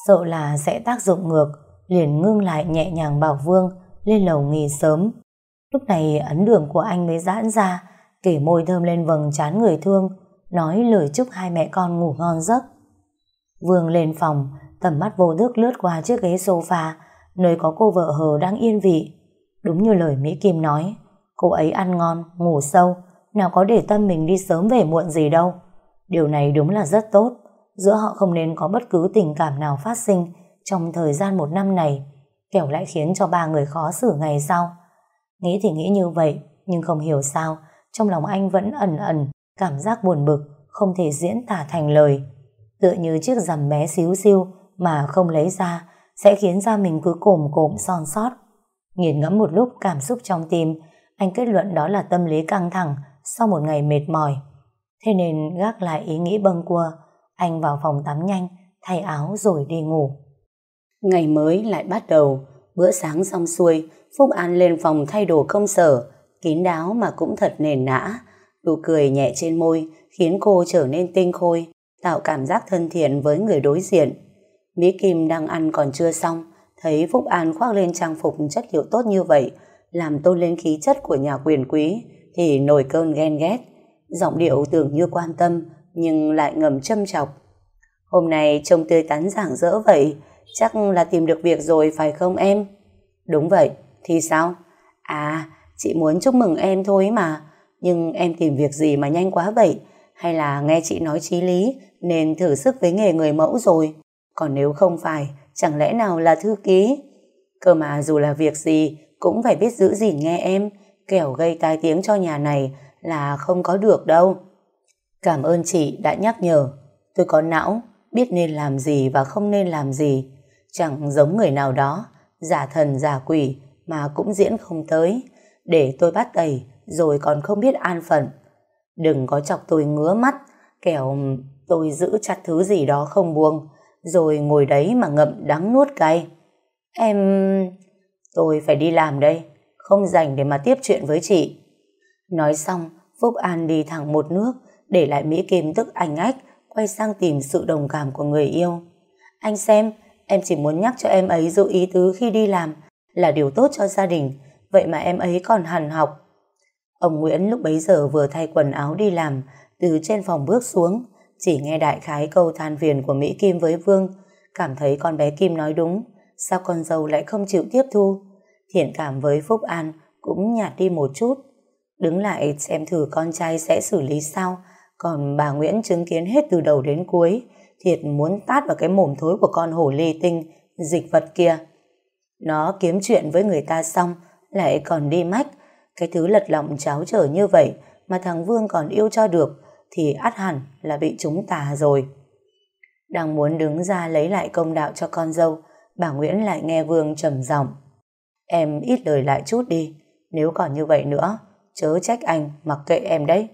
Sợ là sẽ tác dụng ngược, liền ngưng lại nhẹ nhàng bảo Vương lên lầu nghỉ sớm. Lúc này ấn đường của anh mới giãn ra, kể môi thơm lên vầng trán người thương, nói lời chúc hai mẹ con ngủ ngon giấc. Vương lên phòng, tầm mắt vô thức lướt qua chiếc ghế sofa, nơi có cô vợ hờ đang yên vị. Đúng như lời Mỹ Kim nói, cô ấy ăn ngon, ngủ sâu, nào có để tâm mình đi sớm về muộn gì đâu. Điều này đúng là rất tốt, giữa họ không nên có bất cứ tình cảm nào phát sinh trong thời gian một năm này, kẻo lại khiến cho ba người khó xử ngày sau. Nghĩ thì nghĩ như vậy, nhưng không hiểu sao, trong lòng anh vẫn ẩn ẩn, cảm giác buồn bực, không thể diễn tả thành lời. Tựa như chiếc rằm bé xíu xiu mà không lấy ra, sẽ khiến da mình cứ cồm cộm son sót. Nghiền ngẫm một lúc cảm xúc trong tim, anh kết luận đó là tâm lý căng thẳng sau một ngày mệt mỏi. Thế nên gác lại ý nghĩ bâng quơ, anh vào phòng tắm nhanh, thay áo rồi đi ngủ. Ngày mới lại bắt đầu, bữa sáng xong xuôi, Phúc An lên phòng thay đồ công sở, kín đáo mà cũng thật nền nã. Nụ cười nhẹ trên môi khiến cô trở nên tinh khôi, tạo cảm giác thân thiện với người đối diện. Mỹ Kim đang ăn còn chưa xong, thấy Phúc An khoác lên trang phục chất liệu tốt như vậy, làm tôn lên khí chất của nhà quyền quý, thì nổi cơn ghen ghét. Giọng điệu tưởng như quan tâm, nhưng lại ngầm châm chọc. Hôm nay trông tươi tắn giảng dỡ vậy, chắc là tìm được việc rồi phải không em? Đúng vậy, thì sao? À, chị muốn chúc mừng em thôi mà, nhưng em tìm việc gì mà nhanh quá vậy? Hay là nghe chị nói chí lý nên thử sức với nghề người mẫu rồi? Còn nếu không phải, chẳng lẽ nào là thư ký? Cơ mà dù là việc gì, cũng phải biết giữ gìn nghe em, kẻo gây tai tiếng cho nhà này là không có được đâu. Cảm ơn chị đã nhắc nhở. Tôi có não, biết nên làm gì và không nên làm gì. Chẳng giống người nào đó, giả thần giả quỷ mà cũng diễn không tới. Để tôi bắt tẩy rồi còn không biết an phận. Đừng có chọc tôi ngứa mắt, kẻo tôi giữ chặt thứ gì đó không buông, rồi ngồi đấy mà ngậm đắng nuốt cay. Em... Tôi phải đi làm đây, không dành để mà tiếp chuyện với chị. Nói xong, Phúc An đi thẳng một nước, để lại Mỹ Kim tức anh ách, quay sang tìm sự đồng cảm của người yêu. Anh xem, em chỉ muốn nhắc cho em ấy giữ ý tứ khi đi làm, là điều tốt cho gia đình, vậy mà em ấy còn hằn học. Ông Nguyễn lúc bấy giờ vừa thay quần áo đi làm, từ trên phòng bước xuống, chỉ nghe đại khái câu than phiền của Mỹ Kim với Vương, cảm thấy con bé Kim nói đúng, sao con dâu lại không chịu tiếp thu. Thiện cảm với Phúc An cũng nhạt đi một chút, đứng lại xem thử con trai sẽ xử lý sao, còn bà Nguyễn chứng kiến hết từ đầu đến cuối, thiệt muốn tát vào cái mồm thối của con hổ lê tinh, dịch vật kia. Nó kiếm chuyện với người ta xong, lại còn đi mách, cái thứ lật lọng cháo trở như vậy mà thằng Vương còn yêu cho được, thì ắt hẳn là bị chúng tà rồi. Đang muốn đứng ra lấy lại công đạo cho con dâu, bà Nguyễn lại nghe Vương trầm giọng. Em ít lời lại chút đi, nếu còn như vậy nữa, chớ trách anh mặc kệ em đấy.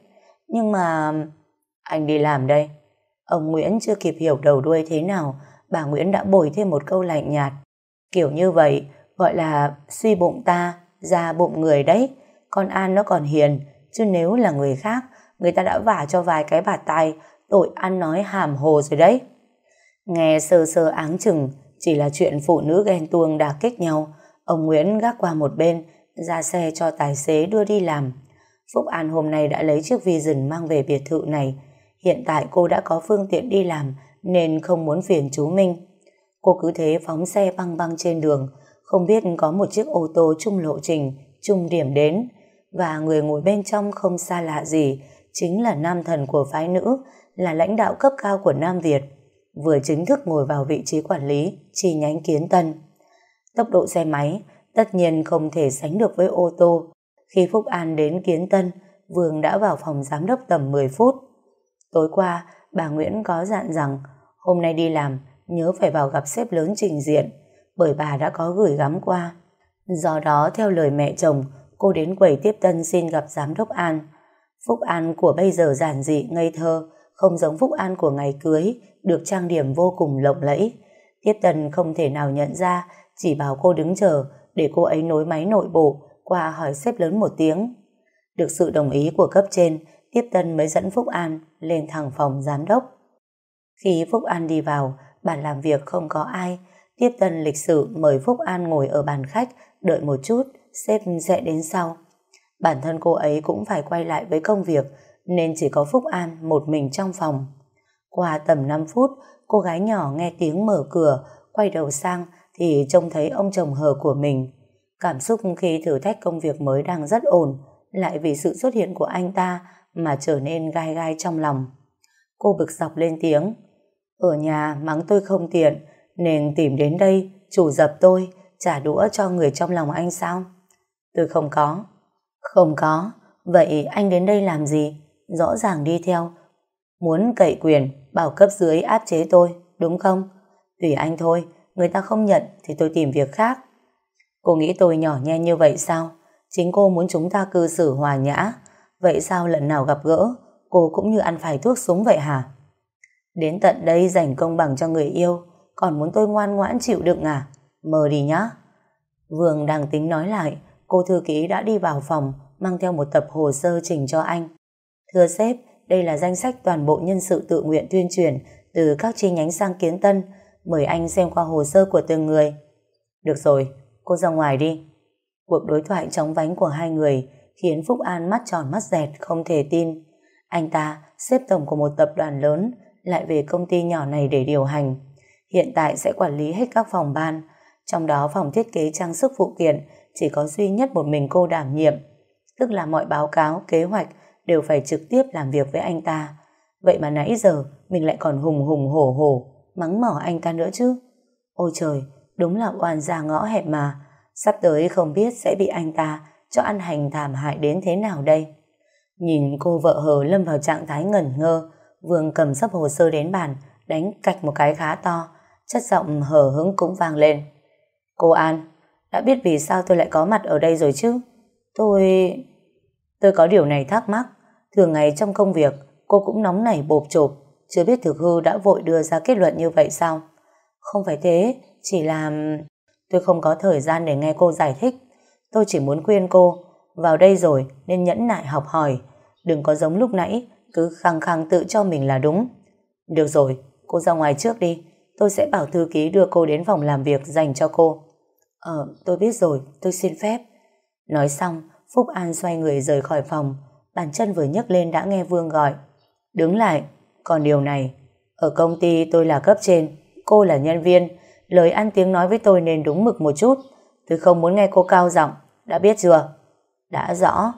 Nhưng mà... Anh đi làm đây. Ông Nguyễn chưa kịp hiểu đầu đuôi thế nào, bà Nguyễn đã bồi thêm một câu lạnh nhạt. Kiểu như vậy, gọi là suy bụng ta, ra bụng người đấy. Con An nó còn hiền, chứ nếu là người khác, người ta đã vả cho vài cái bạt tay, tội ăn nói hàm hồ rồi đấy. Nghe sơ sơ áng chừng, chỉ là chuyện phụ nữ ghen tuông đả kích nhau, ông Nguyễn gác qua một bên, ra xe cho tài xế đưa đi làm. Phúc An hôm nay đã lấy chiếc Vision mang về biệt thự này. Hiện tại cô đã có phương tiện đi làm nên không muốn phiền chú Minh. Cô cứ thế phóng xe băng băng trên đường, không biết có một chiếc ô tô chung lộ trình, chung điểm đến, và người ngồi bên trong không xa lạ gì, chính là nam thần của phái nữ, là lãnh đạo cấp cao của Nam Việt, vừa chính thức ngồi vào vị trí quản lý chi nhánh Kiến Tân. Tốc độ xe máy tất nhiên không thể sánh được với ô tô. Khi Phúc An đến Kiến Tân, Vương đã vào phòng giám đốc tầm 10 phút. Tối qua, bà Nguyễn có dặn rằng hôm nay đi làm nhớ phải vào gặp sếp lớn trình diện bởi bà đã có gửi gắm qua. Do đó, theo lời mẹ chồng, cô đến quầy tiếp tân xin gặp giám đốc An. Phúc An của bây giờ giản dị, ngây thơ, không giống Phúc An của ngày cưới, được trang điểm vô cùng lộng lẫy. Tiếp tân không thể nào nhận ra, chỉ bảo cô đứng chờ để cô ấy nối máy nội bộ qua hỏi sếp lớn một tiếng. Được sự đồng ý của cấp trên, Tiếp tân mới dẫn Phúc An lên thẳng phòng giám đốc. Khi Phúc An đi vào, bàn làm việc không có ai, Tiếp tân lịch sự mời Phúc An ngồi ở bàn khách, đợi một chút, sếp sẽ đến sau. Bản thân cô ấy cũng phải quay lại với công việc nên chỉ có Phúc An một mình trong phòng. Qua tầm 5 phút, cô gái nhỏ nghe tiếng mở cửa, quay đầu sang thì trông thấy ông chồng hờ của mình. Cảm xúc khi thử thách công việc mới đang rất ổn, lại vì sự xuất hiện của anh ta mà trở nên gai gai trong lòng. Cô bực dọc lên tiếng. Ở nhà mắng tôi không tiện, nên tìm đến đây, chủ dập tôi, trả đũa cho người trong lòng anh sao? Tôi không có. Không có. Vậy anh đến đây làm gì? Rõ ràng đi theo. Muốn cậy quyền, bảo cấp dưới áp chế tôi, đúng không? Tùy anh thôi, người ta không nhận thì tôi tìm việc khác. Cô nghĩ tôi nhỏ nhen như vậy sao? Chính cô muốn chúng ta cư xử hòa nhã. Vậy sao lần nào gặp gỡ, cô cũng như ăn phải thuốc súng vậy hả? Đến tận đây dành công bằng cho người yêu, còn muốn tôi ngoan ngoãn chịu đựng à? Mờ đi nhá. Vương đang tính nói lại, cô thư ký đã đi vào phòng, mang theo một tập hồ sơ trình cho anh. Thưa sếp, đây là danh sách toàn bộ nhân sự tự nguyện tuyên truyền từ các chi nhánh sang Kiến Tân. Mời anh xem qua hồ sơ của từng người. Được rồi, cô ra ngoài đi. Cuộc đối thoại chóng vánh của hai người khiến Phúc An mắt tròn mắt dẹt không thể tin. Anh ta, xếp tổng của một tập đoàn lớn, lại về công ty nhỏ này để điều hành. Hiện tại sẽ quản lý hết các phòng ban, trong đó phòng thiết kế trang sức phụ kiện chỉ có duy nhất một mình cô đảm nhiệm. Tức là mọi báo cáo, kế hoạch đều phải trực tiếp làm việc với anh ta. Vậy mà nãy giờ mình lại còn hùng hùng hổ hổ, mắng mỏ anh ta nữa chứ. Ôi trời, đúng là oan gia ngõ hẹp mà. Sắp tới không biết sẽ bị anh ta cho ăn hành thảm hại đến thế nào đây. Nhìn cô vợ hờ lâm vào trạng thái ngẩn ngơ, Vương cầm sắp hồ sơ đến bàn, đánh cạch một cái khá to, chất giọng hờ hững cũng vang lên. Cô An, đã biết vì sao tôi lại có mặt ở đây rồi chứ? Tôi... Tôi có điều này thắc mắc. Thường ngày trong công việc, cô cũng nóng nảy bộp chộp, chưa biết thực hư đã vội đưa ra kết luận như vậy sao? Không phải thế, chỉ là... Tôi không có thời gian để nghe cô giải thích. Tôi chỉ muốn khuyên cô, vào đây rồi nên nhẫn nại học hỏi. Đừng có giống lúc nãy, cứ khăng khăng tự cho mình là đúng. Được rồi, cô ra ngoài trước đi. Tôi sẽ bảo thư ký đưa cô đến phòng làm việc dành cho cô. Ờ, tôi biết rồi, tôi xin phép. Nói xong, Phúc An xoay người rời khỏi phòng. Bàn chân vừa nhấc lên đã nghe Vương gọi. Đứng lại, còn điều này, ở công ty tôi là cấp trên, cô là nhân viên, lời ăn tiếng nói với tôi nên đúng mực một chút. Tôi không muốn nghe cô cao giọng, đã biết chưa? Đã rõ.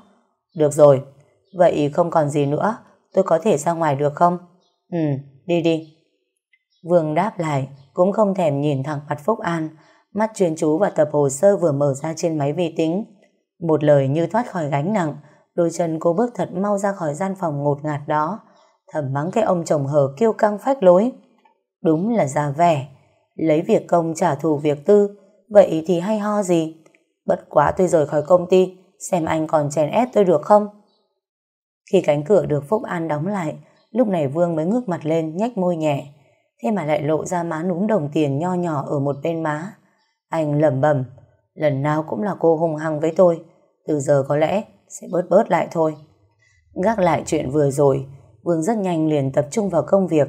Được rồi, vậy không còn gì nữa, tôi có thể ra ngoài được không? Ừ, đi đi. Vương đáp lại, cũng không thèm nhìn thẳng mặt Phúc An, mắt chuyên chú vào tập hồ sơ vừa mở ra trên máy vi tính. Một lời như thoát khỏi gánh nặng, đôi chân cô bước thật mau ra khỏi gian phòng ngột ngạt đó, thầm mắng cái ông chồng hờ kiêu căng phách lối. Đúng là già vẻ, lấy việc công trả thù việc tư, vậy thì hay ho gì? Bất quá tôi rời khỏi công ty, xem anh còn chèn ép tôi được không? Khi cánh cửa được Phúc An đóng lại, lúc này Vương mới ngước mặt lên nhếch môi nhẹ, thế mà lại lộ ra má núm đồng tiền nho nhỏ ở một bên má. Anh lẩm bẩm, lần nào cũng là cô hung hăng với tôi, từ giờ có lẽ sẽ bớt bớt lại thôi. Gác lại chuyện vừa rồi, Vương rất nhanh liền tập trung vào công việc,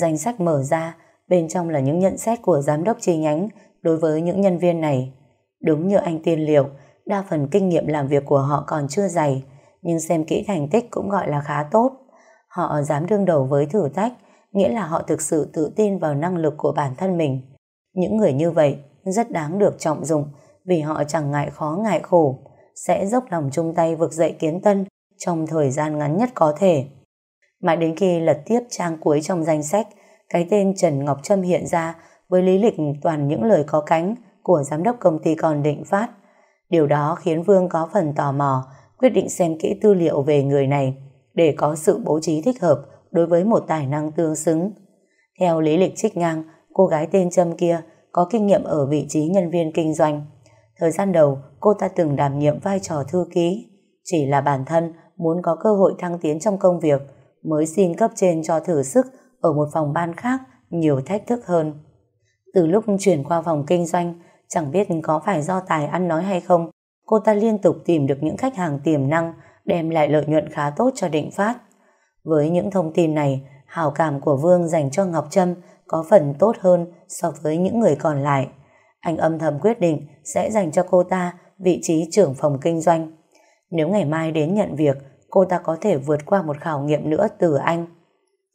danh sách mở ra, bên trong là những nhận xét của giám đốc chi nhánh đối với những nhân viên này. Đúng như anh tiên liệu, đa phần kinh nghiệm làm việc của họ còn chưa dày, nhưng xem kỹ thành tích cũng gọi là khá tốt. Họ dám đương đầu với thử thách, nghĩa là họ thực sự tự tin vào năng lực của bản thân mình. Những người như vậy rất đáng được trọng dụng vì họ chẳng ngại khó ngại khổ, sẽ dốc lòng chung tay vực dậy kiến tân trong thời gian ngắn nhất có thể. Mãi đến khi lật tiếp trang cuối trong danh sách, cái tên Trần Ngọc Trâm hiện ra với lý lịch toàn những lời có cánh của giám đốc công ty còn định phát. Điều đó khiến Vương có phần tò mò, quyết định xem kỹ tư liệu về người này để có sự bố trí thích hợp đối với một tài năng tương xứng. Theo lý lịch trích ngang, cô gái tên Trâm kia có kinh nghiệm ở vị trí nhân viên kinh doanh. Thời gian đầu, cô ta từng đảm nhiệm vai trò thư ký. Chỉ là bản thân muốn có cơ hội thăng tiến trong công việc mới xin cấp trên cho thử sức ở một phòng ban khác nhiều thách thức hơn. Từ lúc chuyển qua phòng kinh doanh, chẳng biết có phải do tài ăn nói hay không, cô ta liên tục tìm được những khách hàng tiềm năng đem lại lợi nhuận khá tốt cho định phát. Với những thông tin này, hào cảm của Vương dành cho Ngọc Trâm có phần tốt hơn so với những người còn lại. Anh âm thầm quyết định sẽ dành cho cô ta vị trí trưởng phòng kinh doanh. Nếu ngày mai đến nhận việc, cô ta có thể vượt qua một khảo nghiệm nữa từ anh.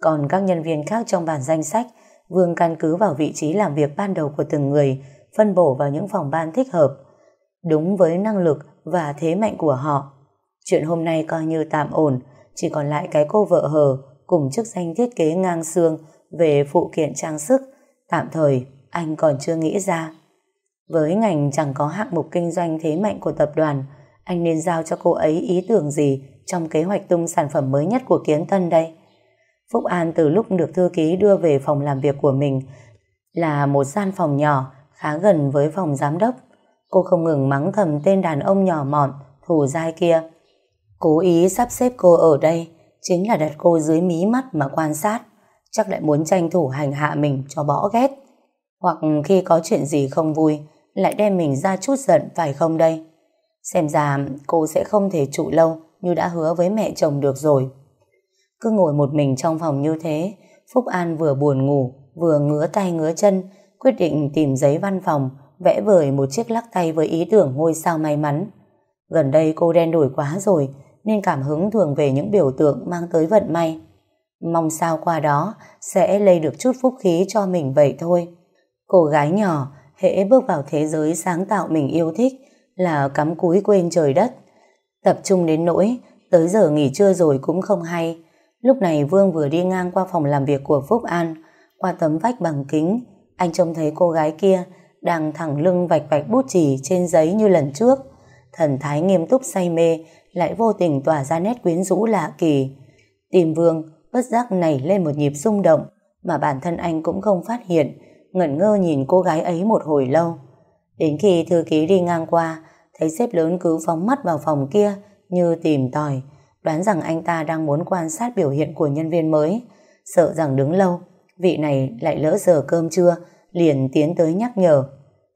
Còn các nhân viên khác trong bản danh sách, Vương căn cứ vào vị trí làm việc ban đầu của từng người, phân bổ vào những phòng ban thích hợp, đúng với năng lực và thế mạnh của họ. Chuyện hôm nay coi như tạm ổn, chỉ còn lại cái cô vợ hờ cùng chức danh thiết kế ngang xương về phụ kiện trang sức, tạm thời anh còn chưa nghĩ ra. Với ngành chẳng có hạng mục kinh doanh thế mạnh của tập đoàn, anh nên giao cho cô ấy ý tưởng gì trong kế hoạch tung sản phẩm mới nhất của Kiến Tân đây? Phúc An từ lúc được thư ký đưa về phòng làm việc của mình là một gian phòng nhỏ khá gần với phòng giám đốc. Cô không ngừng mắng thầm tên đàn ông nhỏ mọn, thủ dai kia. Cố ý sắp xếp cô ở đây chính là đặt cô dưới mí mắt mà quan sát. Chắc lại muốn tranh thủ hành hạ mình cho bỏ ghét. Hoặc khi có chuyện gì không vui lại đem mình ra chút giận phải không đây? Xem ra cô sẽ không thể trụ lâu như đã hứa với mẹ chồng được rồi. Cứ ngồi một mình trong phòng như thế, Phúc An vừa buồn ngủ, vừa ngứa tay ngứa chân, quyết định tìm giấy văn phòng, vẽ vời một chiếc lắc tay với ý tưởng ngôi sao may mắn. Gần đây cô đen đổi quá rồi, nên cảm hứng thường về những biểu tượng mang tới vận may. Mong sao qua đó sẽ lây được chút phúc khí cho mình vậy thôi. Cô gái nhỏ, hễ bước vào thế giới sáng tạo mình yêu thích là cắm cúi quên trời đất. Tập trung đến nỗi, tới giờ nghỉ trưa rồi cũng không hay. Lúc này Vương vừa đi ngang qua phòng làm việc của Phúc An, qua tấm vách bằng kính, anh trông thấy cô gái kia đang thẳng lưng vạch vạch bút chì trên giấy như lần trước. Thần thái nghiêm túc say mê, lại vô tình tỏa ra nét quyến rũ lạ kỳ. Tìm Vương, bất giác nảy lên một nhịp rung động, mà bản thân anh cũng không phát hiện, ngẩn ngơ nhìn cô gái ấy một hồi lâu. Đến khi thư ký đi ngang qua, thấy sếp lớn cứ phóng mắt vào phòng kia như tìm tòi, đoán rằng anh ta đang muốn quan sát biểu hiện của nhân viên mới, sợ rằng đứng lâu, vị này lại lỡ giờ cơm trưa, liền tiến tới nhắc nhở.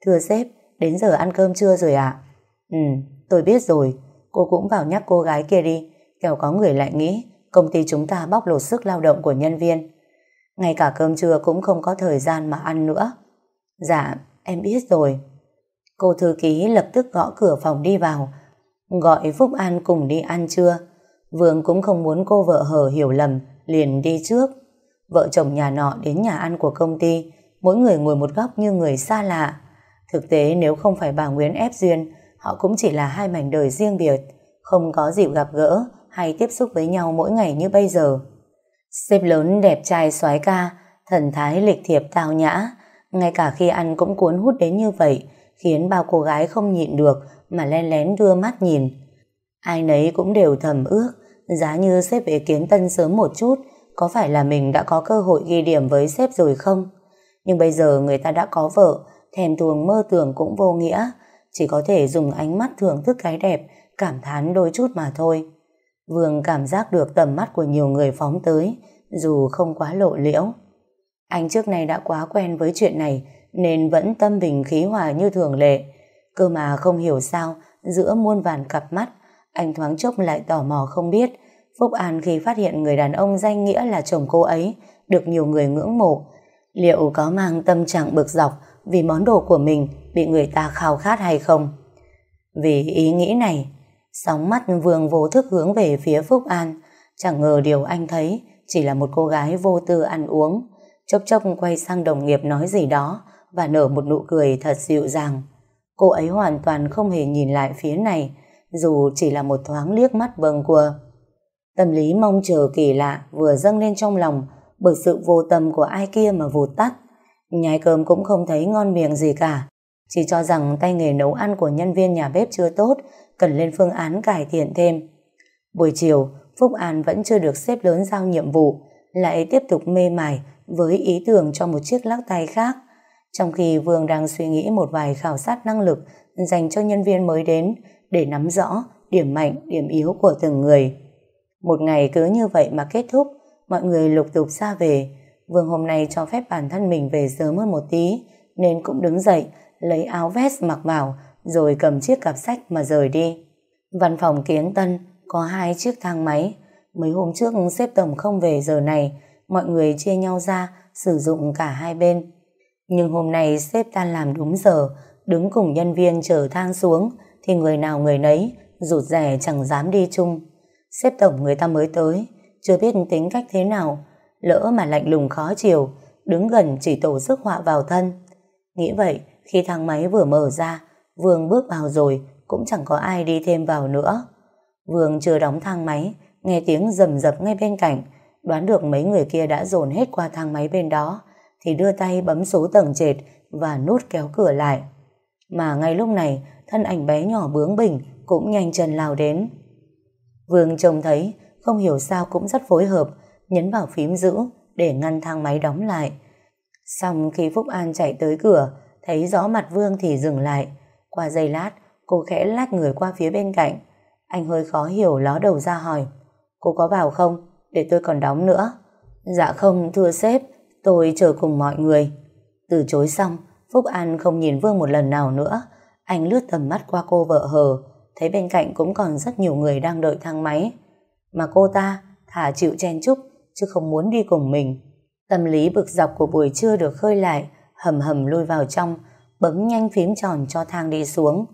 Thưa sếp, đến giờ ăn cơm trưa rồi ạ? Ừ, tôi biết rồi, cô cũng vào nhắc cô gái kia đi, kẻo có người lại nghĩ công ty chúng ta bóc lột sức lao động của nhân viên. Ngay cả cơm trưa cũng không có thời gian mà ăn nữa. Dạ, em biết rồi. Cô thư ký lập tức gõ cửa phòng đi vào, gọi Phúc An cùng đi ăn trưa. Vương cũng không muốn cô vợ hờ hiểu lầm, liền đi trước. Vợ chồng nhà nọ đến nhà ăn của công ty, mỗi người ngồi một góc như người xa lạ. Thực tế nếu không phải bà Nguyễn ép duyên, họ cũng chỉ là hai mảnh đời riêng biệt, không có dịp gặp gỡ hay tiếp xúc với nhau mỗi ngày như bây giờ. Sếp lớn đẹp trai soái ca, thần thái lịch thiệp tao nhã, ngay cả khi ăn cũng cuốn hút đến như vậy, khiến bao cô gái không nhịn được mà len lén đưa mắt nhìn. Ai nấy cũng đều thầm ước, giá như sếp về kiến tân sớm một chút, có phải là mình đã có cơ hội ghi điểm với sếp rồi không? Nhưng bây giờ người ta đã có vợ, thèm thuồng mơ tưởng cũng vô nghĩa, chỉ có thể dùng ánh mắt thưởng thức cái đẹp, cảm thán đôi chút mà thôi. Vương cảm giác được tầm mắt của nhiều người phóng tới, dù không quá lộ liễu. Anh trước nay đã quá quen với chuyện này, nên vẫn tâm bình khí hòa như thường lệ. Cơ mà không hiểu sao, giữa muôn vàn cặp mắt, anh thoáng chốc lại tò mò không biết. Phúc An khi phát hiện người đàn ông danh nghĩa là chồng cô ấy được nhiều người ngưỡng mộ, liệu có mang tâm trạng bực dọc vì món đồ của mình bị người ta khao khát hay không? Vì ý nghĩ này, sóng mắt Vương vô thức hướng về phía Phúc An, chẳng ngờ điều anh thấy chỉ là một cô gái vô tư ăn uống, chốc chốc quay sang đồng nghiệp nói gì đó và nở một nụ cười thật dịu dàng. Cô ấy hoàn toàn không hề nhìn lại phía này, dù chỉ là một thoáng liếc mắt vâng cua. Tâm lý mong chờ kỳ lạ vừa dâng lên trong lòng bởi sự vô tâm của ai kia mà vụt tắt. Nhai cơm cũng không thấy ngon miệng gì cả. Chỉ cho rằng tay nghề nấu ăn của nhân viên nhà bếp chưa tốt, cần lên phương án cải thiện thêm. Buổi chiều, Phúc An vẫn chưa được xếp lớn giao nhiệm vụ, lại tiếp tục mê mải với ý tưởng cho một chiếc lắc tay khác. Trong khi Vương đang suy nghĩ một vài khảo sát năng lực dành cho nhân viên mới đến để nắm rõ điểm mạnh, điểm yếu của từng người. Một ngày cứ như vậy mà kết thúc, mọi người lục tục ra về. Vương hôm nay cho phép bản thân mình về sớm hơn một tí, nên cũng đứng dậy, lấy áo vest mặc vào, rồi cầm chiếc cặp sách mà rời đi. Văn phòng Kiến Tân có hai chiếc thang máy. Mấy hôm trước xếp tổng không về giờ này, mọi người chia nhau ra sử dụng cả hai bên. Nhưng hôm nay sếp tan làm đúng giờ, đứng cùng nhân viên chở thang xuống, thì người nào người nấy rụt rè chẳng dám đi chung. Xếp tổng người ta mới tới, chưa biết tính cách thế nào, lỡ mà lạnh lùng khó chiều, đứng gần chỉ tổ sức họa vào thân. Nghĩ vậy, khi thang máy vừa mở ra, Vương bước vào rồi, cũng chẳng có ai đi thêm vào nữa. Vương chưa đóng thang máy, nghe tiếng rầm rập ngay bên cạnh, đoán được mấy người kia đã dồn hết qua thang máy bên đó, thì đưa tay bấm số tầng trệt và nút kéo cửa lại. Mà ngay lúc này, thân ảnh bé nhỏ bướng bỉnh cũng nhanh chân lao đến. Vương trông thấy, không hiểu sao cũng rất phối hợp, nhấn vào phím giữ để ngăn thang máy đóng lại. Xong khi Phúc An chạy tới cửa, thấy rõ mặt Vương thì dừng lại. Qua giây lát, cô khẽ lách người qua phía bên cạnh. Anh hơi khó hiểu ló đầu ra hỏi, cô có vào không? Để tôi còn đóng nữa. Dạ không, thưa sếp, tôi chờ cùng mọi người. Từ chối xong, Phúc An không nhìn Vương một lần nào nữa. Anh lướt tầm mắt qua cô vợ hờ, thấy bên cạnh cũng còn rất nhiều người đang đợi thang máy. Mà cô ta thả chịu chen chúc, chứ không muốn đi cùng mình. Tâm lý bực dọc của buổi trưa được khơi lại, hầm hầm lôi vào trong, bấm nhanh phím tròn cho thang đi xuống.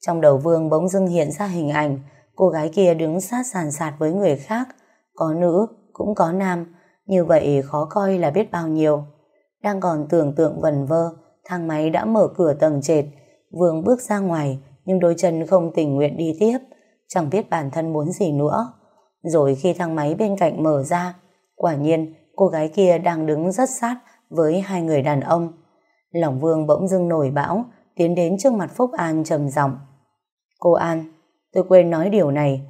Trong đầu Vương bỗng dưng hiện ra hình ảnh, cô gái kia đứng sát sàn sạt với người khác, có nữ, cũng có nam, như vậy khó coi là biết bao nhiêu. Đang còn tưởng tượng vần vơ, thang máy đã mở cửa tầng trệt, Vương bước ra ngoài, nhưng đôi chân không tình nguyện đi tiếp, chẳng biết bản thân muốn gì nữa. Rồi khi thang máy bên cạnh mở ra, quả nhiên cô gái kia đang đứng rất sát với hai người đàn ông. Lòng Vương bỗng dưng nổi bão, tiến đến trước mặt Phúc An trầm giọng. Cô An, tôi quên nói điều này.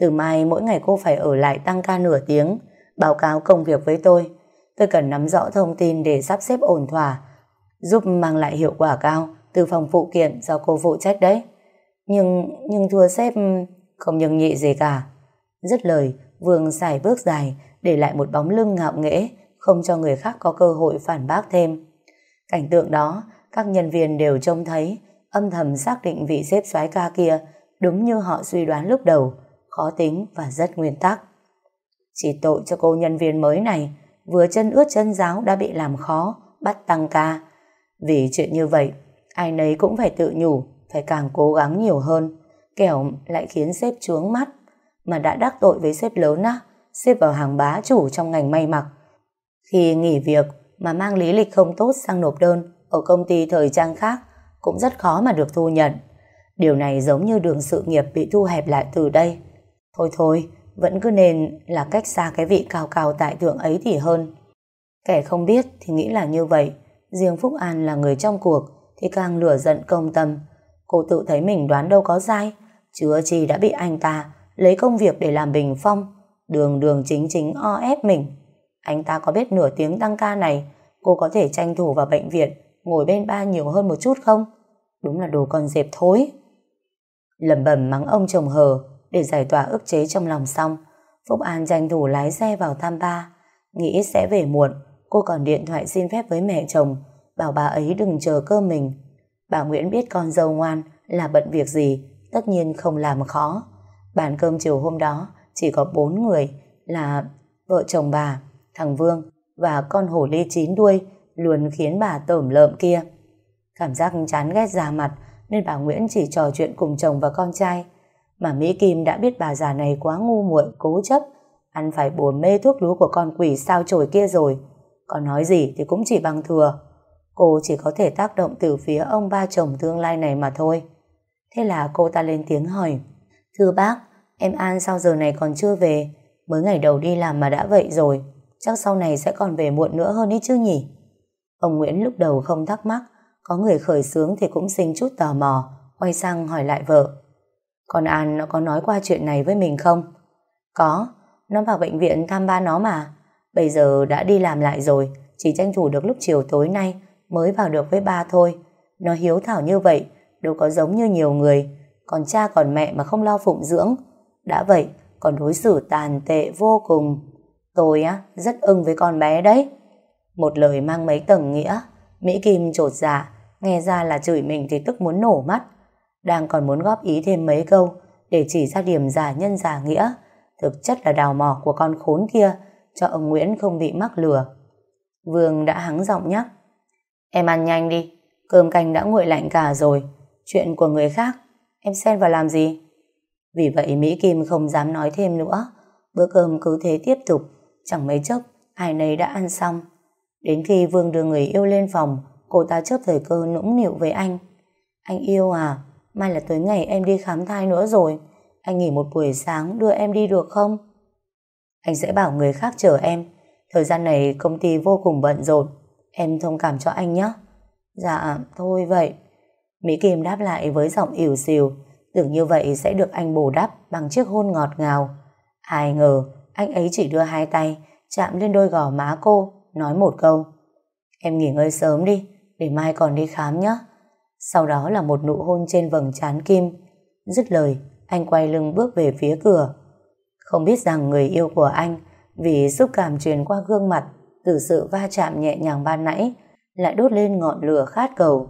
Từ mai mỗi ngày cô phải ở lại tăng ca nửa tiếng, báo cáo công việc với tôi. Tôi cần nắm rõ thông tin để sắp xếp ổn thỏa, giúp mang lại hiệu quả cao từ phòng phụ kiện do cô phụ trách đấy. Nhưng, nhưng thua sếp không nhưng nhị gì cả. Dứt lời, Vương xài bước dài, để lại một bóng lưng ngạo nghễ, không cho người khác có cơ hội phản bác thêm. Cảnh tượng đó, các nhân viên đều trông thấy, âm thầm xác định vị xếp soái ca kia đúng như họ suy đoán lúc đầu, khó tính và rất nguyên tắc. Chỉ tội cho cô nhân viên mới này, vừa chân ướt chân giáo đã bị làm khó, bắt tăng ca. Vì chuyện như vậy, ai nấy cũng phải tự nhủ, phải càng cố gắng nhiều hơn, kẻo lại khiến sếp chướng mắt. Mà đã đắc tội với sếp lớn á, xếp vào hàng bá chủ trong ngành may mặc. Khi nghỉ việc mà mang lý lịch không tốt sang nộp đơn ở công ty thời trang khác cũng rất khó mà được thu nhận. Điều này giống như đường sự nghiệp bị thu hẹp lại từ đây. Thôi thôi, vẫn cứ nên là cách xa cái vị cao cao tại thượng ấy thì hơn. Kẻ không biết thì nghĩ là như vậy, riêng Phúc An là người trong cuộc thì càng lửa giận công tâm. Cô tự thấy mình đoán đâu có sai, chứa chi đã bị anh ta lấy công việc để làm bình phong, đường đường chính chính o ép mình. Anh ta có biết nửa tiếng tăng ca này cô có thể tranh thủ vào bệnh viện ngồi bên ba nhiều hơn một chút không? Đúng là đồ con dẹp thối. Lầm bầm mắng ông chồng hờ để giải tỏa ức chế trong lòng xong. Phúc An tranh thủ lái xe vào Tam Ba. Nghĩ sẽ về muộn, cô còn điện thoại xin phép với mẹ chồng, bảo bà ấy đừng chờ cơ mình. Bà Nguyễn biết con dâu ngoan là bận việc gì, tất nhiên không làm khó. Bàn cơm chiều hôm đó chỉ có bốn người là vợ chồng bà, thằng Vương và con hổ ly chín đuôi luôn khiến bà tởm lợm kia. Cảm giác chán ghét già mặt nên bà Nguyễn chỉ trò chuyện cùng chồng và con trai. Mà Mỹ Kim đã biết bà già này quá ngu muội cố chấp, ăn phải bùa mê thuốc lú của con quỷ sao chổi kia rồi. Còn nói gì thì cũng chỉ bằng thừa. Cô chỉ có thể tác động từ phía ông ba chồng tương lai này mà thôi. Thế là cô ta lên tiếng hỏi. Thưa bác, em An sao giờ này còn chưa về? Mới ngày đầu đi làm mà đã vậy rồi. Chắc sau này sẽ còn về muộn nữa hơn ý chứ nhỉ? Ông Nguyễn lúc đầu không thắc mắc, có người khởi sướng thì cũng sinh chút tò mò, quay sang hỏi lại vợ. Còn An nó có nói qua chuyện này với mình không? Có, nó vào bệnh viện thăm ba nó mà. Bây giờ đã đi làm lại rồi, chỉ tranh thủ được lúc chiều tối nay mới vào được với ba thôi. Nó hiếu thảo như vậy, đâu có giống như nhiều người, còn cha còn mẹ mà không lo phụng dưỡng. Đã vậy, còn đối xử tàn tệ vô cùng. Tôi á, rất ưng với con bé đấy. Một lời mang mấy tầng nghĩa, Mỹ Kim trột dạ, nghe ra là chửi mình thì tức muốn nổ mắt. Đang còn muốn góp ý thêm mấy câu để chỉ ra điểm giả nhân giả nghĩa, thực chất là đào mỏ của con khốn kia cho ông Nguyễn không bị mắc lừa. Vương đã hắng giọng nhắc. Em ăn nhanh đi, cơm canh đã nguội lạnh cả rồi. Chuyện của người khác, em xen vào làm gì? Vì vậy Mỹ Kim không dám nói thêm nữa. Bữa cơm cứ thế tiếp tục, chẳng mấy chốc, ai nấy đã ăn xong. Đến khi Vương đưa người yêu lên phòng, cô ta chớp thời cơ nũng nịu với anh. Anh yêu à, mai là tới ngày em đi khám thai nữa rồi. Anh nghỉ một buổi sáng đưa em đi được không? Anh sẽ bảo người khác chờ em. Thời gian này công ty vô cùng bận rộn. Em thông cảm cho anh nhé. Dạ, thôi vậy. Mỹ Kim đáp lại với giọng ỉu xìu, tưởng như vậy sẽ được anh bù đắp bằng chiếc hôn ngọt ngào. Ai ngờ, anh ấy chỉ đưa hai tay, chạm lên đôi gò má cô, nói một câu. Em nghỉ ngơi sớm đi, để mai còn đi khám nhé. Sau đó là một nụ hôn trên vầng trán Kim. Dứt lời, anh quay lưng bước về phía cửa. Không biết rằng người yêu của anh, vì xúc cảm truyền qua gương mặt, từ sự va chạm nhẹ nhàng ban nãy, lại đốt lên ngọn lửa khát cầu.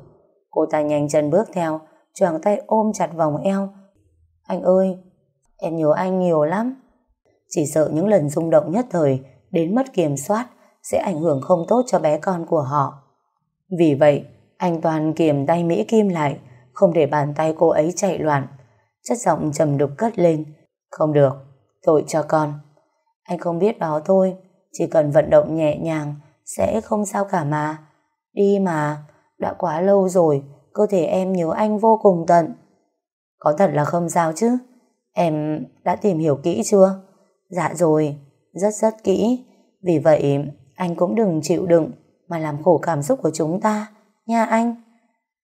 Cô ta nhanh chân bước theo, choàng tay ôm chặt vòng eo. Anh ơi, em nhớ anh nhiều lắm. Chỉ sợ những lần rung động nhất thời đến mất kiểm soát sẽ ảnh hưởng không tốt cho bé con của họ. Vì vậy, anh Toàn kiềm tay Mỹ Kim lại, không để bàn tay cô ấy chạy loạn. Chất giọng trầm đục cất lên. Không được, tội cho con. Anh không biết đó thôi, chỉ cần vận động nhẹ nhàng, sẽ không sao cả mà. Đi mà, đã quá lâu rồi, cơ thể em nhớ anh vô cùng tận. Có thật là không sao chứ? Em đã tìm hiểu kỹ chưa? Dạ rồi, rất rất kỹ. Vì vậy, anh cũng đừng chịu đựng mà làm khổ cảm xúc của chúng ta, nha anh.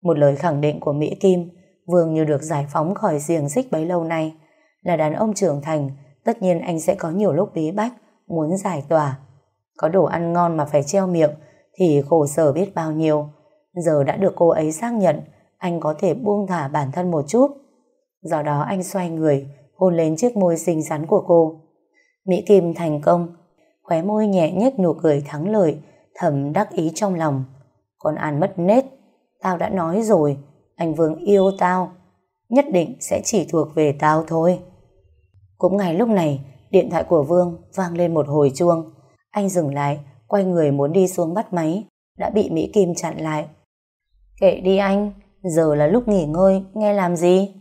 Một lời khẳng định của Mỹ Kim, Vương như được giải phóng khỏi xiềng xích bấy lâu nay. Là đàn ông trưởng thành, tất nhiên anh sẽ có nhiều lúc bí bách, muốn giải tỏa. Có đồ ăn ngon mà phải treo miệng, thì khổ sở biết bao nhiêu. Giờ đã được cô ấy xác nhận, anh có thể buông thả bản thân một chút. Do đó anh xoay người, hôn lên chiếc môi xinh xắn của cô. Mỹ Kim thành công, khóe môi nhẹ nhếch nụ cười thắng lợi, thầm đắc ý trong lòng. Còn An mất nết, tao đã nói rồi, anh Vương yêu tao, nhất định sẽ chỉ thuộc về tao thôi. Cũng ngay lúc này, điện thoại của Vương vang lên một hồi chuông. Anh dừng lại, quay người muốn đi xuống bắt máy, đã bị Mỹ Kim chặn lại. Kệ đi anh, giờ là lúc nghỉ ngơi, nghe làm gì?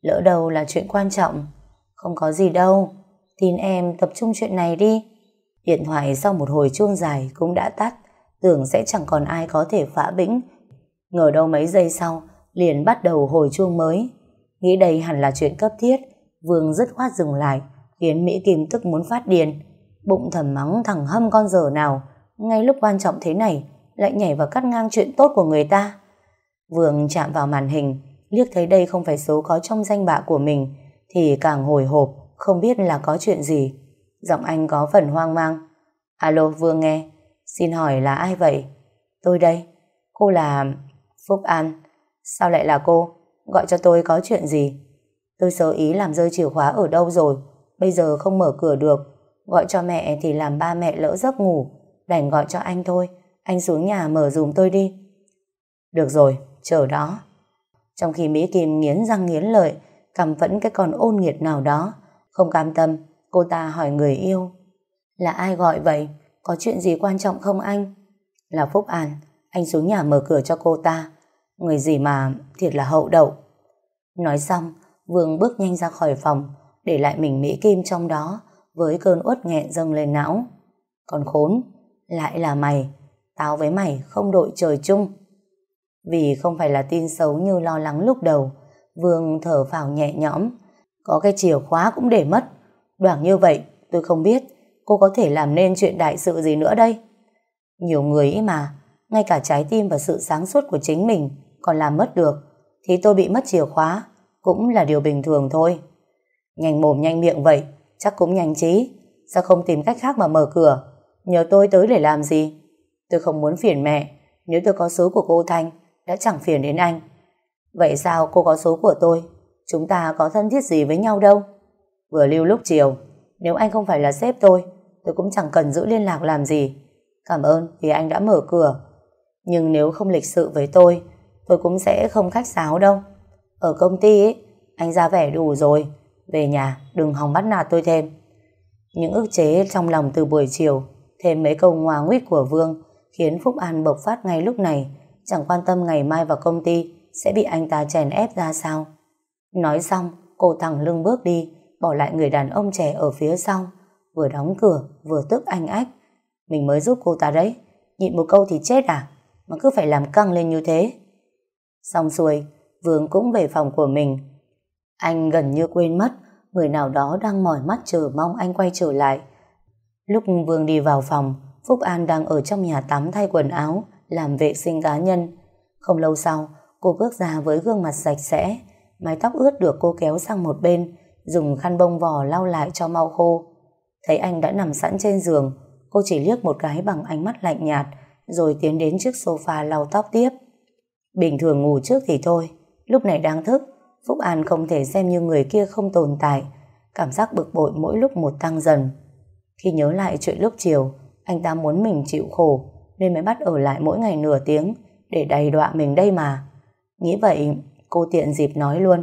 Lỡ đầu là chuyện quan trọng. Không có gì đâu, tin em tập trung chuyện này đi. Điện thoại sau một hồi chuông dài cũng đã tắt, tưởng sẽ chẳng còn ai có thể phá bĩnh. Ngờ đâu mấy giây sau, liền bắt đầu hồi chuông mới. Nghĩ đây hẳn là chuyện cấp thiết, Vương dứt khoát dừng lại, khiến Mỹ Kim tức muốn phát điên. Bụng thầm mắng thằng hâm con giờ nào, ngay lúc quan trọng thế này, lại nhảy vào cắt ngang chuyện tốt của người ta. Vương chạm vào màn hình, liếc thấy đây không phải số có trong danh bạ của mình, thì càng hồi hộp, không biết là có chuyện gì. Giọng anh có phần hoang mang. Alo, Vương nghe. Xin hỏi là ai vậy? Tôi đây. Cô là... Phúc An. Sao lại là cô? Gọi cho tôi có chuyện gì? Tôi sơ ý làm rơi chìa khóa ở đâu rồi. Bây giờ không mở cửa được. Gọi cho mẹ thì làm ba mẹ lỡ giấc ngủ. Đành gọi cho anh thôi. Anh xuống nhà mở dùm tôi đi. Được rồi, chờ đó. Trong khi Mỹ Kim nghiến răng nghiến lợi, cầm vẫn cái con ôn nghiệt nào đó. Không cam tâm, cô ta hỏi người yêu. Là ai gọi vậy? Có chuyện gì quan trọng không anh? Là Phúc An. Anh xuống nhà mở cửa cho cô ta. Người gì mà thiệt là hậu đậu. Nói xong, Vương bước nhanh ra khỏi phòng, để lại mình Mỹ Kim trong đó, với cơn uất nghẹn dâng lên não. Còn khốn, lại là mày. Tao với mày không đội trời chung. Vì không phải là tin xấu như lo lắng lúc đầu, Vương thở phào nhẹ nhõm. Có cái chìa khóa cũng để mất. Đoảng như vậy, tôi không biết cô có thể làm nên chuyện đại sự gì nữa đây. Nhiều người ý mà, ngay cả trái tim và sự sáng suốt của chính mình còn làm mất được, thì tôi bị mất chìa khóa, cũng là điều bình thường thôi. Nhanh mồm nhanh miệng vậy, chắc cũng nhanh trí. Sao không tìm cách khác mà mở cửa? Nhờ tôi tới để làm gì? Tôi không muốn phiền mẹ, nếu tôi có số của cô Thanh, đã chẳng phiền đến anh. Vậy sao cô có số của tôi? Chúng ta có thân thiết gì với nhau đâu? Vừa lưu lúc chiều, nếu anh không phải là sếp tôi, tôi cũng chẳng cần giữ liên lạc làm gì. Cảm ơn vì anh đã mở cửa. Nhưng nếu không lịch sự với tôi, tôi cũng sẽ không khách sáo đâu. Ở công ty ấy, anh ra vẻ đủ rồi. Về nhà, đừng hòng bắt nạt tôi thêm. Những ức chế trong lòng từ buổi chiều, thêm mấy câu ngoa nguyết của Vương, khiến Phúc An bộc phát ngay lúc này, chẳng quan tâm ngày mai vào công ty sẽ bị anh ta chèn ép ra sao. Nói xong, cô thẳng lưng bước đi, bỏ lại người đàn ông trẻ ở phía sau, vừa đóng cửa, vừa tức anh ách. Mình mới giúp cô ta đấy, nhịn một câu thì chết à, mà cứ phải làm căng lên như thế. Xong xuôi, Vương cũng về phòng của mình. Anh gần như quên mất, người nào đó đang mỏi mắt chờ mong anh quay trở lại. Lúc Vương đi vào phòng, Phúc An đang ở trong nhà tắm thay quần áo, làm vệ sinh cá nhân. Không lâu sau, cô bước ra với gương mặt sạch sẽ, mái tóc ướt được cô kéo sang một bên, dùng khăn bông vò lau lại cho mau khô. Thấy anh đã nằm sẵn trên giường, cô chỉ liếc một cái bằng ánh mắt lạnh nhạt, rồi tiến đến chiếc sofa lau tóc tiếp. Bình thường ngủ trước thì thôi, lúc này đang thức, Phúc An không thể xem như người kia không tồn tại, cảm giác bực bội mỗi lúc một tăng dần. Khi nhớ lại chuyện lúc chiều, anh ta muốn mình chịu khổ, nên mới bắt ở lại mỗi ngày nửa tiếng, để đầy đọa mình đây mà. Nghĩ vậy, cô tiện dịp nói luôn.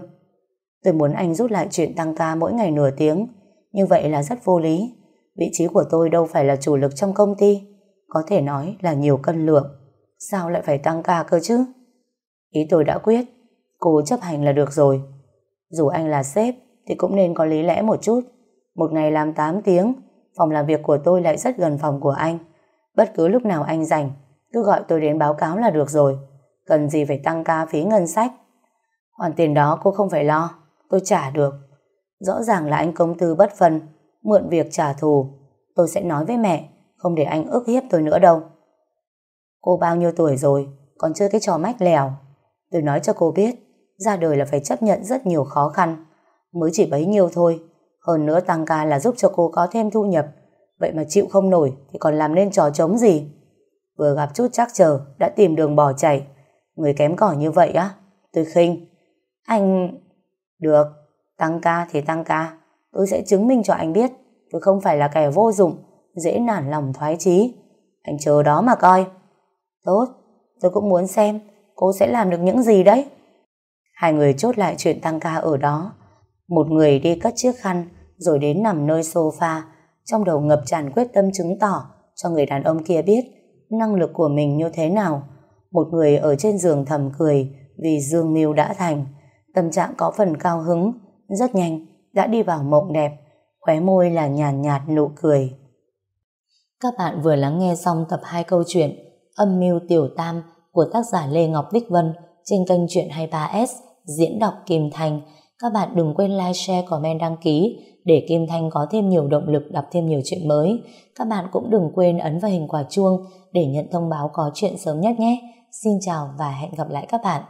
Tôi muốn anh rút lại chuyện tăng ca mỗi ngày nửa tiếng, như vậy là rất vô lý. Vị trí của tôi đâu phải là chủ lực trong công ty, có thể nói là nhiều cân lượng. Sao lại phải tăng ca cơ chứ? Ý tôi đã quyết, cô chấp hành là được rồi. Dù anh là sếp, thì cũng nên có lý lẽ một chút. Một ngày làm 8 tiếng, phòng làm việc của tôi lại rất gần phòng của anh. Bất cứ lúc nào anh rảnh, cứ gọi tôi đến báo cáo là được rồi. Cần gì phải tăng ca phí ngân sách. Khoản tiền đó cô không phải lo, tôi trả được. Rõ ràng là anh công tư bất phân, mượn việc trả thù. Tôi sẽ nói với mẹ, không để anh ức hiếp tôi nữa đâu. Cô bao nhiêu tuổi rồi, còn chơi cái trò mách lèo. Tôi nói cho cô biết, ra đời là phải chấp nhận rất nhiều khó khăn. Mới chỉ bấy nhiêu thôi, hơn nữa tăng ca là giúp cho cô có thêm thu nhập. Vậy mà chịu không nổi thì còn làm nên trò trống gì? Vừa gặp chút chắc chờ, đã tìm đường bỏ chạy. Người kém cỏi như vậy á? Tôi khinh. Anh... Được, tăng ca thì tăng ca. Tôi sẽ chứng minh cho anh biết tôi không phải là kẻ vô dụng, dễ nản lòng thoái chí. Anh chờ đó mà coi. Tốt, tôi cũng muốn xem cô sẽ làm được những gì đấy. Hai người chốt lại chuyện tăng ca ở đó. Một người đi cất chiếc khăn rồi đến nằm nơi sofa trong đầu ngập tràn quyết tâm chứng tỏ cho người đàn ông kia biết năng lực của mình như thế nào. Một người ở trên giường thầm cười vì dương mưu đã thành. Tâm trạng có phần cao hứng, rất nhanh đã đi vào mộng đẹp, khóe môi là nhàn nhạt, nhạt nụ cười. Các bạn vừa lắng nghe xong tập 2 câu chuyện Âm mưu tiểu tam của tác giả Lê Ngọc Bích Vân trên kênh Chuyện 23S diễn đọc Kim Thanh. Các bạn đừng quên like, share, comment, đăng ký để Kim Thanh có thêm nhiều động lực đọc thêm nhiều chuyện mới. Các bạn cũng đừng quên ấn vào hình quả chuông để nhận thông báo có chuyện sớm nhất nhé. Xin chào và hẹn gặp lại các bạn.